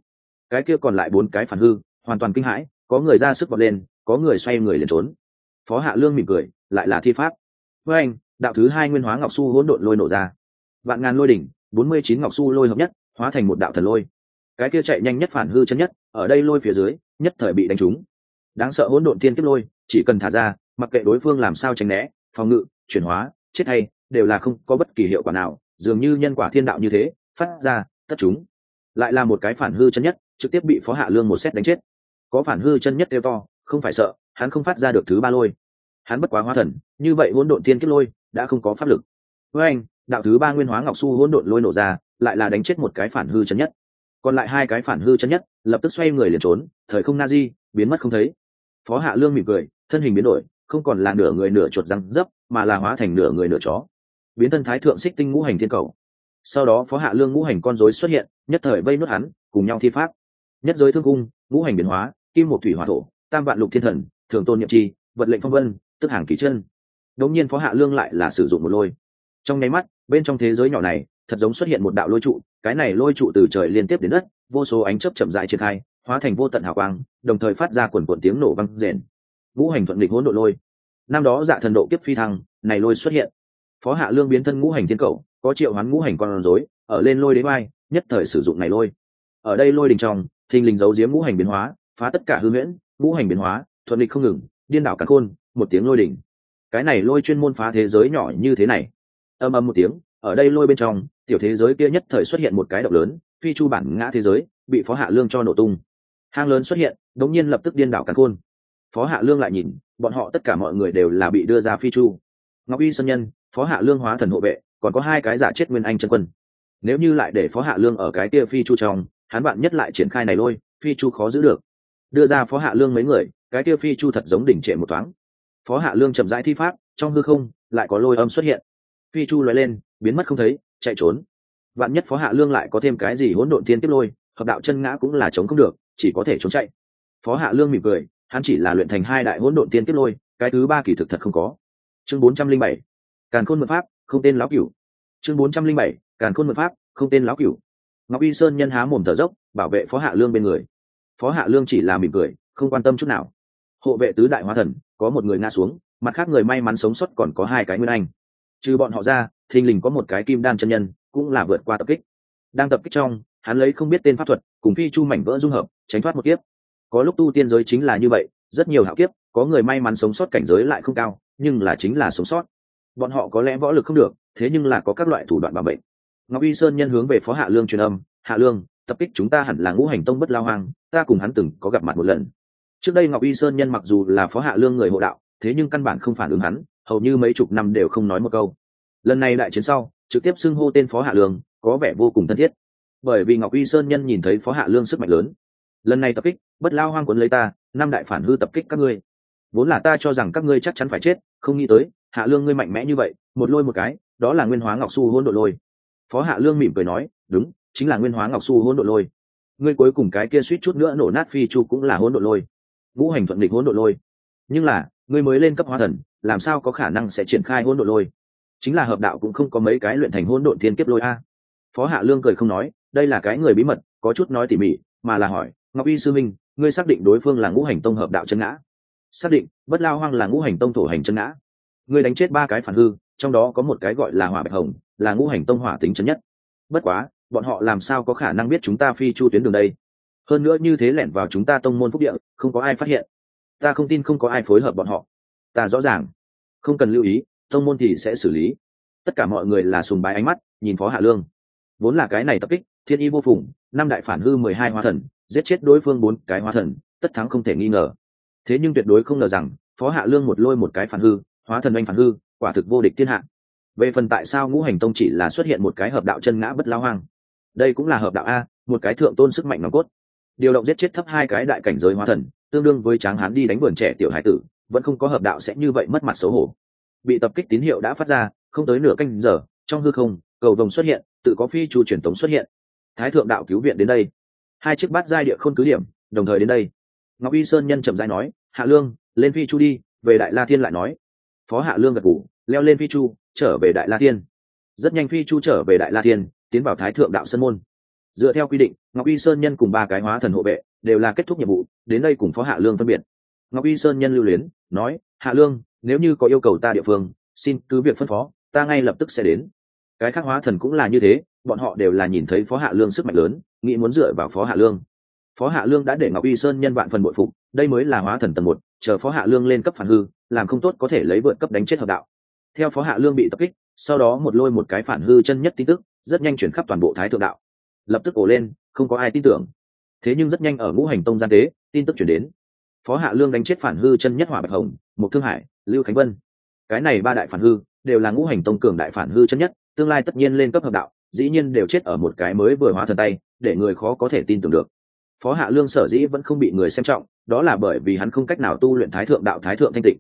Cái kia còn lại bốn cái phản hư, hoàn toàn kinh hãi, có người ra sức vọt lên, có người xoay người liền trốn. Phó hạ lương mỉm cười, lại là thi pháp. Với anh, đạo thứ hai nguyên hóa ngọc su hỗn độn lôi nổ ra. Vạn ngàn lôi đỉnh, bốn mươi chín ngọc su lôi hợp nhất, hóa thành một đạo thần lôi. Cái kia chạy nhanh nhất phản hư chân nhất, ở đây lôi phía dưới, nhất thời bị đánh trúng. Đáng sợ hỗn độn thiên kiếp lôi, chỉ cần thả ra, mặc kệ đối phương làm sao tránh né, phòng ngự, chuyển hóa, chết hay đều là không có bất kỳ hiệu quả nào, dường như nhân quả thiên đạo như thế, phát ra, tất chúng. Lại là một cái phản hư chân nhất, trực tiếp bị phó hạ lương một xét đánh chết. Có phản hư chân nhất đeo to, không phải sợ, hắn không phát ra được thứ ba lôi. Hắn bất quá hóa thần, như vậy hỗn độn thiên kiếp lôi, đã không có pháp lực. Với anh, đạo thứ ba nguyên hóa ngọc su hỗn độn lôi nổ ra, lại là đánh chết một cái phản hư chân nhất. Còn lại hai cái phản hư chân nhất, lập tức xoay người liền trốn, thời không na di, biến mất không thấy. Phó hạ lương mỉm cười, thân hình biến đổi, không còn là nửa người nửa chuột răng dấp, mà là hóa thành nửa người nửa chó biến thân thái thượng xích tinh ngũ hành thiên cầu. Sau đó phó hạ lương ngũ hành con rối xuất hiện, nhất thời vây nuốt hắn, cùng nhau thi pháp. Nhất giới thương cung, ngũ hành biến hóa, kim một thủy hỏa thổ, tam vạn lục thiên thần, thường tôn nhiệm chi, vật lệnh phong vân, tức hàng kỳ chân. Đống nhiên phó hạ lương lại là sử dụng một lôi. Trong nháy mắt, bên trong thế giới nhỏ này, thật giống xuất hiện một đạo lôi trụ, cái này lôi trụ từ trời liên tiếp đến đất, vô số ánh chớp chậm dại triển khai, hóa thành vô tận hào quang, đồng thời phát ra quần quần tiếng nổ vang rền. Ngũ hành thuận địch hỗn độ lôi. Năm đó dạ thần độ kiếp phi thăng, này lôi xuất hiện phó hạ lương biến thân ngũ hành thiên cầu có triệu hoán ngũ hành con rối, ở lên lôi đế mai nhất thời sử dụng này lôi. Ở đây lôi đình trong, thình lình giấu giếm ngũ hành biến hóa, phá tất cả hư huyễn, ngũ hành biến hóa, thuận lịch không ngừng, điên đảo cả khôn một tiếng lôi đỉnh cái này lôi chuyên môn phá thế giới nhỏ như thế này. Âm âm một tiếng, ở đây lôi bên trong, tiểu thế giới kia nhất thời xuất hiện một cái động lớn, phi chu bản ngã thế giới, bị phó hạ lương cho nổ tung. Hang lớn xuất hiện, đống nhiên lập tức điên đảo cả khôn phó hạ lương lại nhìn, bọn họ tất cả mọi người đều là bị đưa ra phi chu. Ngọc y sơn nhân phó hạ lương hóa thần hộ vệ, còn có hai cái giả chết nguyên anh chân quân. Nếu như lại để phó hạ lương ở cái kia phi chu trong, hắn bạn nhất lại triển khai này lôi, phi chu khó giữ được. Đưa ra phó hạ lương mấy người, cái kia phi chu thật giống đỉnh trệ một thoáng. Phó hạ lương chậm rãi thi pháp, trong hư không, lại có lôi âm xuất hiện. Phi chu lóe lên, biến mất không thấy, chạy trốn. Vạn nhất phó hạ lương lại có thêm cái gì hỗn độn tiên tiếp lôi, hợp đạo chân ngã cũng là chống không được, chỉ có thể trốn chạy. Phó hạ lương mỉm cười, hắn chỉ là luyện thành hai đại hỗn độn tiên tiếp lôi, cái thứ ba kỳ thực thật không có. Chương bốn trăm linh bảy càn khôn mật pháp, không tên lão cửu. Chương bốn trăm linh bảy, càn khôn mật pháp, không tên lão cửu. Ngọc y sơn nhân há mồm thở dốc, bảo vệ phó hạ lương bên người. Phó hạ lương chỉ là mỉm cười, không quan tâm chút nào. Hộ vệ tứ đại hóa thần, có một người ngã xuống, mặt khác người may mắn sống sót còn có hai cái nguyên anh. Trừ bọn họ ra, thình lình có một cái kim đan chân nhân, cũng là vượt qua tập kích. Đang tập kích trong, hắn lấy không biết tên pháp thuật, cùng phi chu mảnh vỡ dung hợp, tránh thoát một kiếp. Có lúc tu tiên giới chính là như vậy, rất nhiều hạo kiếp, có người may mắn sống sót cảnh giới lại không cao, nhưng là chính là sống sót bọn họ có lẽ võ lực không được, thế nhưng là có các loại thủ đoạn bảo bệnh. Ngọc y sơn nhân hướng về phó hạ lương truyền âm, hạ lương, tập kích chúng ta hẳn là ngũ hành tông bất lao hoang, ta cùng hắn từng có gặp mặt một lần. Trước đây ngọc y sơn nhân mặc dù là phó hạ lương người hộ đạo, thế nhưng căn bản không phản ứng hắn, hầu như mấy chục năm đều không nói một câu. Lần này đại chiến sau, trực tiếp xưng hô tên phó hạ lương, có vẻ vô cùng thân thiết. Bởi vì ngọc y sơn nhân nhìn thấy phó hạ lương sức mạnh lớn. Lần này tập kích, bất lao hoang quấn lấy ta, năm đại phản hư tập kích các ngươi. Vốn là ta cho rằng các ngươi chắc chắn phải chết, không nghĩ tới hạ lương ngươi mạnh mẽ như vậy, một lôi một cái, đó là nguyên hóa ngọc su hôn đội lôi. Phó hạ lương mỉm cười nói, đúng, chính là nguyên hóa ngọc su hôn đội lôi. Ngươi cuối cùng cái kia suýt chút nữa nổ nát phi chu cũng là hôn đội lôi. Ngũ hành thuận địch hôn đội lôi. Nhưng là, ngươi mới lên cấp hóa thần, làm sao có khả năng sẽ triển khai hôn đội lôi? Chính là hợp đạo cũng không có mấy cái luyện thành hôn đội thiên kiếp lôi a. Phó hạ lương cười không nói, đây là cái người bí mật, có chút nói tỉ mỉ, mà là hỏi, ngọc y sư minh, ngươi xác định đối phương là ngũ hành tông hợp đạo chân ngã? Xác định, bất lao hoang là ngũ hành tông thổ hành chân ngã ngươi đánh chết ba cái phản hư, trong đó có một cái gọi là hỏa bạch hồng, là ngũ hành tông hỏa tính chân nhất. Bất quá, bọn họ làm sao có khả năng biết chúng ta phi chu tuyến đường đây? Hơn nữa như thế lẻn vào chúng ta tông môn phúc địa, không có ai phát hiện. Ta không tin không có ai phối hợp bọn họ. Ta rõ ràng. Không cần lưu ý, tông môn thì sẽ xử lý. Tất cả mọi người là sùng bái ánh mắt, nhìn phó hạ lương. Vốn là cái này tập kích, thiên y vô phùng, năm đại phản hư mười hai hóa thần, giết chết đối phương bốn cái hóa thần, tất thắng không thể nghi ngờ. Thế nhưng tuyệt đối không ngờ rằng, phó hạ lương một lôi một cái phản hư hóa thần anh phản hư, quả thực vô địch thiên hạ. Về phần tại sao ngũ hành tông chỉ là xuất hiện một cái hợp đạo chân ngã bất lao hoang, đây cũng là hợp đạo a, một cái thượng tôn sức mạnh nòng cốt. Điều động giết chết thấp hai cái đại cảnh giới hóa thần, tương đương với tráng hán đi đánh vườn trẻ tiểu hải tử, vẫn không có hợp đạo sẽ như vậy mất mặt xấu hổ. Bị tập kích tín hiệu đã phát ra, không tới nửa canh giờ, trong hư không, cầu vồng xuất hiện, tự có phi chu truyền tống xuất hiện. Thái thượng đạo cứu viện đến đây. Hai chiếc bát giai địa khôn cứ điểm, đồng thời đến đây. Ngọc y sơn nhân chậm giai nói, hạ lương, lên phi chu đi, về đại la thiên lại nói phó hạ lương gật gù, leo lên phi chu trở về đại la thiên. Rất nhanh phi chu trở về đại la thiên tiến vào thái thượng đạo Sơn môn. Dựa theo quy định ngọc y sơn nhân cùng ba cái hóa thần hộ vệ đều là kết thúc nhiệm vụ đến đây cùng phó hạ lương phân biệt. Ngọc y sơn nhân lưu luyến nói hạ lương nếu như có yêu cầu ta địa phương xin cứ việc phân phó ta ngay lập tức sẽ đến. Cái khác hóa thần cũng là như thế bọn họ đều là nhìn thấy phó hạ lương sức mạnh lớn nghĩ muốn dựa vào phó hạ lương. Phó hạ lương đã để ngọc y sơn nhân vạn phần bội phục đây mới là hóa thần tầng một chờ phó hạ lương lên cấp phản hư, làm không tốt có thể lấy vượt cấp đánh chết hợp đạo. Theo phó hạ lương bị tập kích, sau đó một lôi một cái phản hư chân nhất tin tức, rất nhanh chuyển khắp toàn bộ thái thượng đạo. Lập tức ổ lên, không có ai tin tưởng. Thế nhưng rất nhanh ở ngũ hành tông gian tế, tin tức chuyển đến. Phó hạ lương đánh chết phản hư chân nhất hỏa bạch hồng mục thương hải, lưu khánh vân. Cái này ba đại phản hư, đều là ngũ hành tông cường đại phản hư chân nhất, tương lai tất nhiên lên cấp hợp đạo, dĩ nhiên đều chết ở một cái mới vừa hóa thần tay, để người khó có thể tin tưởng được phó hạ lương sở dĩ vẫn không bị người xem trọng, đó là bởi vì hắn không cách nào tu luyện thái thượng đạo, thái thượng thanh tịnh.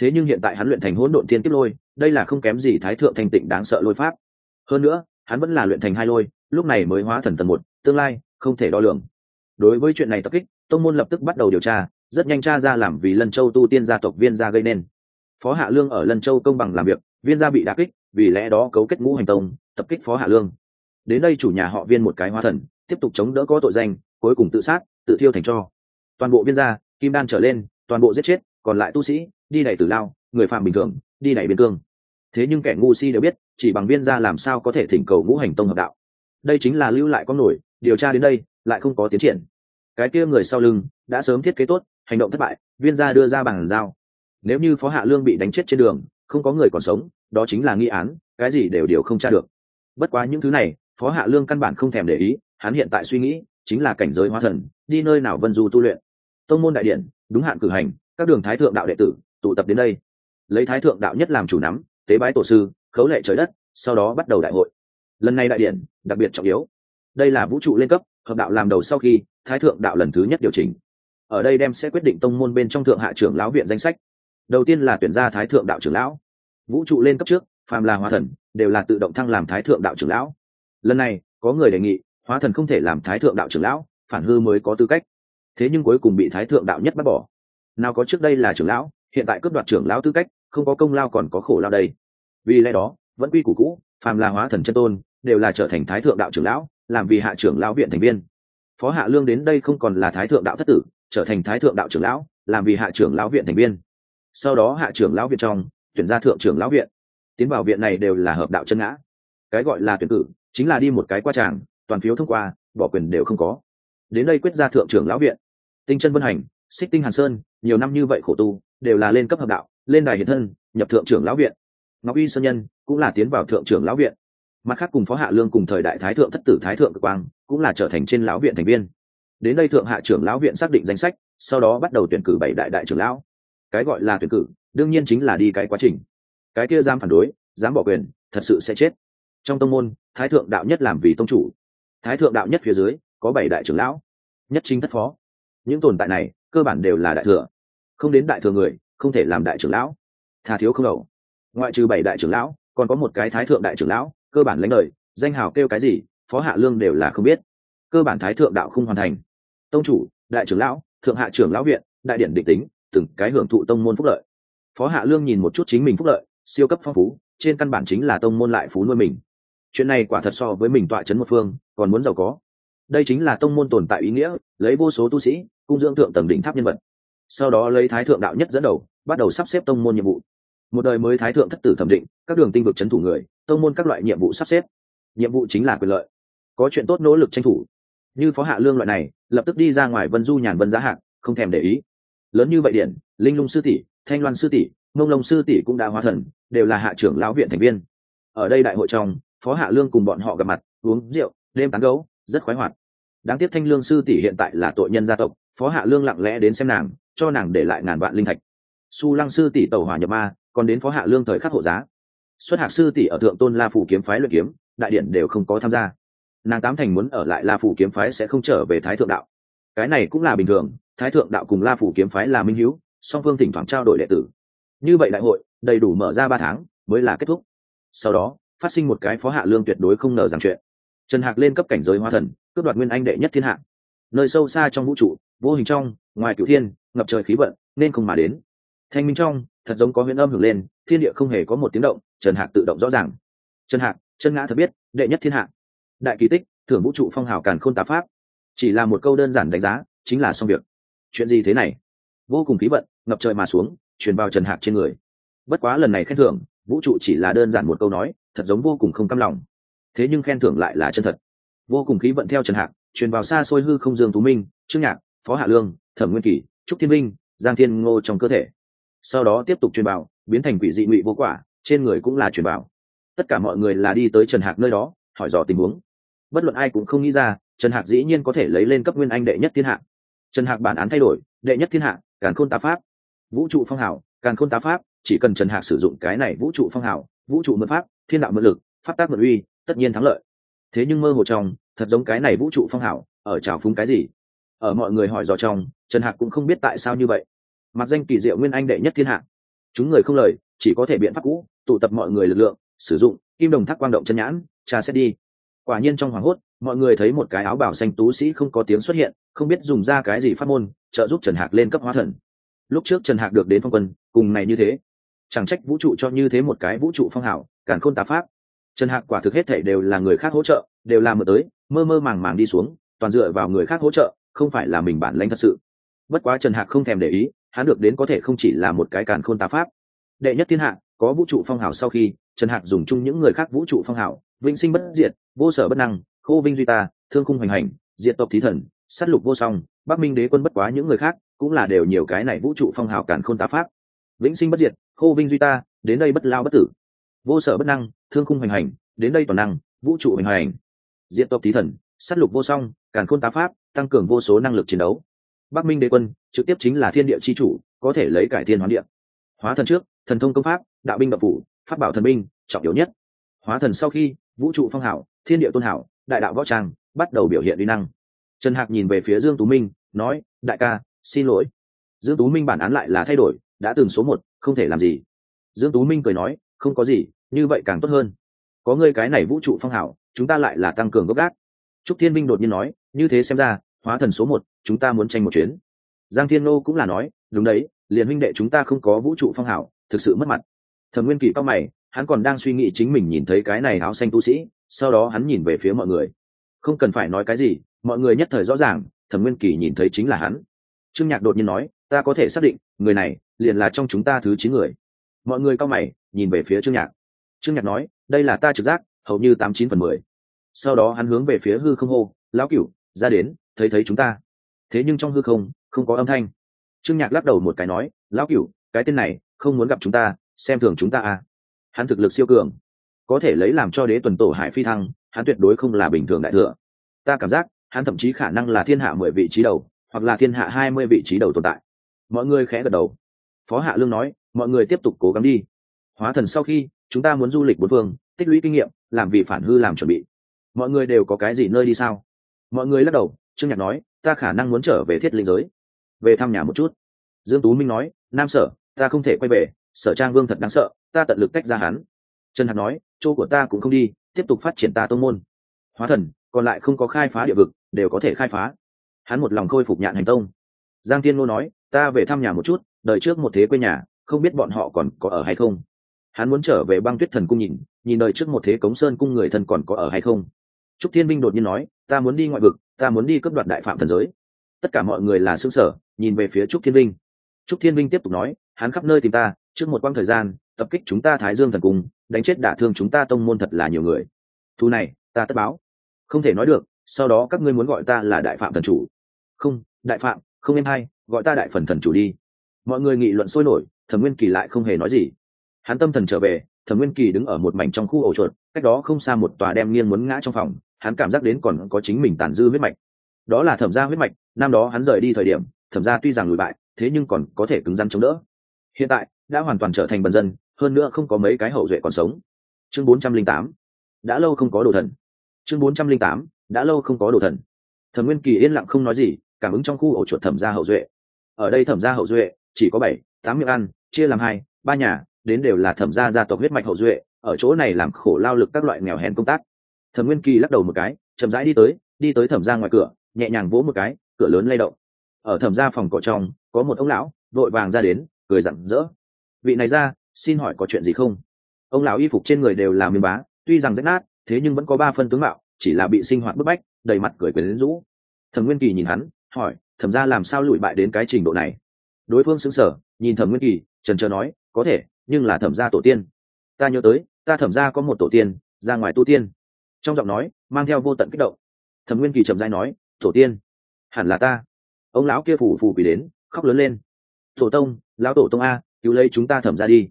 Thế nhưng hiện tại hắn luyện thành hỗn độn thiên kiếp lôi, đây là không kém gì thái thượng thanh tịnh đáng sợ lôi pháp. Hơn nữa, hắn vẫn là luyện thành hai lôi, lúc này mới hóa thần tầng một, tương lai không thể đo lường. Đối với chuyện này tập kích, tông môn lập tức bắt đầu điều tra, rất nhanh tra ra làm vì lân châu tu tiên gia tộc viên gia gây nên. Phó hạ lương ở lân châu công bằng làm việc, viên gia bị đả kích, vì lẽ đó cấu kết ngũ hành tông, tập kích phó hạ lương. Đến đây chủ nhà họ viên một cái hóa thần tiếp tục chống đỡ có tội danh, cuối cùng tự sát, tự thiêu thành cho. Toàn bộ viên gia, kim đan trở lên, toàn bộ giết chết, còn lại tu sĩ, đi đẩy tử lao, người phạm bình thường, đi đẩy biên cương. Thế nhưng kẻ ngu si đều biết, chỉ bằng viên gia làm sao có thể thỉnh cầu ngũ hành tông hợp đạo. Đây chính là lưu lại con nổi, điều tra đến đây, lại không có tiến triển. Cái kia người sau lưng, đã sớm thiết kế tốt, hành động thất bại, viên gia đưa ra bằng giao. Nếu như phó hạ lương bị đánh chết trên đường, không có người còn sống, đó chính là nghi án, cái gì đều đều không tra được. Bất quá những thứ này phó hạ lương căn bản không thèm để ý, hắn hiện tại suy nghĩ, chính là cảnh giới hóa thần, đi nơi nào vân du tu luyện. Tông môn đại điện, đúng hạn cử hành, các đường thái thượng đạo đệ tử, tụ tập đến đây. Lấy thái thượng đạo nhất làm chủ nắm, tế bái tổ sư, khấu lệ trời đất, sau đó bắt đầu đại hội. Lần này đại điện, đặc biệt trọng yếu. Đây là vũ trụ lên cấp, hợp đạo làm đầu sau khi, thái thượng đạo lần thứ nhất điều chỉnh. Ở đây đem sẽ quyết định tông môn bên trong thượng hạ trưởng lão viện danh sách. Đầu tiên là tuyển ra thái thượng đạo trưởng lão. Vũ trụ lên cấp trước, phàm là hòa thần, đều là tự động thăng làm thái thượng đạo trưởng lão lần này, có người đề nghị, hóa thần không thể làm thái thượng đạo trưởng lão, phản hư mới có tư cách. Thế nhưng cuối cùng bị thái thượng đạo nhất bắt bỏ. Nào có trước đây là trưởng lão, hiện tại cướp đoạt trưởng lão tư cách, không có công lao còn có khổ lao đây. Vì lẽ đó, vẫn quy củ cũ, phàm là hóa thần chân tôn, đều là trở thành thái thượng đạo trưởng lão, làm vì hạ trưởng lão viện thành viên. Phó hạ lương đến đây không còn là thái thượng đạo thất tử, trở thành thái thượng đạo trưởng lão, làm vì hạ trưởng lão viện thành viên. Sau đó hạ trưởng lão viện trong, tuyển ra thượng trưởng lão viện. Tiến vào viện này đều là hợp đạo chân ngã. Cái gọi là tuyển cử chính là đi một cái qua tràng, toàn phiếu thông qua, bỏ quyền đều không có. Đến đây quyết ra thượng trưởng lão viện. Tinh chân vân hành, xích tinh hàn sơn, nhiều năm như vậy khổ tu, đều là lên cấp hợp đạo, lên đài hiện thân, nhập thượng trưởng lão viện. Ngọc y sơn nhân cũng là tiến vào thượng trưởng lão viện. Mặt khác cùng phó hạ lương cùng thời đại thái thượng thất tử thái thượng cực quang cũng là trở thành trên lão viện thành viên. Đến đây thượng hạ trưởng lão viện xác định danh sách, sau đó bắt đầu tuyển cử bảy đại đại trưởng lão. Cái gọi là tuyển cử, đương nhiên chính là đi cái quá trình. Cái kia dám phản đối, dám bỏ quyền, thật sự sẽ chết trong tông môn, thái thượng đạo nhất làm vì tông chủ. Thái thượng đạo nhất phía dưới, có bảy đại trưởng lão. Nhất chính thất phó. Những tồn tại này, cơ bản đều là đại thừa. Không đến đại thừa người, không thể làm đại trưởng lão. Thà thiếu không đầu ngoại trừ bảy đại trưởng lão, còn có một cái thái thượng đại trưởng lão, cơ bản lãnh đời, danh hào kêu cái gì, phó hạ lương đều là không biết. Cơ bản thái thượng đạo không hoàn thành. Tông chủ, đại trưởng lão, thượng hạ trưởng lão viện, đại điển định tính, từng cái hưởng thụ tông môn phúc lợi. Phó hạ lương nhìn một chút chính mình phúc lợi, siêu cấp phong phú, trên căn bản chính là tông môn lại phú nuôi mình chuyện này quả thật so với mình tọa chấn một phương, còn muốn giàu có. Đây chính là tông môn tồn tại ý nghĩa, lấy vô số tu sĩ, cung dưỡng thượng tầng đỉnh tháp nhân vật. Sau đó lấy thái thượng đạo nhất dẫn đầu, bắt đầu sắp xếp tông môn nhiệm vụ. Một đời mới thái thượng thất tử thẩm định, các đường tinh vực c thủ người, tông môn các loại nhiệm vụ sắp xếp. Nhiệm vụ chính là quyền lợi. Có chuyện tốt nỗ lực tranh thủ. Như phó hạ lương loại này, lập tức đi ra ngoài vân du nhàn vân giá hạng không thèm để ý. Lớn như vậy điển linh lung sư tỷ, thanh loan sư tỷ mông lông sư tỷ cũng đã hóa thần, đều là hạ trưởng lão viện thành viên. Ở đây đại hội trong phó hạ lương cùng bọn họ gặp mặt, uống rượu, đêm tán gấu rất khoái hoạt. Đáng tiếc thanh lương sư tỷ hiện tại là tội nhân gia tộc, phó hạ lương lặng lẽ đến xem nàng, cho nàng để lại ngàn vạn linh thạch. Su lăng sư tỷ tẩu hỏa nhập ma, còn đến phó hạ lương thời khắc hộ giá. Xuất hạc sư tỷ ở thượng tôn la phủ kiếm phái luyện kiếm, đại điện đều không có tham gia. Nàng tám thành muốn ở lại la phủ kiếm phái sẽ không trở về thái thượng đạo. Cái này cũng là bình thường, thái thượng đạo cùng la phủ kiếm phái là minh hữu, song phương thỉnh thoảng trao đổi đệ tử. Như vậy đại hội, đầy đủ mở ra ba tháng, mới là kết thúc. Sau đó phát sinh một cái phó hạ lương tuyệt đối không ngờ rằng chuyện. Trần hạc lên cấp cảnh giới hoa thần, cướp đoạt nguyên anh đệ nhất thiên hạ. Nơi sâu xa trong vũ trụ, vô hình trong, ngoài cửu thiên, ngập trời khí vận, nên không mà đến. Thanh minh trong, thật giống có huyễn âm hưởng lên, thiên địa không hề có một tiếng động, trần hạc tự động rõ ràng. Trần hạc, chân ngã thật biết, đệ nhất thiên hạ. Đại kỳ tích, thưởng vũ trụ phong hào càn khôn tà pháp. Chỉ là một câu đơn giản đánh giá, chính là xong việc. Chuyện gì thế này? Vô cùng khí vận, ngập trời mà xuống, truyền vào trần hạc trên người. Bất quá lần này khen thưởng, vũ trụ chỉ là đơn giản một câu nói thật giống vô cùng không căm lòng. Thế nhưng khen thưởng lại là chân thật. Vô cùng khí vận theo trần hạc, truyền vào xa xôi hư không dương tú minh, trương nhạc, phó hạ lương, thẩm nguyên kỳ trúc thiên minh, giang thiên ngô trong cơ thể. Sau đó tiếp tục truyền bảo biến thành quỷ dị ngụy vô quả, trên người cũng là truyền bảo. tất cả mọi người là đi tới trần hạc nơi đó, hỏi dò tình huống. Bất luận ai cũng không nghĩ ra, trần hạc dĩ nhiên có thể lấy lên cấp nguyên anh đệ nhất thiên hạ. Trần hạc bản án thay đổi, đệ nhất thiên hạ, càn khôn tá pháp. Vũ trụ phong hào, càn khôn tá pháp, chỉ cần trần hạc sử dụng cái này vũ trụ phong hào, vũ trụ mượn pháp thiên đạo mượn lực pháp tác mượn uy tất nhiên thắng lợi. Thế nhưng mơ hồ trong thật giống cái này vũ trụ phong hảo, ở trào phúng cái gì? Ở mọi người hỏi dò trong trần hạc cũng không biết tại sao như vậy. Mặc danh kỳ diệu nguyên anh đệ nhất thiên hạ. Chúng người không lời chỉ có thể biện pháp cũ tụ tập mọi người lực lượng sử dụng kim đồng thác quang động chân nhãn trà xét đi. Quả nhiên trong hoàng hốt mọi người thấy một cái áo bảo xanh tú sĩ không có tiếng xuất hiện không biết dùng ra cái gì phát môn trợ giúp trần hạc lên cấp hóa thần. Lúc trước trần hạc được đến phong quân cùng này như thế chẳng trách vũ trụ cho như thế một cái vũ trụ phong hảo cản khôn tá pháp. Trần hạc quả thực hết thể đều là người khác hỗ trợ, đều làm ở tới, mơ mơ màng màng đi xuống, toàn dựa vào người khác hỗ trợ, không phải là mình bản lãnh thật sự. Bất quá trần hạc không thèm để ý, hắn được đến có thể không chỉ là một cái càn khôn tá pháp. Đệ nhất thiên hạ, có vũ trụ phong hào sau khi, trần hạc dùng chung những người khác vũ trụ phong hào, vĩnh sinh bất diệt, vô sở bất năng, khô vinh duy ta, thương khung hoành hành, diệt tộc thí thần s á t lục vô song, bắc minh đế quân bất quá những người khác, cũng là đều nhiều cái này vũ trụ phong hào cản khôn tá pháp. Vĩnh sinh bất diệt, khô vinh duy ta, đến đây bất lao bất tử vô sở bất năng, thương khung hoành hành, đến đây toàn năng, vũ trụ hoành hành. Diện tộc thí thần s á t lục vô song, càn khôn tá pháp, tăng cường vô số năng lực chiến đấu. Bắc minh đế quân, trực tiếp chính là thiên địa c h i chủ, có thể lấy cải thiên hoán điện hóa thần trước, thần thông công pháp, đạo binh đạo phủ, pháp bảo thần binh, trọng yếu nhất. Hóa thần sau khi, vũ trụ phong hảo, thiên địa tôn hảo, đại đạo võ trang, bắt đầu biểu hiện uy năng. Trần hạc nhìn về phía dương tú minh, nói, đại ca, xin lỗi. Dương tú minh bản án lại là thay đổi, đã từng số một, không thể làm gì. Dương tú minh cười nói không có gì, như vậy càng tốt hơn. Có ngươi cái này vũ trụ phong hảo, chúng ta lại là tăng cường gốc gác. Trúc thiên minh đột nhiên nói, như thế xem ra, hóa thần số một, chúng ta muốn tranh một chuyến. Giang thiên nô cũng là nói, đúng đấy, liền huynh đệ chúng ta không có vũ trụ phong hảo, thực sự mất mặt. Thẩm nguyên kỳ cao mày, hắn còn đang suy nghĩ chính mình nhìn thấy cái này áo xanh tu sĩ, sau đó hắn nhìn về phía mọi người. Không cần phải nói cái gì, mọi người nhất thời rõ ràng, thẩm nguyên kỳ nhìn thấy chính là hắn. Trương nhạc đột nhiên nói, ta có thể xác định, người này liền là trong chúng ta thứ chín người. Mọi người cao mày nhìn về phía trương nhạc. Trương nhạc nói, đây là ta trực giác, hầu như tám chín phần mười. Sau đó hắn hướng về phía hư không hô, lão cửu, ra đến, thấy thấy chúng ta. Thế nhưng trong hư không không có âm thanh. Trương nhạc lắc đầu một cái nói, lão cửu, cái tên này không muốn gặp chúng ta, xem thường chúng ta à. Hắn thực lực siêu cường. Có thể lấy làm cho đế tuần tổ hải phi thăng, hắn tuyệt đối không là bình thường đại thừa. Ta cảm giác, hắn thậm chí khả năng là thiên hạ mười vị trí đầu, hoặc là thiên hạ hai mươi vị trí đầu tồn tại. Mọi người khẽ gật đầu. Phó hạ lương nói, mọi người tiếp tục cố gắng đi hóa thần sau khi, chúng ta muốn du lịch bốn phương, tích lũy kinh nghiệm, làm vì phản hư làm chuẩn bị. Mọi người đều có cái gì nơi đi sao? Mọi người lắc đầu, trương nhạc nói, ta khả năng muốn trở về thiết linh giới. Về thăm nhà một chút. Dương tú minh nói, nam sở, ta không thể quay về, sở trang vương thật đáng sợ, ta tận lực tách ra hắn. Trần hạc nói, chỗ của ta cũng không đi, tiếp tục phát triển ta tô môn. Hóa thần, còn lại không có khai phá địa vực, đều có thể khai phá. Hắn một lòng khôi phục nhạn hành tông. Giang Thiên ngô nói, ta về thăm nhà một chút đợi trước một thế quê nhà, không biết bọn họ còn có ở hay không hắn muốn trở về băng tuyết thần cung nhìn nhìn đợi trước một thế cống sơn cung người thân còn có ở hay không. Trúc thiên minh đột nhiên nói, ta muốn đi ngoại vực, ta muốn đi cướp đoạt đại phạm thần giới. Tất cả mọi người là xứ sở nhìn về phía trúc thiên binh trúc thiên minh tiếp tục nói, hắn khắp nơi tìm ta, trước một quãng thời gian, tập kích chúng ta thái dương thần cung, đánh chết đả thương chúng ta tông môn thật là nhiều người. Thu này, ta tất báo. Không thể nói được, sau đó các ngươi muốn gọi ta là đại phạm thần chủ. Không, đại phạm, không em hay, gọi ta đại phần thần chủ đi. Mọi người nghị luận sôi nổi, thẩm nguyên kỳ lại không hề nói gì hắn tâm thần trở về, thẩm nguyên kỳ đứng ở một mảnh trong khu ổ chuột, cách đó không xa một tòa đem nghiêng muốn ngã trong phòng, hắn cảm giác đến còn có chính mình tàn dư huyết mạch. Đó là thẩm gia huyết mạch, năm đó hắn rời đi thời điểm, thẩm gia tuy rằng lùi bại, thế nhưng còn có thể cứng rắn chống đỡ. Hiện tại, đã hoàn toàn trở thành bần dân, hơn nữa không có mấy cái hậu duệ còn sống. Chương bốn trăm linh tám, đã lâu không có đồ thần. Chương bốn trăm linh tám, đã lâu không có đồ thần. Thẩm nguyên kỳ yên lặng không nói gì, cảm ứng trong khu ổ chuột thẩm gia hậu duệ. Ở đây thẩm gia hậu duệ, chỉ có bảy, tám miệng ăn, chia làm hai, ba nhà đến đều là thẩm gia gia tộc huyết mạch hậu duệ, ở chỗ này làm khổ lao lực các loại nghèo hèn công tác. Thẩm nguyên kỳ lắc đầu một cái, chậm rãi đi tới đi tới thẩm gia ngoài cửa, nhẹ nhàng vỗ một cái, cửa lớn lay động. Ở thẩm gia phòng cỏ trong, có một ông lão, vội vàng ra đến, cười rặng rỡ. Vị này ra, xin hỏi có chuyện gì không? Ông lão y phục trên người đều là miếng bá, tuy rằng rách nát, thế nhưng vẫn có ba phân tướng mạo, chỉ là bị sinh hoạt bức bách, đầy mặt cười quyến rũ. Thẩm nguyên kỳ nhìn hắn, hỏi, thẩm ra làm sao lụi bại đến cái trình độ này? Đối phương xứng sở nhìn thẩm nguyên kỳ, trần trờ nói có thể, nhưng là thẩm gia tổ tiên. Ta nhớ tới, ta thẩm gia có một tổ tiên, ra ngoài tu tiên. Trong giọng nói, mang theo vô tận kích động. Thẩm nguyên kỳ trầm dai nói, tổ tiên, hẳn là ta. Ông lão kia phủ phủ quỷ đến, khóc lớn lên. Tổ tông, lão tổ tông a, cứu lấy chúng ta thẩm ra đi.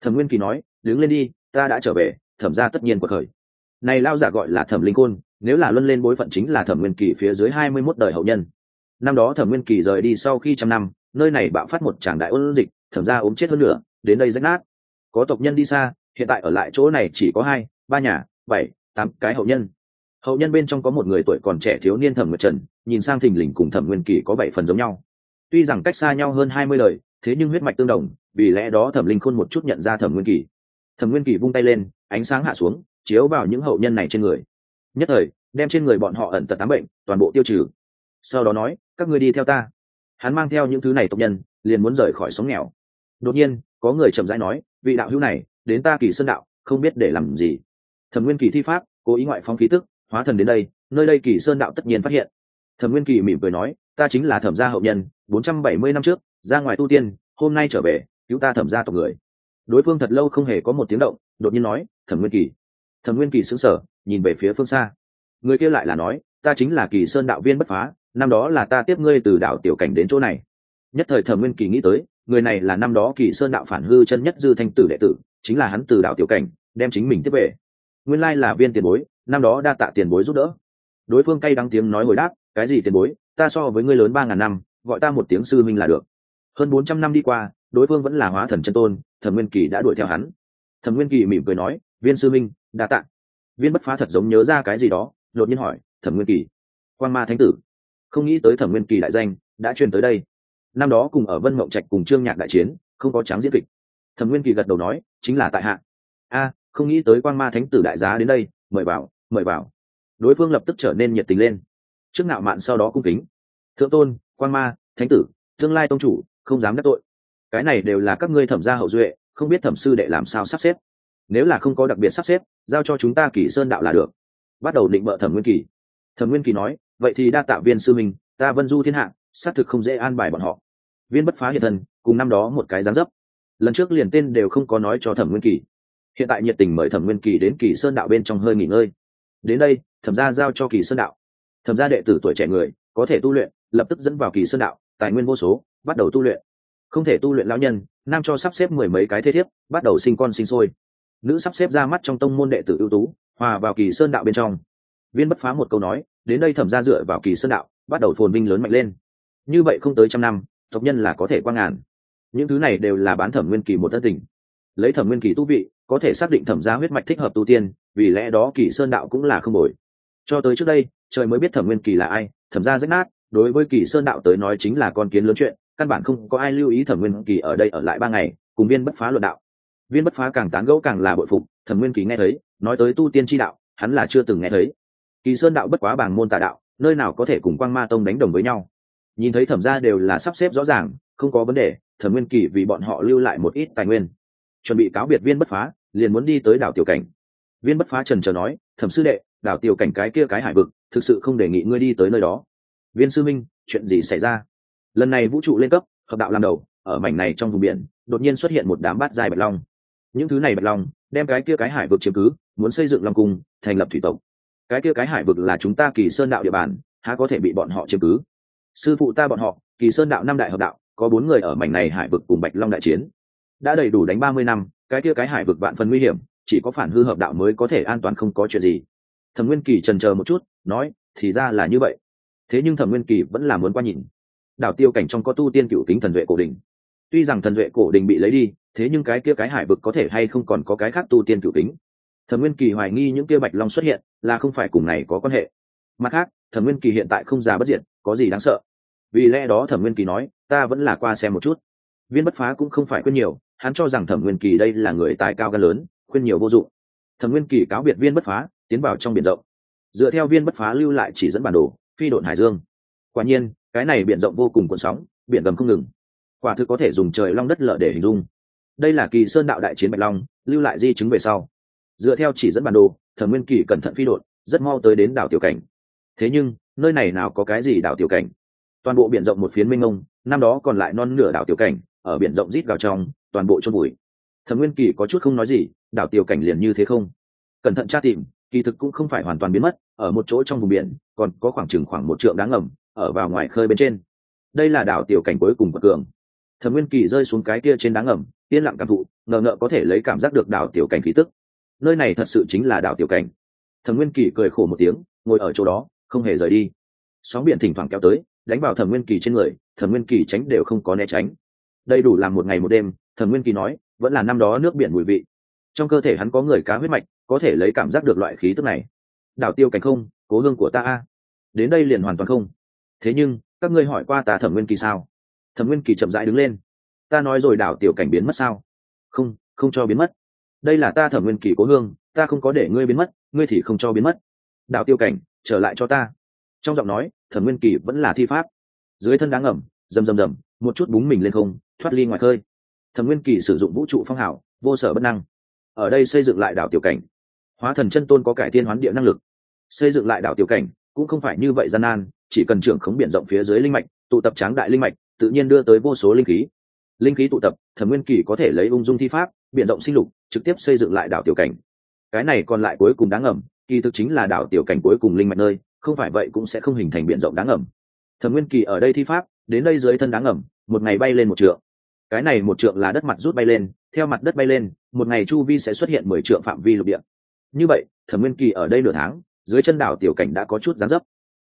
Thẩm nguyên kỳ nói, đứng lên đi, ta đã trở về, thẩm ra tất nhiên cuộc khởi. Này lao giả gọi là thẩm linh côn, nếu là luân lên bối phận chính là thẩm nguyên kỳ phía dưới hai mươi mốt đời hậu nhân. Năm đó thẩm nguyên kỳ rời đi sau khi trăm năm, nơi này bạo phát một tràng đại ôn dịch, thẩm ra ốm chết hơn nữa đến đây rách nát. Có tộc nhân đi xa, hiện tại ở lại chỗ này chỉ có hai, ba nhà, bảy, tám cái hậu nhân. Hậu nhân bên trong có một người tuổi còn trẻ thiếu niên thẩm nguyệt trần, nhìn sang thình lình cùng thẩm nguyên kỳ có bảy phần giống nhau. Tuy rằng cách xa nhau hơn hai mươi lời, thế nhưng huyết mạch tương đồng, vì lẽ đó thẩm linh khôn một chút nhận ra thẩm nguyên kỳ. Thẩm nguyên kỳ vung tay lên, ánh sáng hạ xuống, chiếu vào những hậu nhân này trên người. Nhất thời, đem trên người bọn họ ẩn tật tám bệnh, toàn bộ tiêu trừ. Sau đó nói, các người đi theo ta. Hắn mang theo những thứ này tộc nhân, liền muốn rời khỏi sống nghèo. Đột nhiên có người chậm rãi nói, vị đạo hữu này, đến ta kỳ sơn đạo, không biết để làm gì. Thẩm nguyên kỳ thi pháp, cố ý ngoại phong khí tức, hóa thần đến đây, nơi đây kỳ sơn đạo tất nhiên phát hiện. Thẩm nguyên kỳ mỉm cười nói, ta chính là thẩm gia hậu nhân, bốn trăm bảy mươi năm trước, ra ngoài tu tiên, hôm nay trở về, cứu ta thẩm gia tộc người. Đối phương thật lâu không hề có một tiếng động, đột nhiên nói, thẩm nguyên kỳ. Thẩm nguyên kỳ xứng sở nhìn về phía phương xa. Người kia lại là nói, ta chính là kỳ sơn đạo viên bất phá, năm đó là ta tiếp ngươi từ đảo tiểu cảnh đến chỗ này. Nhất thời thẩm nguyên kỳ nghĩ tới người này là năm đó kỳ sơn đạo phản hư chân nhất dư thanh tử đệ tử, chính là hắn từ đạo tiểu cảnh, đem chính mình tiếp về. Nguyên lai là viên tiền bối, năm đó đa tạ tiền bối giúp đỡ. Đối phương cay đắng tiếng nói hồi đáp, cái gì tiền bối, ta so với ngươi lớn ba ngàn năm, gọi ta một tiếng sư minh là được. Hơn bốn trăm năm đi qua, đối phương vẫn là hóa thần chân tôn, thẩm nguyên kỳ đã đuổi theo hắn. Thẩm nguyên kỳ mỉm cười nói, viên sư minh đa tạ. Viên bất phá thật giống nhớ ra cái gì đó, đột nhiên hỏi, thẩm nguyên kỳ quan ma thánh tử, không nghĩ tới thẩm nguyên kỳ đại danh, đã truyền tới đây năm đó cùng ở vân mộng trạch cùng trương nhạc đại chiến, không có tráng diễn kịch. Thẩm nguyên kỳ gật đầu nói, chính là tại hạ. A, không nghĩ tới quan ma thánh tử đại giá đến đây, mời vào mời vào. Đối phương lập tức trở nên nhiệt tình lên. Trước ngạo mạn sau đó cung kính. Thượng tôn quan ma, thánh tử, tương lai tông chủ, không dám đắc tội. Cái này đều là các ngươi thẩm gia hậu duệ, không biết thẩm sư đệ làm sao sắp xếp. Nếu là không có đặc biệt sắp xếp, giao cho chúng ta kỳ sơn đạo là được. Bắt đầu định bợ thẩm nguyên kỳ. Thẩm nguyên kỳ nói, vậy thì đa tạ viên sư mình ta vân du thiên hạ, xác thực không dễ an bài bọn họ viên bất phá hiện thân, cùng năm đó một cái gián dấp. Lần trước liền tên đều không có nói cho thẩm nguyên kỳ. Hiện tại nhiệt tình mời thẩm nguyên kỳ đến kỳ sơn đạo bên trong hơi nghỉ ngơi. Đến đây, thẩm gia giao cho kỳ sơn đạo. Thẩm gia đệ tử tuổi trẻ người, có thể tu luyện, lập tức dẫn vào kỳ sơn đạo, tài nguyên vô số, bắt đầu tu luyện. Không thể tu luyện lão nhân, nam cho sắp xếp mười mấy cái thế thiếp, bắt đầu sinh con sinh sôi. Nữ sắp xếp ra mắt trong tông môn đệ tử ưu tú, hòa vào kỳ sơn đạo bên trong. Viên bất phá một câu nói, đến đây thẩm ra dựa vào kỳ sơn đạo, bắt đầu phồn vinh lớn mạnh lên. Như vậy không tới trăm năm tộc nhân là có thể quang ngàn. Những thứ này đều là bán thẩm nguyên kỳ một thân tình. Lấy thẩm nguyên kỳ tu vị, có thể xác định thẩm gia huyết mạch thích hợp tu tiên, vì lẽ đó kỳ sơn đạo cũng là không bồi cho tới trước đây, trời mới biết thẩm nguyên kỳ là ai, thẩm gia rách nát, đối với kỳ sơn đạo tới nói chính là con kiến lớn chuyện, căn bản không có ai lưu ý thẩm nguyên kỳ ở đây ở lại ba ngày, cùng viên bất phá luận đạo. Viên bất phá càng tán gẫu càng là bội phục, thẩm nguyên kỳ nghe thấy, nói tới tu tiên tri đạo, hắn là chưa từng nghe thấy. Kỳ sơn đạo bất quá bảng môn tà đạo, nơi nào có thể cùng quang ma tông đánh đồng với nhau nhìn thấy thẩm ra đều là sắp xếp rõ ràng, không có vấn đề, thẩm nguyên kỳ vì bọn họ lưu lại một ít tài nguyên. Chuẩn bị cáo biệt viên bất phá, liền muốn đi tới đảo tiểu cảnh. Viên bất phá trần trờ nói, thẩm sư đệ, đảo tiểu cảnh cái kia cái hải vực, thực sự không đề nghị ngươi đi tới nơi đó. Viên sư minh, chuyện gì xảy ra? Lần này vũ trụ lên cấp, hợp đạo làm đầu, ở mảnh này trong vùng biển, đột nhiên xuất hiện một đám bát dài bạch long. Những thứ này bạch long, đem cái kia cái hải vực chiếm cứ, muốn xây dựng long cung, thành lập thủy tộc. Cái kia cái hải vực là chúng ta kỳ sơn đạo địa bàn, há có thể bị bọn họ chiếm cứ? Sư phụ ta bọn họ, kỳ sơn đạo năm đại hợp đạo, có bốn người ở mảnh này hải vực cùng bạch long đại chiến. Đã đầy đủ đánh ba mươi năm, cái kia cái hải vực vạn phần nguy hiểm, chỉ có phản hư hợp đạo mới có thể an toàn không có chuyện gì. Thẩm nguyên kỳ trần chờ một chút, nói, thì ra là như vậy. Thế nhưng thẩm nguyên kỳ vẫn là muốn qua nhìn. Đảo tiêu cảnh trong có tu tiên cựu kính thần duệ cổ đình. Tuy rằng thần duệ cổ đình bị lấy đi, thế nhưng cái kia cái hải vực có thể hay không còn có cái khác tu tiên cựu kính. Thẩm nguyên kỳ hoài nghi những kia bạch long xuất hiện, là không phải cùng này có quan hệ mặt khác thẩm nguyên kỳ hiện tại không già bất diệt có gì đáng sợ? Vì lẽ đó thẩm nguyên kỳ nói ta vẫn là qua xem một chút. Viên bất phá cũng không phải khuyên nhiều hắn cho rằng thẩm nguyên kỳ đây là người tài cao gan lớn khuyên nhiều vô dụng. Thẩm nguyên kỳ cáo biệt viên bất phá tiến vào trong biển rộng. Dựa theo viên bất phá lưu lại chỉ dẫn bản đồ phi độn hải dương. Quả nhiên cái này biển rộng vô cùng cuộn sóng biển gầm không ngừng. Quả thực có thể dùng trời long đất lợ để hình dung. Đây là kỳ sơn đạo đại chiến bạch long lưu lại di chứng về sau. Dựa theo chỉ dẫn bản đồ thẩm nguyên kỳ cẩn thận phi đội, rất mau tới đến đảo tiểu cảnh thế nhưng, nơi này nào có cái gì đảo tiểu cảnh? Toàn bộ biển rộng một phiến mênh mông, năm đó còn lại non nửa đảo tiểu cảnh, ở biển rộng rít vào trong, toàn bộ chôn bụi. Thẩm nguyên kỳ có chút không nói gì, đảo tiểu cảnh liền như thế không? Cẩn thận tra tìm, kỳ thực cũng không phải hoàn toàn biến mất, ở một chỗ trong vùng biển, còn có khoảng chừng khoảng một trượng đáng ngầm, ở vào ngoài khơi bên trên. Đây là đảo tiểu cảnh cuối cùng của cường. Thẩm nguyên kỳ rơi xuống cái kia trên đá ngầm, yên lặng cảm thụ, ngờ ngợ có thể lấy cảm giác được đảo tiểu cảnh khí tức. Nơi này thật sự chính là đảo tiểu cảnh. Thẩm nguyên kỳ cười khổ một tiếng, ngồi ở chỗ đó không hề rời đi. Sóng biển thỉnh thoảng kéo tới, đánh vào thẩm nguyên kỳ trên người, thẩm nguyên kỳ tránh đều không có né tránh. Đầy đủ làm một ngày một đêm, thẩm nguyên kỳ nói, vẫn là năm đó nước biển mùi vị. Trong cơ thể hắn có người cá huyết mạch, có thể lấy cảm giác được loại khí tức này. Đảo tiêu cảnh không, cố hương của ta a. Đến đây liền hoàn toàn không. Thế nhưng, các ngươi hỏi qua ta thẩm nguyên kỳ sao? Thẩm nguyên kỳ chậm rãi đứng lên. Ta nói rồi đảo tiểu cảnh biến mất sao? Không không cho biến mất. Đây là ta thẩm nguyên kỳ cố hương, ta không có để ngươi biến mất, ngươi thì không cho biến mất. Đảo tiêu cảnh trở lại cho ta. Trong giọng nói, thẩm nguyên kỳ vẫn là thi pháp. Dưới thân đáng ẩm rầm rầm rầm, một chút búng mình lên không, thoát ly ngoài khơi. Thẩm nguyên kỳ sử dụng vũ trụ phong hảo vô sở bất năng. Ở đây xây dựng lại đảo tiểu cảnh. Hóa thần chân tôn có cải tiên hoán địa năng lực. Xây dựng lại đảo tiểu cảnh, cũng không phải như vậy gian nan, chỉ cần trưởng khống biển rộng phía dưới linh mạch, tụ tập tráng đại linh mạch, tự nhiên đưa tới vô số linh khí. Linh khí tụ tập, thẩm nguyên kỳ có thể lấy ung dung thi pháp, biển rộng sinh lục, trực tiếp xây dựng lại đảo tiểu cảnh. Cái này còn lại cuối cùng đáng ẩm kỳ thực chính là đảo tiểu cảnh cuối cùng linh mạch nơi, không phải vậy cũng sẽ không hình thành biển rộng đáng ẩm thẩm nguyên kỳ ở đây thi pháp, đến đây dưới thân đáng ẩm một ngày bay lên một trượng. Cái này một trượng là đất mặt rút bay lên, theo mặt đất bay lên, một ngày chu vi sẽ xuất hiện mười trượng phạm vi lục địa. Như vậy, thẩm nguyên kỳ ở đây nửa tháng, dưới chân đảo tiểu cảnh đã có chút gián dấp.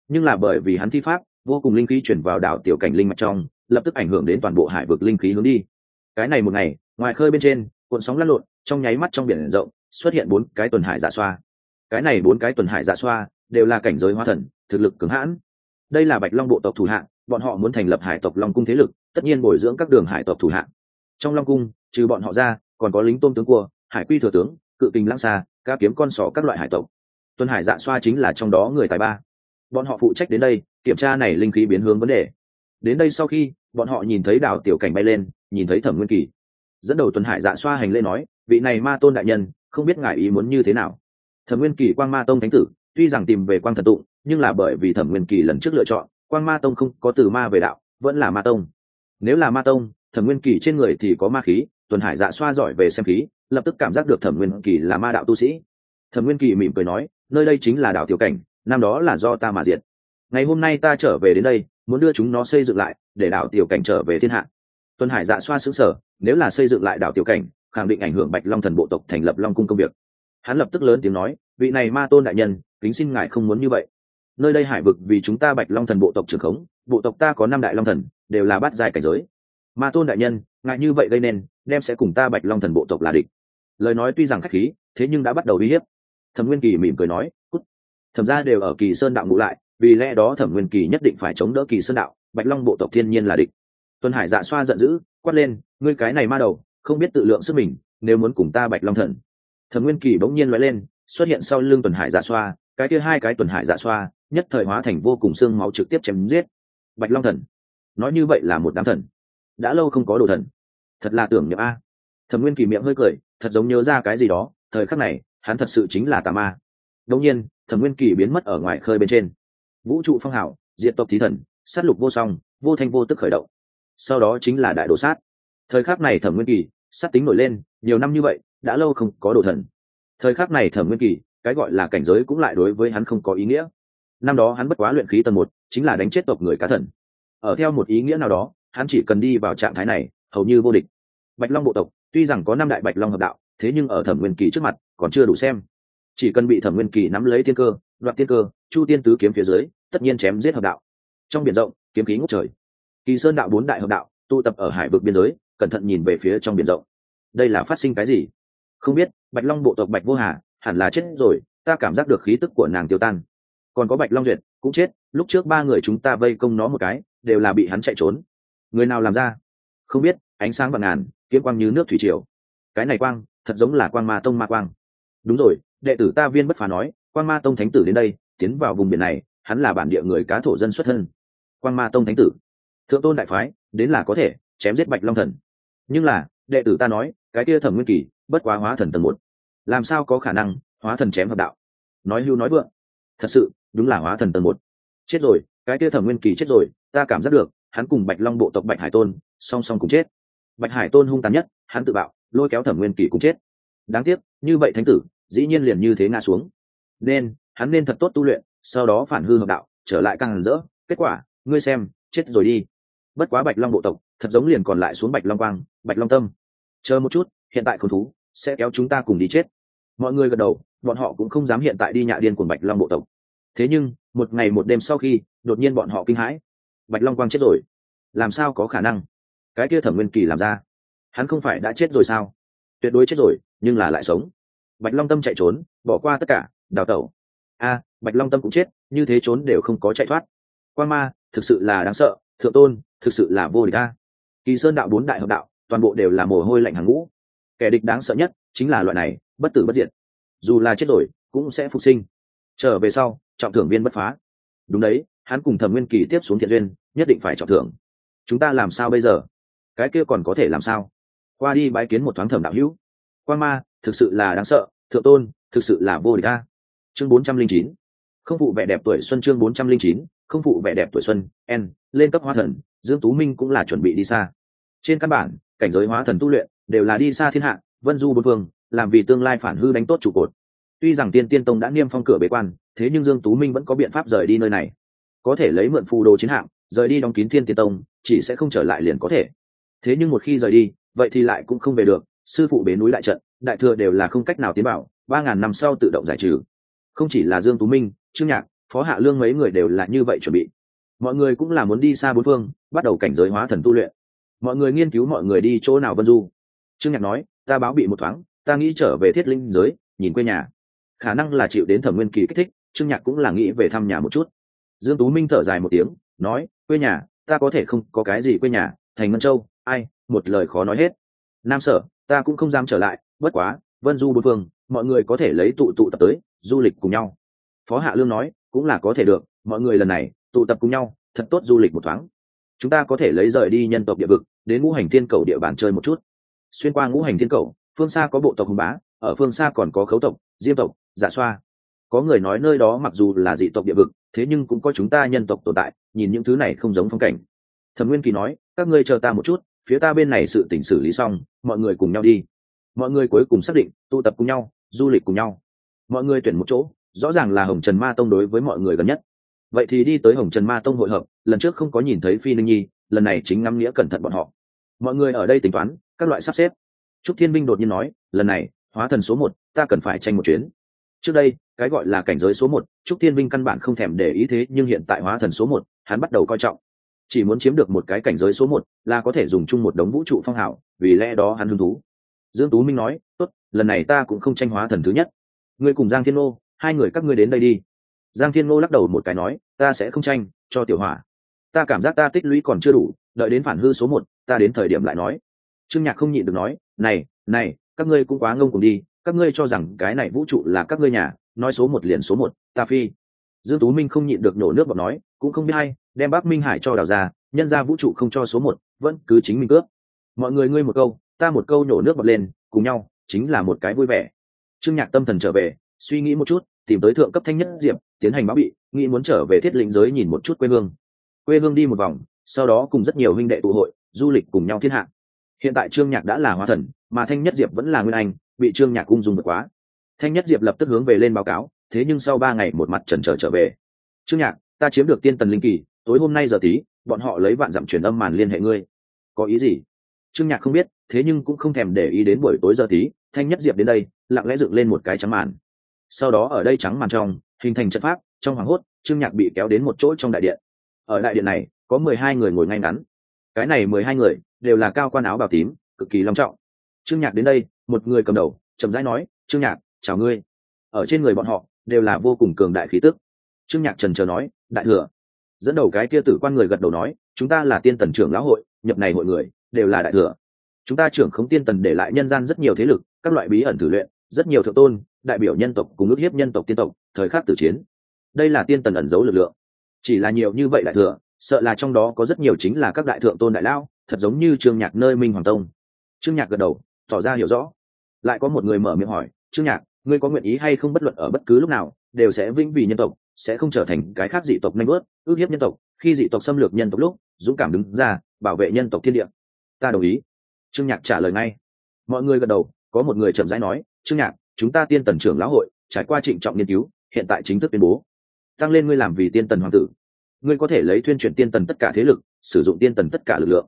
Nhưng là bởi vì hắn thi pháp, vô cùng linh khí chuyển vào đảo tiểu cảnh linh mạch trong, lập tức ảnh hưởng đến toàn bộ hải vực linh khí hướng đi. Cái này một ngày, ngoài khơi bên trên, cuộn sóng lăn lộn, trong nháy mắt trong biển rộng, xuất hiện bốn cái tuần hải giả xoa cái này bốn cái tuần hải dạ xoa, đều là cảnh giới hóa thần, thực lực cứng hãn. Đây là bạch long bộ tộc thủ hạng bọn họ muốn thành lập hải tộc long cung thế lực, tất nhiên bồi dưỡng các đường hải tộc thủ hạng trong long cung, trừ bọn họ ra, còn có lính tôm tướng cua, hải quy thừa tướng, cự kinh lãng xa ca kiếm con sỏ các loại hải tộc. Tuần hải dạ xoa chính là trong đó người tài ba. Bọn họ phụ trách đến đây, kiểm tra này linh khí biến hướng vấn đề. Đến đây sau khi, bọn họ nhìn thấy đào tiểu cảnh bay lên, nhìn thấy thẩm nguyên kỳ. Dẫn đầu tuần hải dạ xoa hành lễ nói, vị này ma tôn đại nhân, không biết ngài ý muốn như thế nào? Thẩm nguyên kỳ quang ma tông thánh tử, tuy rằng tìm về quang thần tụng, nhưng là bởi vì thẩm nguyên kỳ lần trước lựa chọn, quang ma tông không có từ ma về đạo, vẫn là ma tông. Nếu là ma tông, thẩm nguyên kỳ trên người thì có ma khí, tuần hải dạ xoa giỏi về xem khí, lập tức cảm giác được thẩm nguyên kỳ là ma đạo tu sĩ. Thẩm nguyên kỳ mỉm cười nói, nơi đây chính là đảo tiểu cảnh, năm đó là do ta mà diệt. Ngày hôm nay ta trở về đến đây, muốn đưa chúng nó xây dựng lại, để đảo tiểu cảnh trở về thiên hạ. Tuần hải dạ xoa xứng sở nếu là xây dựng lại đảo tiểu cảnh, khẳng định ảnh hưởng bạch long thần bộ tộc thành lập long cung công việc hắn lập tức lớn tiếng nói, vị này ma tôn đại nhân, kính xin ngài không muốn như vậy. Nơi đây hải vực vì chúng ta bạch long thần bộ tộc trưởng khống, bộ tộc ta có năm đại long thần, đều là bát giai cảnh giới. Ma tôn đại nhân, ngài như vậy gây nên, đem sẽ cùng ta bạch long thần bộ tộc là địch. Lời nói tuy rằng khách khí, thế nhưng đã bắt đầu uy hiếp. Thẩm nguyên kỳ mỉm cười nói, cút. Thẩm ra đều ở kỳ sơn đạo ngụ lại, vì lẽ đó thẩm nguyên kỳ nhất định phải chống đỡ kỳ sơn đạo, bạch long bộ tộc thiên nhiên là địch. Tuân hải dạ xoa giận dữ, quát lên, ngươi cái này ma đầu, không biết tự lượng sức mình, nếu muốn cùng ta bạch long thần thẩm nguyên kỳ bỗng nhiên loại lên, xuất hiện sau lưng tuần hải giả xoa, cái kia hai cái tuần hải giả xoa, nhất thời hóa thành vô cùng xương máu trực tiếp chém giết. Bạch long thần, nói như vậy là một đám thần. Đã lâu không có đồ thần. Thật là tưởng nhớ a. Thẩm nguyên kỳ miệng hơi cười, thật giống nhớ ra cái gì đó, thời khắc này, hắn thật sự chính là tà ma. Đông nhiên, thẩm nguyên kỳ biến mất ở ngoài khơi bên trên. Vũ trụ phong hảo diện tộc thí thần, sát lục vô song, vô thanh vô tức khởi động. Sau đó chính là đại đồ sát. Thời khắc này thẩm nguyên kỳ, sát tính nổi lên, nhiều năm như vậy đã lâu không có đồ thần. Thời khắc này thẩm nguyên kỳ, cái gọi là cảnh giới cũng lại đối với hắn không có ý nghĩa. Năm đó hắn bất quá luyện khí tầng một, chính là đánh chết tộc người cá thần. Ở theo một ý nghĩa nào đó, hắn chỉ cần đi vào trạng thái này, hầu như vô địch. Bạch long bộ tộc, tuy rằng có năm đại bạch long hợp đạo, thế nhưng ở thẩm nguyên kỳ trước mặt, còn chưa đủ xem. Chỉ cần bị thẩm nguyên kỳ nắm lấy tiên cơ, đoạt tiên cơ, chu tiên tứ kiếm phía dưới, tất nhiên chém giết hợp đạo. Trong biển rộng, kiếm khí ngốc trời. Kỳ sơn đạo bốn đại hợp đạo, tụ tập ở hải vực biên giới, cẩn thận nhìn về phía trong biển rộng. Đây là phát sinh cái gì? Không biết, bạch long bộ tộc bạch vô hà hẳn là chết rồi, ta cảm giác được khí tức của nàng tiêu tan. Còn có bạch long duyệt cũng chết, lúc trước ba người chúng ta vây công nó một cái, đều là bị hắn chạy trốn. Người nào làm ra? Không biết, ánh sáng vàng ngàn, kiếm quang như nước thủy triều. Cái này quang, thật giống là quang ma tông ma quang. Đúng rồi, đệ tử ta viên bất phá nói, quang ma tông thánh tử đến đây, tiến vào vùng biển này, hắn là bản địa người cá thổ dân xuất thân. Quang ma tông thánh tử. Thượng tôn đại phái, đến là có thể chém giết bạch long thần. Nhưng là, đệ tử ta nói, cái kia thẩm nguyên kỳ bất quá hóa thần tầng một. Làm sao có khả năng hóa thần chém hợp đạo? Nói hưu nói vượng. Thật sự, đúng là hóa thần tầng một. Chết rồi, cái kia thẩm nguyên kỳ chết rồi, ta cảm giác được, hắn cùng bạch long bộ tộc bạch hải tôn, song song cùng chết. Bạch hải tôn hung tàn nhất, hắn tự bạo, lôi kéo thẩm nguyên kỳ cũng chết. Đáng tiếc, như vậy thánh tử, dĩ nhiên liền như thế ngã xuống. Nên, hắn nên thật tốt tu luyện, sau đó phản hư hợp đạo, trở lại càng rỡ. Kết quả, ngươi xem, chết rồi đi. Bất quá bạch long bộ tộc, thật giống liền còn lại xuống bạch long quang, bạch long tâm. Chờ một chút, hiện tại khốn thú sẽ kéo chúng ta cùng đi chết. Mọi người gật đầu, bọn họ cũng không dám hiện tại đi nhạ điên của bạch long bộ tộc. Thế nhưng, một ngày một đêm sau khi, đột nhiên bọn họ kinh hãi. Bạch long quang chết rồi. Làm sao có khả năng? Cái kia thẩm nguyên kỳ làm ra. Hắn không phải đã chết rồi sao? Tuyệt đối chết rồi, nhưng là lại sống. Bạch long tâm chạy trốn, bỏ qua tất cả, đào tẩu. A, bạch long tâm cũng chết, như thế trốn đều không có chạy thoát. Quan ma, thực sự là đáng sợ, thượng tôn, thực sự là vô địch a. Kỳ sơn đạo bốn đại hợp đạo, toàn bộ đều là mồ hôi lạnh hàng ngũ kẻ địch đáng sợ nhất chính là loại này, bất tử bất diệt. Dù là chết rồi, cũng sẽ phục sinh. Trở về sau, trọng thưởng viên bất phá. Đúng đấy, hắn cùng thẩm nguyên kỳ tiếp xuống thiện duyên, nhất định phải trọng thưởng. Chúng ta làm sao bây giờ? Cái kia còn có thể làm sao? Qua đi bái kiến một thoáng thẩm đạo hữu. Quan ma, thực sự là đáng sợ, thượng tôn, thực sự là vô địch ta chương bốn trăm linh chín. Không phụ vẻ đẹp tuổi xuân chương bốn trăm linh chín, không phụ vẻ đẹp tuổi xuân, n, lên cấp hoa thần, dương tú minh cũng là chuẩn bị đi xa. Trên căn bản cảnh giới hóa thần tu luyện, đều là đi xa thiên hạ, vân du bốn phương, làm vì tương lai phản hư đánh tốt trụ cột. Tuy rằng tiên tiên tông đã niêm phong cửa bế quan, thế nhưng dương tú minh vẫn có biện pháp rời đi nơi này. Có thể lấy mượn phù đồ chiến hạm, rời đi đóng kín thiên tiên tông, chỉ sẽ không trở lại liền có thể. Thế nhưng một khi rời đi, vậy thì lại cũng không về được, sư phụ bế núi đại trận, đại thừa đều là không cách nào tiến bảo ba ngàn năm sau tự động giải trừ. Không chỉ là dương tú minh, trương nhạc, phó hạ lương mấy người đều là như vậy chuẩn bị. Mọi người cũng là muốn đi xa bốn phương, bắt đầu cảnh giới hóa thần tu luyện mọi người nghiên cứu mọi người đi chỗ nào vân du? Trương nhạc nói, ta báo bị một thoáng, ta nghĩ trở về thiết linh giới, nhìn quê nhà. Khả năng là chịu đến thẩm nguyên kỳ kích thích, trương nhạc cũng là nghĩ về thăm nhà một chút. Dương tú minh thở dài một tiếng, nói, quê nhà, ta có thể không có cái gì quê nhà, thành ngân châu, ai, một lời khó nói hết. Nam sở, ta cũng không dám trở lại, bất quá, vân du bốn phương, mọi người có thể lấy tụ tụ tập tới, du lịch cùng nhau. Phó hạ lương nói, cũng là có thể được, mọi người lần này, tụ tập cùng nhau, thật tốt du lịch một thoáng chúng ta có thể lấy rời đi nhân tộc địa vực, đến ngũ hành thiên cầu địa bàn chơi một chút. Xuyên qua ngũ hành thiên cầu, phương xa có bộ tộc hùng bá, ở phương xa còn có khấu tộc, diêm tộc, giả xoa. Có người nói nơi đó mặc dù là dị tộc địa vực, thế nhưng cũng có chúng ta nhân tộc tồn tại, nhìn những thứ này không giống phong cảnh. Thẩm nguyên kỳ nói, các ngươi chờ ta một chút, phía ta bên này sự tỉnh xử lý xong, mọi người cùng nhau đi. Mọi người cuối cùng xác định tụ tập cùng nhau, du lịch cùng nhau. Mọi người tuyển một chỗ, rõ ràng là hồng trần ma tông đối với mọi người gần nhất vậy thì đi tới hồng trần ma tông hội hợp, lần trước không có nhìn thấy phi ninh nhi, lần này chính ngắm nghĩa cẩn thận bọn họ. Mọi người ở đây tính toán, các loại sắp xếp. Trúc thiên minh đột nhiên nói, lần này, hóa thần số một, ta cần phải tranh một chuyến. Trước đây, cái gọi là cảnh giới số một, trúc thiên minh căn bản không thèm để ý thế, nhưng hiện tại hóa thần số một, hắn bắt đầu coi trọng. Chỉ muốn chiếm được một cái cảnh giới số một, là có thể dùng chung một đống vũ trụ phong hảo vì lẽ đó hắn hứng thú. Dương tú minh nói, tốt, lần này ta cũng không tranh hóa thần thứ nhất. Ngươi cùng giang thiên ô hai người các ngươi đến đây đi giang thiên ngô lắc đầu một cái nói, ta sẽ không tranh, cho tiểu hỏa. Ta cảm giác ta tích lũy còn chưa đủ, đợi đến phản hư số một, ta đến thời điểm lại nói. Trương nhạc không nhịn được nói, này này, các ngươi cũng quá ngông cùng đi, các ngươi cho rằng cái này vũ trụ là các ngươi nhà, nói số một liền số một, ta phi. Dương tú minh không nhịn được nổ nước bọt nói, cũng không biết hay đem bác minh hải cho đào ra, nhân ra vũ trụ không cho số một, vẫn cứ chính mình cướp. Mọi người ngươi một câu, ta một câu nổ nước bọt lên, cùng nhau, chính là một cái vui vẻ. Trương nhạc tâm thần trở về, suy nghĩ một chút tìm tới thượng cấp thanh nhất diệp, tiến hành báo bị, nghĩ muốn trở về thiết lĩnh giới nhìn một chút quê hương. Quê hương đi một vòng, sau đó cùng rất nhiều huynh đệ tụ hội, du lịch cùng nhau thiên hạ. Hiện tại trương nhạc đã là hóa thần, mà thanh nhất diệp vẫn là nguyên anh, bị trương nhạc ung dung vượt quá. Thanh nhất diệp lập tức hướng về lên báo cáo, thế nhưng sau ba ngày một mặt trần trở trở về. Trương nhạc, ta chiếm được tiên tần linh kỳ, tối hôm nay giờ tí, bọn họ lấy vạn dặm truyền âm màn liên hệ ngươi. Có ý gì? Trương nhạc không biết, thế nhưng cũng không thèm để ý đến buổi tối giờ tí, thanh nhất diệp đến đây, lặng lẽ dựng lên một cái trắng màn sau đó ở đây trắng màn trong, hình thành trận pháp, trong hoàng hốt, trương nhạc bị kéo đến một chỗ trong đại điện. Ở đại điện này, có mười hai người ngồi ngay ngắn. Cái này mười hai người đều là cao quan áo bào tím, cực kỳ long trọng. Trương nhạc đến đây, một người cầm đầu, chậm rãi nói, trương nhạc, chào ngươi. Ở trên người bọn họ, đều là vô cùng cường đại khí tức. Trương nhạc trần chờ nói, đại thừa. Dẫn đầu cái kia tử quan người gật đầu nói, chúng ta là tiên tần trưởng lão hội, nhập này hội người, đều là đại thừa. Chúng ta trưởng khống tiên tần để lại nhân gian rất nhiều thế lực, các loại bí ẩn thử luyện, rất nhiều thượng tôn đại biểu nhân tộc cùng ước hiếp nhân tộc tiên tộc, thời khắc tử chiến. Đây là tiên tần ẩn giấu lực lượng. Chỉ là nhiều như vậy đại thừa, sợ là trong đó có rất nhiều chính là các đại thượng tôn đại lao thật giống như trương nhạc nơi minh hoàng tông. Trương nhạc gật đầu, tỏ ra hiểu rõ. Lại có một người mở miệng hỏi, trương nhạc, ngươi có nguyện ý hay không bất luận ở bất cứ lúc nào, đều sẽ vĩnh vì nhân tộc, sẽ không trở thành cái khác dị tộc nanh bớt ước hiếp nhân tộc, khi dị tộc xâm lược nhân tộc lúc, dũng cảm đứng ra, bảo vệ nhân tộc thiên địa. Ta đồng ý. Trương nhạc trả lời ngay. Mọi người gật đầu, có một người chậm rãi nói, trương nhạc chúng ta tiên tần trưởng lão hội, trải qua trịnh trọng nghiên cứu, hiện tại chính thức tuyên bố. Tăng lên ngươi làm vì tiên tần hoàng tử. Ngươi có thể lấy tuyên truyền tiên tần tất cả thế lực, sử dụng tiên tần tất cả lực lượng.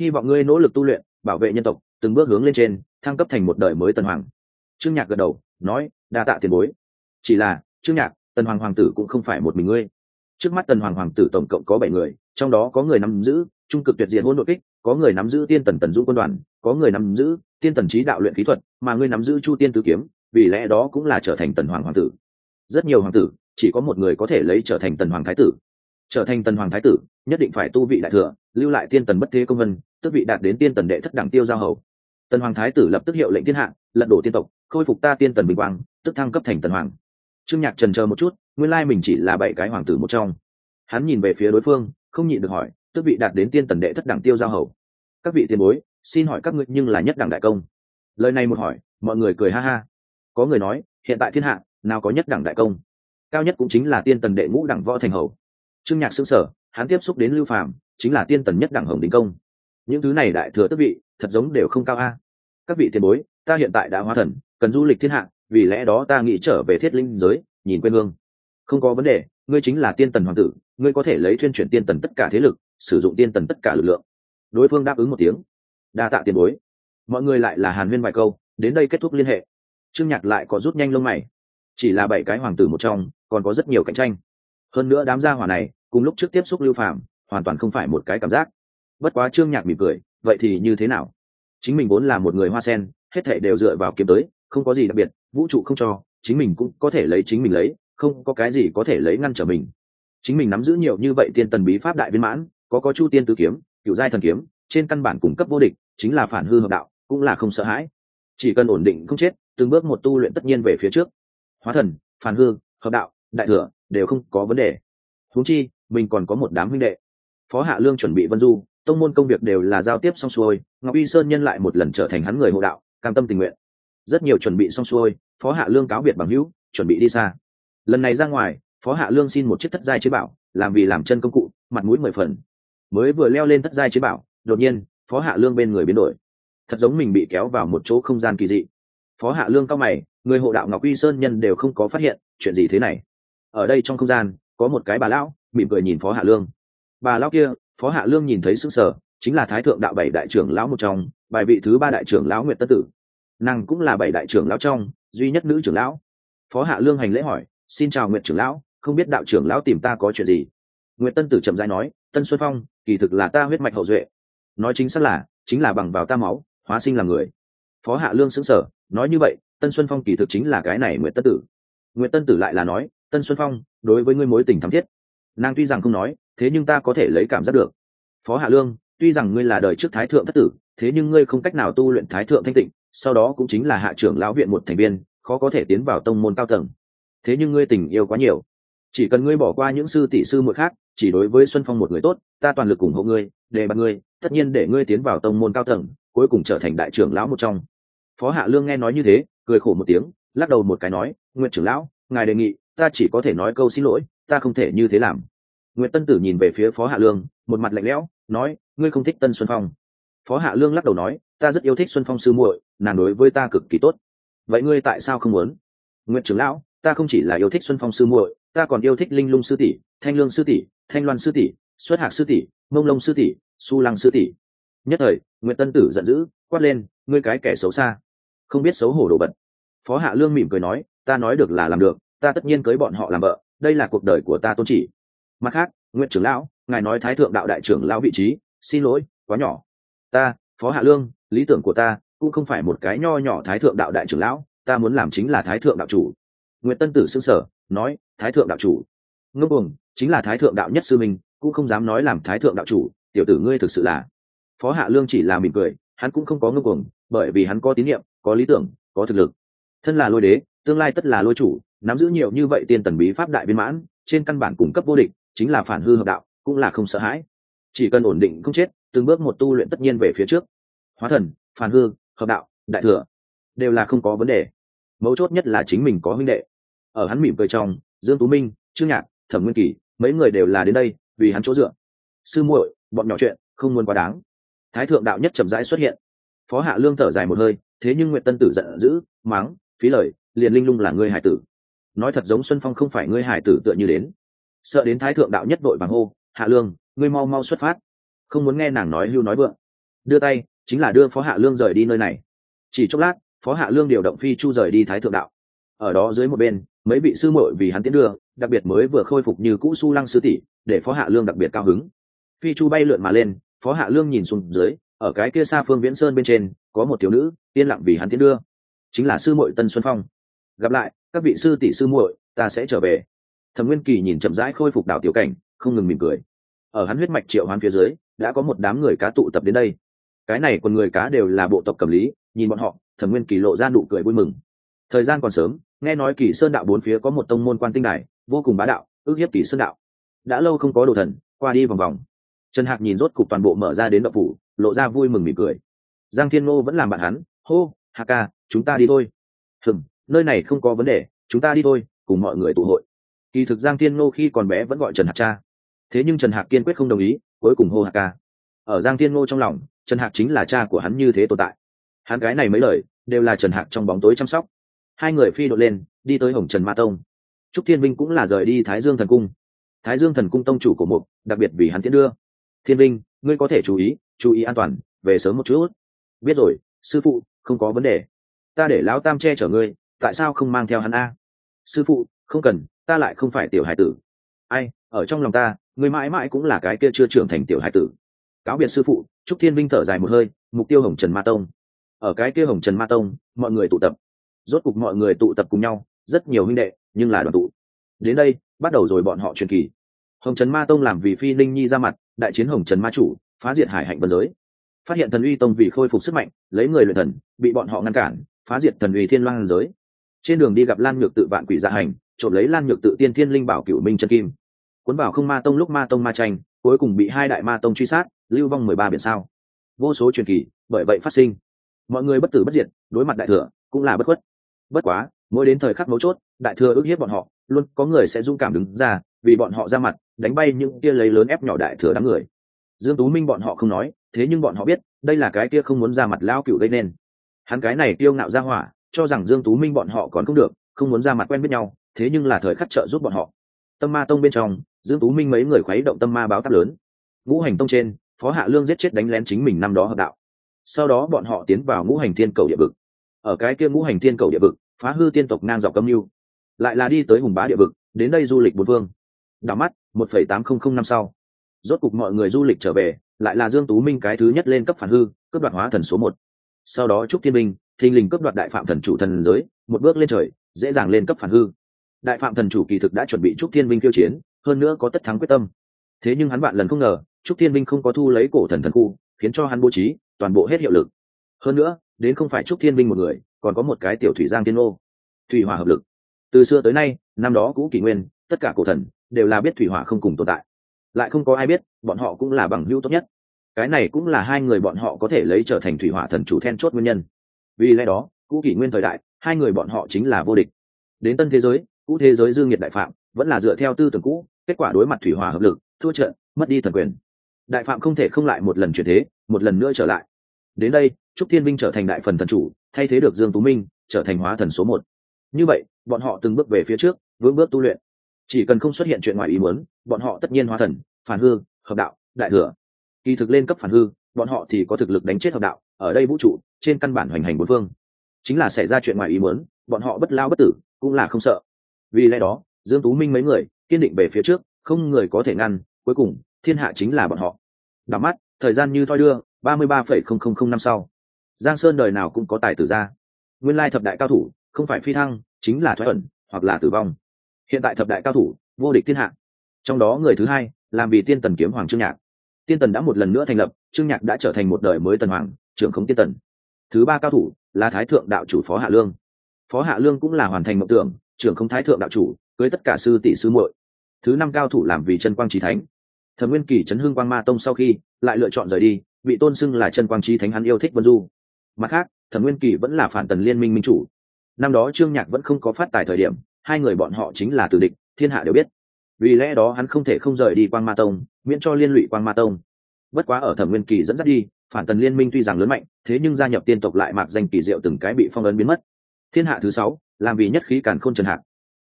Hy vọng ngươi nỗ lực tu luyện, bảo vệ nhân tộc, từng bước hướng lên trên, thăng cấp thành một đời mới tần hoàng. Trương nhạc gật đầu, nói, đa tạ tiền bối. Chỉ là, trương nhạc, tần hoàng hoàng tử cũng không phải một mình ngươi. Trước mắt tần hoàng hoàng tử tổng cộng có bảy người, trong đó có người nắm giữ, trung cực tuyệt diện hôn nội kích, có người nắm giữ tiên tần tần dũng quân đoàn, có người nắm giữ tiên tần trí đạo luyện kỹ thuật, mà ngươi nắm giữ chu tiên tứ kiếm vì lẽ đó cũng là trở thành tần hoàng hoàng tử. Rất nhiều hoàng tử, chỉ có một người có thể lấy trở thành tần hoàng thái tử. Trở thành tần hoàng thái tử, nhất định phải tu vị đại thừa, lưu lại tiên tần bất thế công vân, tức vị đạt đến tiên tần đệ thất đẳng tiêu giao hầu. Tần hoàng thái tử lập tức hiệu lệnh thiên hạ, lật đổ tiên tộc, khôi phục ta tiên tần bình quang, tức thăng cấp thành tần hoàng. Trương nhạc trần chờ một chút, nguyên lai mình chỉ là bảy cái hoàng tử một trong. Hắn nhìn về phía đối phương, không nhịn được hỏi, tức vị đạt đến tiên tần đệ thất đẳng tiêu giao hầu. Các vị tiền bối, xin hỏi các ngươi nhưng là nhất đẳng đại công. Lời này một hỏi, mọi người cười ha ha có người nói, hiện tại thiên hạ, nào có nhất đẳng đại công. Cao nhất cũng chính là tiên tần đệ ngũ đẳng võ thành hầu. Trương nhạc xương sở hắn tiếp xúc đến lưu phàm, chính là tiên tần nhất đẳng hồng đình công. Những thứ này đại thừa tức vị, thật giống đều không cao a. Các vị tiền bối, ta hiện tại đã hóa thần, cần du lịch thiên hạ, vì lẽ đó ta nghĩ trở về thiết linh giới, nhìn quê hương. Không có vấn đề, ngươi chính là tiên tần hoàng tử, ngươi có thể lấy thuyên chuyển tiên tần tất cả thế lực, sử dụng tiên tần tất cả lực lượng. Đối phương đáp ứng một tiếng. Đa tạ tiền bối. Mọi người lại là hàn huyên vài câu, đến đây kết thúc liên hệ trương nhạc lại có rút nhanh lông mày. Chỉ là bảy cái hoàng tử một trong, còn có rất nhiều cạnh tranh. Hơn nữa đám gia hỏa này, cùng lúc trước tiếp xúc lưu phạm hoàn toàn không phải một cái cảm giác. Bất quá trương nhạc mỉm cười, vậy thì như thế nào? Chính mình vốn là một người hoa sen, hết thể đều dựa vào kiếm tới, không có gì đặc biệt, vũ trụ không cho, chính mình cũng có thể lấy chính mình lấy, không có cái gì có thể lấy ngăn trở mình. Chính mình nắm giữ nhiều như vậy tiên tần bí pháp đại viên mãn, có có chu tiên tứ kiếm cựu giai thần kiếm, trên căn bản cung cấp vô địch, chính là phản hư hợp đạo, cũng là không sợ hãi. Chỉ cần ổn định không chết từng bước một tu luyện tất nhiên về phía trước. Hóa thần phản hư, hợp đạo, đại thừa đều không có vấn đề. Huống chi, mình còn có một đám huynh đệ. Phó hạ lương chuẩn bị vân du, tông môn công việc đều là giao tiếp xong xuôi, ngọc y sơn nhân lại một lần trở thành hắn người hộ đạo, cam tâm tình nguyện. Rất nhiều chuẩn bị xong xuôi, phó hạ lương cáo biệt bằng hữu, chuẩn bị đi xa. Lần này ra ngoài, phó hạ lương xin một chiếc thất giai chế bảo, làm vì làm chân công cụ, mặt mũi mười phần. Mới vừa leo lên thất giai chế bảo, đột nhiên, phó hạ lương bên người biến đổi. Thật giống mình bị kéo vào một chỗ không gian kỳ dị phó hạ lương cao mày, người hộ đạo ngọc uy sơn nhân đều không có phát hiện, chuyện gì thế này? Ở đây trong không gian, có một cái bà lão, mỉm cười nhìn phó hạ lương. Bà lão kia, phó hạ lương nhìn thấy sức sở chính là thái thượng đạo bảy đại trưởng lão một trong, bài vị thứ ba đại trưởng lão nguyệt tất tử. Nàng cũng là bảy đại trưởng lão trong, duy nhất nữ trưởng lão. Phó hạ lương hành lễ hỏi, xin chào nguyệt trưởng lão, không biết đạo trưởng lão tìm ta có chuyện gì? Nguyệt tân tử chậm rãi nói, tân xuân phong, kỳ thực là ta huyết mạch hậu duệ. Nói chính xác là, chính là bằng vào ta máu, hóa sinh là người. Phó hạ lương xứng sở nói như vậy, tân xuân phong kỳ thực chính là cái này nguyệt tân tử. Nguyệt tân tử lại là nói, tân xuân phong, đối với ngươi mối tình thắm thiết. Nàng tuy rằng không nói, thế nhưng ta có thể lấy cảm giác được. Phó hạ lương, tuy rằng ngươi là đời trước thái thượng thất tử, thế nhưng ngươi không cách nào tu luyện thái thượng thanh tịnh, sau đó cũng chính là hạ trưởng lão viện một thành viên, khó có thể tiến vào tông môn cao tầng. Thế nhưng ngươi tình yêu quá nhiều. Chỉ cần ngươi bỏ qua những sư tỷ sư muội khác, chỉ đối với xuân phong một người tốt, ta toàn lực ủng hộ ngươi, để bạn ngươi, tất nhiên để ngươi tiến vào tông môn cao tầng, cuối cùng trở thành đại trưởng lão một trong phó hạ lương nghe nói như thế, cười khổ một tiếng, lắc đầu một cái nói nguyện trưởng lão, ngài đề nghị, ta chỉ có thể nói câu xin lỗi, ta không thể như thế làm. Nguyễn tân tử nhìn về phía phó hạ lương, một mặt lạnh lẽo, nói, ngươi không thích tân xuân phong. Phó hạ lương lắc đầu nói, ta rất yêu thích xuân phong sư muội, nàng đối với ta cực kỳ tốt. Vậy ngươi tại sao không muốn? Nguyễn trưởng lão, ta không chỉ là yêu thích xuân phong sư muội, ta còn yêu thích linh lung sư tỷ, thanh lương sư tỷ, thanh loan sư tỷ, xuất hạc sư tỷ, mông lông sư tỷ, su lăng sư tỷ. Nhất thời nguyễn tân tử giận dữ, quát lên, ngươi cái kẻ xấu xa không biết xấu hổ đồ bật phó hạ lương mỉm cười nói, ta nói được là làm được, ta tất nhiên cưới bọn họ làm vợ, đây là cuộc đời của ta tôn chỉ. Mặt khác nguyễn trưởng lão, ngài nói thái thượng đạo đại trưởng lão vị trí, xin lỗi, quá nhỏ. Ta, phó hạ lương, lý tưởng của ta cũng không phải một cái nho nhỏ thái thượng đạo đại trưởng lão, ta muốn làm chính là thái thượng đạo chủ. Nguyễn tân tử xưng sở nói, thái thượng đạo chủ. Ngâm buồng chính là thái thượng đạo nhất sư minh, cũng không dám nói làm thái thượng đạo chủ, tiểu tử ngươi thực sự là. Phó hạ lương chỉ là mỉm cười, hắn cũng không có ngâm cuồng, bởi vì hắn có tín nhiệm có lý tưởng, có thực lực. Thân là lôi đế, tương lai tất là lôi chủ, nắm giữ nhiều như vậy tiên tần bí pháp đại viên mãn, trên căn bản cung cấp vô địch, chính là phản hư hợp đạo, cũng là không sợ hãi. Chỉ cần ổn định không chết, từng bước một tu luyện tất nhiên về phía trước. Hóa thần, phản hư, hợp đạo, đại thừa, đều là không có vấn đề. Mấu chốt nhất là chính mình có huynh đệ. Ở hắn mỉm cười trong, dương tú minh, trương nhạc, thẩm nguyên kỳ, mấy người đều là đến đây, vì hắn chỗ dựa. Sư muội, bọn nhỏ chuyện, không muốn quá đáng. Thái thượng đạo nhất chậm rãi xuất hiện. Phó hạ lương thở dài một hơi thế nhưng nguyệt tân tử giận dữ, mắng, phí lời, liền linh lung là ngươi hải tử. Nói thật giống xuân phong không phải ngươi hải tử tựa như đến. Sợ đến thái thượng đạo nhất đội bằng hô, hạ lương, ngươi mau mau xuất phát. Không muốn nghe nàng nói hưu nói vượng. Đưa tay, chính là đưa phó hạ lương rời đi nơi này. Chỉ chốc lát, phó hạ lương điều động phi chu rời đi thái thượng đạo. Ở đó dưới một bên, mấy vị sư muội vì hắn tiến đưa, đặc biệt mới vừa khôi phục như cũ su lăng sư tỷ, để phó hạ lương đặc biệt cao hứng. Phi chu bay lượn mà lên, phó hạ lương nhìn xuống dưới ở cái kia xa phương viễn sơn bên trên, có một thiếu nữ, yên lặng vì hắn tiến đưa. Chính là sư muội tân xuân phong. Gặp lại, các vị sư tỷ sư muội, ta sẽ trở về. Thẩm nguyên kỳ nhìn chậm rãi khôi phục đảo tiểu cảnh, không ngừng mỉm cười. Ở hắn huyết mạch triệu hoán phía dưới, đã có một đám người cá tụ tập đến đây. Cái này còn người cá đều là bộ tộc cầm lý, nhìn bọn họ, thẩm nguyên kỳ lộ ra nụ cười vui mừng. Thời gian còn sớm, nghe nói kỳ sơn đạo bốn phía có một tông môn quan tinh đài, vô cùng bá đạo, ước hiếp kỳ sơn đạo. Đã lâu không có đồ thần, qua đi vòng vòng. Trần hạc nhìn rốt cục toàn bộ mở ra đến đậu phủ lộ ra vui mừng mỉm cười. Giang thiên ngô vẫn làm bạn hắn, hô, hạ ca, chúng ta đi thôi. Hừng nơi này không có vấn đề, chúng ta đi thôi, cùng mọi người tụ hội. Kỳ thực giang thiên ngô khi còn bé vẫn gọi trần hạc cha. Thế nhưng trần hạc kiên quyết không đồng ý, cuối cùng hô hạ ca. Ở giang thiên ngô trong lòng, trần hạc chính là cha của hắn như thế tồn tại. Hắn gái này mấy lời, đều là trần hạc trong bóng tối chăm sóc. Hai người phi đội lên, đi tới hồng trần ma tông. Trúc thiên Minh cũng là rời đi thái dương thần cung. Thái dương thần cung tông chủ của mục, đặc biệt vì hắn tiến đưa thiên vinh, ngươi có thể chú ý chú ý an toàn, về sớm một chút. Biết rồi, sư phụ, không có vấn đề. Ta để lão tam che chở ngươi, tại sao không mang theo hắn a? Sư phụ, không cần, ta lại không phải tiểu hải tử. Ai, ở trong lòng ta, ngươi mãi mãi cũng là cái kia chưa trưởng thành tiểu hải tử. Cáo biệt sư phụ trúc thiên vinh thở dài một hơi, mục tiêu hồng trần ma tông. Ở cái kia hồng trần ma tông, mọi người tụ tập. Rốt cục mọi người tụ tập cùng nhau, rất nhiều huynh đệ, nhưng là đoàn tụ. Đến đây, bắt đầu rồi bọn họ truyền kỳ. Hồng trần ma tông làm vì phi linh nhi ra mặt đại chiến hồng trần ma chủ, phá diệt hải hạnh vân giới. Phát hiện thần uy tông vì khôi phục sức mạnh, lấy người luyện thần, bị bọn họ ngăn cản, phá diệt thần uy thiên loan giới. Trên đường đi gặp lan nhược tự vạn quỷ gia dạ hành, trộm lấy lan nhược tự tiên thiên linh bảo cửu minh chân kim. Cuốn bảo không ma tông lúc ma tông ma tranh, cuối cùng bị hai đại ma tông truy sát, lưu vong mười ba biển sao. Vô số truyền kỳ, bởi vậy phát sinh. Mọi người bất tử bất diệt, đối mặt đại thừa, cũng là bất khuất. Bất quá, mỗi đến thời khắc mấu chốt, đại thừa ước hiếp bọn họ luôn có người sẽ dũng cảm đứng ra, vì bọn họ ra mặt, đánh bay những kia lấy lớn ép nhỏ đại thừa đám người. Dương tú minh bọn họ không nói, thế nhưng bọn họ biết, đây là cái kia không muốn ra mặt lao cựu gây nên. Hắn cái này tiêu ngạo ra hỏa, cho rằng dương tú minh bọn họ còn không được, không muốn ra mặt quen biết nhau, thế nhưng là thời khắc trợ giúp bọn họ. Tâm ma tông bên trong, dương tú minh mấy người khuấy động tâm ma báo táp lớn. Ngũ hành tông trên, phó hạ lương giết chết đánh lén chính mình năm đó hợp đạo. Sau đó bọn họ tiến vào ngũ hành thiên cầu địa vực. Ở cái kia ngũ hành thiên cầu địa vực, phá hư tiên tộc ngang dọc cấm lưu lại là đi tới hùng bá địa vực, đến đây du lịch bốn phương. Đảo mắt, một phẩy tám không không năm sau. Rốt cục mọi người du lịch trở về, lại là dương tú minh cái thứ nhất lên cấp phản hư cấp đoạt hóa thần số một. Sau đó trúc thiên minh, thình lình cấp đoạt đại phạm thần chủ thần giới, một bước lên trời, dễ dàng lên cấp phản hư. Đại phạm thần chủ kỳ thực đã chuẩn bị trúc thiên minh kiêu chiến, hơn nữa có tất thắng quyết tâm. Thế nhưng hắn bạn lần không ngờ, trúc thiên minh không có thu lấy cổ thần thần khu, khiến cho hắn bố trí toàn bộ hết hiệu lực. Hơn nữa, đến không phải trúc thiên minh một người, còn có một cái tiểu thủy giang tiên ô thủy hỏa hợp lực từ xưa tới nay, năm đó cũ kỷ nguyên, tất cả cổ thần đều là biết thủy hỏa không cùng tồn tại. Lại không có ai biết, bọn họ cũng là bằng hữu tốt nhất. Cái này cũng là hai người bọn họ có thể lấy trở thành thủy hỏa thần chủ then chốt nguyên nhân. Vì lẽ đó, cũ kỷ nguyên thời đại, hai người bọn họ chính là vô địch. Đến tân thế giới, cũ thế giới dương nhiệt đại phạm, vẫn là dựa theo tư tưởng cũ, kết quả đối mặt thủy hỏa hợp lực, thua trận, mất đi thần quyền. Đại phạm không thể không lại một lần chuyển thế, một lần nữa trở lại. Đến đây, trúc thiên minh trở thành đại phần thần chủ, thay thế được dương tú minh, trở thành hóa thần số một như vậy, bọn họ từng bước về phía trước, vững bước tu luyện. Chỉ cần không xuất hiện chuyện ngoài ý muốn, bọn họ tất nhiên hóa thần, phản hư, hợp đạo, đại thừa. Kỳ thực lên cấp phản hư, bọn họ thì có thực lực đánh chết hợp đạo, ở đây vũ trụ, trên căn bản hoành hành bốn phương. Chính là xảy ra chuyện ngoài ý muốn, bọn họ bất lao bất tử, cũng là không sợ. Vì lẽ đó, dương tú minh mấy người, kiên định về phía trước, không người có thể ngăn, cuối cùng, thiên hạ chính là bọn họ. Đảo mắt, thời gian như thoi đưa, ba mươi ba phẩy không không không năm sau. Giang sơn đời nào cũng có tài tử ra. Nguyên lai thập đại cao thủ không phải phi thăng, chính là thoái ẩn, hoặc là tử vong. Hiện tại thập đại cao thủ, vô địch thiên hạ. Trong đó người thứ hai, làm vì tiên tần kiếm hoàng trương nhạc. Tiên tần đã một lần nữa thành lập, trương nhạc đã trở thành một đời mới tần hoàng, trưởng khống tiên tần. Thứ ba cao thủ, là thái thượng đạo chủ phó hạ lương. Phó hạ lương cũng là hoàn thành mộng tưởng, trưởng không thái thượng đạo chủ, cưới tất cả sư tỷ sư muội. Thứ năm cao thủ làm vì chân quang trí thánh. Thần nguyên kỳ chấn hương quang ma tông sau khi lại lựa chọn rời đi, bị tôn xưng là chân quang trí thánh hắn yêu thích vân du. Mặt khác, thần nguyên kỳ vẫn là phản tần liên minh minh chủ năm đó trương nhạc vẫn không có phát tài thời điểm, hai người bọn họ chính là tử địch, thiên hạ đều biết. Vì lẽ đó hắn không thể không rời đi quang ma tông, miễn cho liên lụy quang ma tông. Bất quá ở thẩm nguyên kỳ dẫn dắt đi, phản tần liên minh tuy rằng lớn mạnh, thế nhưng gia nhập tiên tộc lại mạc danh kỳ diệu từng cái bị phong ấn biến mất. Thiên hạ thứ sáu, làm vì nhất khí càn khôn trần hạc.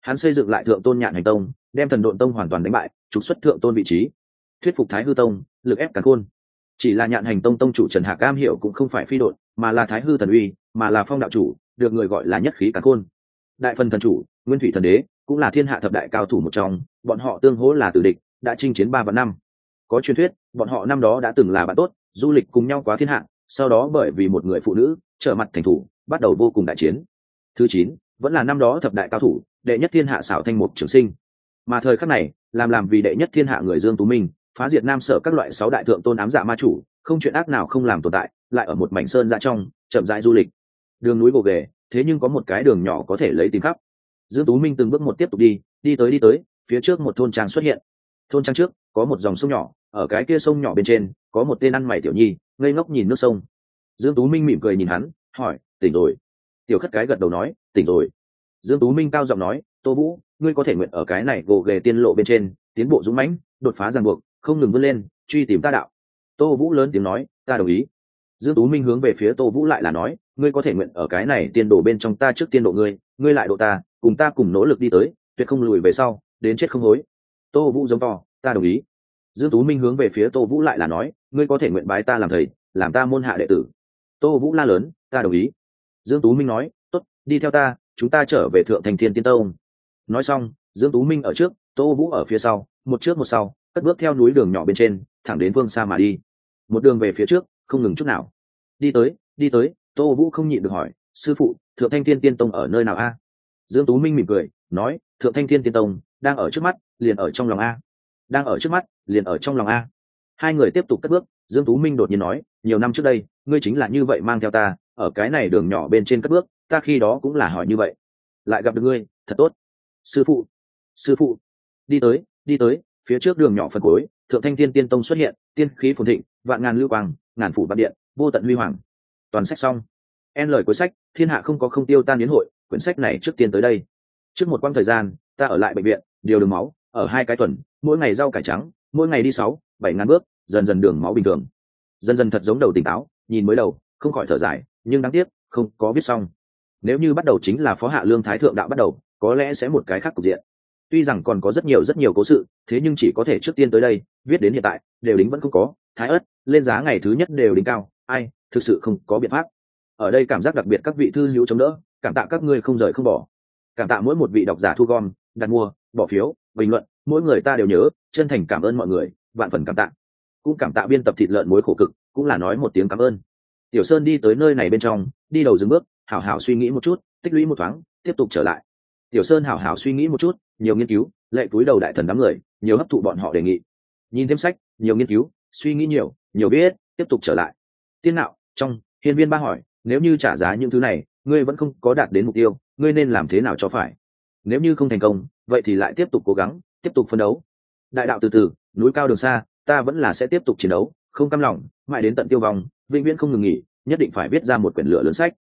Hắn xây dựng lại thượng tôn nhạn hành tông, đem thần độn tông hoàn toàn đánh bại, trục xuất thượng tôn vị trí. Thuyết phục thái hư tông, lực ép càn khôn. Chỉ là nhạn hành tông tông chủ trần hạc cam hiệu cũng không phải phi độn, mà là thái hư thần uy, mà là phong đạo chủ được người gọi là nhất khí càn khôn. Đại phần thần chủ, nguyên thủy thần đế, cũng là thiên hạ thập đại cao thủ một trong, bọn họ tương hỗ là tử địch, đã chinh chiến ba và năm. Có truyền thuyết, bọn họ năm đó đã từng là bạn tốt, du lịch cùng nhau quá thiên hạ, sau đó bởi vì một người phụ nữ, trở mặt thành thủ, bắt đầu vô cùng đại chiến. Thứ chín, vẫn là năm đó thập đại cao thủ, đệ nhất thiên hạ xảo thanh mục trường sinh. Mà thời khắc này, làm làm vì đệ nhất thiên hạ người dương tú minh, phá diệt nam sở các loại sáu đại thượng tôn ám dạ ma chủ, không chuyện ác nào không làm tồn tại, lại ở một mảnh sơn dạ trong, chậm rãi du lịch đường núi gồ ghề, thế nhưng có một cái đường nhỏ có thể lấy tìm khắp. Dương tú minh từng bước một tiếp tục đi đi tới đi tới, phía trước một thôn trang xuất hiện. Thôn trang trước, có một dòng sông nhỏ, ở cái kia sông nhỏ bên trên, có một tên ăn mày tiểu nhi, ngây ngốc nhìn nước sông. Dương tú minh mỉm cười nhìn hắn, hỏi, tỉnh rồi? Tiểu khất cái gật đầu nói, tỉnh rồi. Dương tú minh cao giọng nói, tô vũ, ngươi có thể nguyện ở cái này gồ ghề tiên lộ bên trên, tiến bộ dũng mãnh, đột phá ràng buộc, không ngừng vươn lên, truy tìm ta đạo. Tô vũ lớn tiếng nói, ta đồng ý. Dương tú minh hướng về phía tô vũ lại là nói ngươi có thể nguyện ở cái này tiên độ bên trong ta trước tiên độ ngươi ngươi lại độ ta, cùng ta cùng nỗ lực đi tới, tuyệt không lùi về sau, đến chết không hối. Tô vũ giống to, ta đồng ý. Dương tú minh hướng về phía tô vũ lại là nói, ngươi có thể nguyện bái ta làm thầy, làm ta môn hạ đệ tử. Tô vũ la lớn, ta đồng ý. Dương tú minh nói, tốt, đi theo ta, chúng ta trở về thượng thành thiên tiên tông. Nói xong, dương tú minh ở trước, tô vũ ở phía sau, một trước một sau, cất bước theo núi đường nhỏ bên trên, thẳng đến phương xa mà đi. Một đường về phía trước, không ngừng chút nào. Đi tới đi tới tô vũ không nhịn được hỏi, sư phụ, thượng thanh thiên tiên tông ở nơi nào a? Dương tú minh mỉm cười, nói, thượng thanh thiên tiên tông đang ở trước mắt, liền ở trong lòng a. Đang ở trước mắt, liền ở trong lòng a. Hai người tiếp tục cất bước, dương tú minh đột nhiên nói, nhiều năm trước đây, ngươi chính là như vậy mang theo ta, ở cái này đường nhỏ bên trên cất bước, ta khi đó cũng là hỏi như vậy. Lại gặp được ngươi, thật tốt. Sư phụ sư phụ. Đi tới đi tới, phía trước đường nhỏ phần cuối, thượng thanh tiên tiên tông xuất hiện, tiên khí phồn thịnh, vạn ngàn lưu quang, ngàn phủ văn điện, vô tận huy hoàng toàn sách xong. En lời cuối sách, thiên hạ không có không tiêu tan biến hội, quyển sách này trước tiên tới đây. Trước một quãng thời gian, ta ở lại bệnh viện, điều đường máu, ở hai cái tuần, mỗi ngày rau cải trắng, mỗi ngày đi sáu, bảy ngàn bước, dần dần đường máu bình thường. Dần dần thật giống đầu tỉnh táo, nhìn mới đầu, không khỏi thở dài, nhưng đáng tiếc, không có viết xong. Nếu như bắt đầu chính là phó hạ lương thái thượng đạo bắt đầu, có lẽ sẽ một cái khác cục diện. Tuy rằng còn có rất nhiều rất nhiều cố sự, thế nhưng chỉ có thể trước tiên tới đây, viết đến hiện tại, đều đính vẫn không có, thái ớt, lên giá ngày thứ nhất đều đính cao, ai thực sự không có biện pháp. Ở đây cảm giác đặc biệt các vị thư hữu chống đỡ, cảm tạ các ngươi không rời không bỏ. Cảm tạ mỗi một vị độc giả thu gom, đặt mua, bỏ phiếu, bình luận, mỗi người ta đều nhớ, chân thành cảm ơn mọi người, vạn phần cảm tạ. Cũng cảm tạ biên tập thịt lợn muối khổ cực, cũng là nói một tiếng cảm ơn. Tiểu sơn đi tới nơi này bên trong, đi đầu dừng bước, hảo hảo suy nghĩ một chút, tích lũy một thoáng, tiếp tục trở lại. Tiểu sơn hảo hảo suy nghĩ một chút, nhiều nghiên cứu, lệ túi đầu đại thần đám người, nhiều hấp thụ bọn họ đề nghị. Nhìn thêm sách, nhiều nghiên cứu, suy nghĩ nhiều nhiều biết, tiếp tục trở lại. Tiên nạo trong, hiên viên ba hỏi, nếu như trả giá những thứ này, ngươi vẫn không có đạt đến mục tiêu, ngươi nên làm thế nào cho phải? Nếu như không thành công, vậy thì lại tiếp tục cố gắng, tiếp tục phân đấu. Đại đạo từ từ, núi cao đường xa, ta vẫn là sẽ tiếp tục chiến đấu, không cam lòng, mãi đến tận tiêu vong, vĩnh viễn không ngừng nghỉ, nhất định phải viết ra một quyển lửa lớn sách.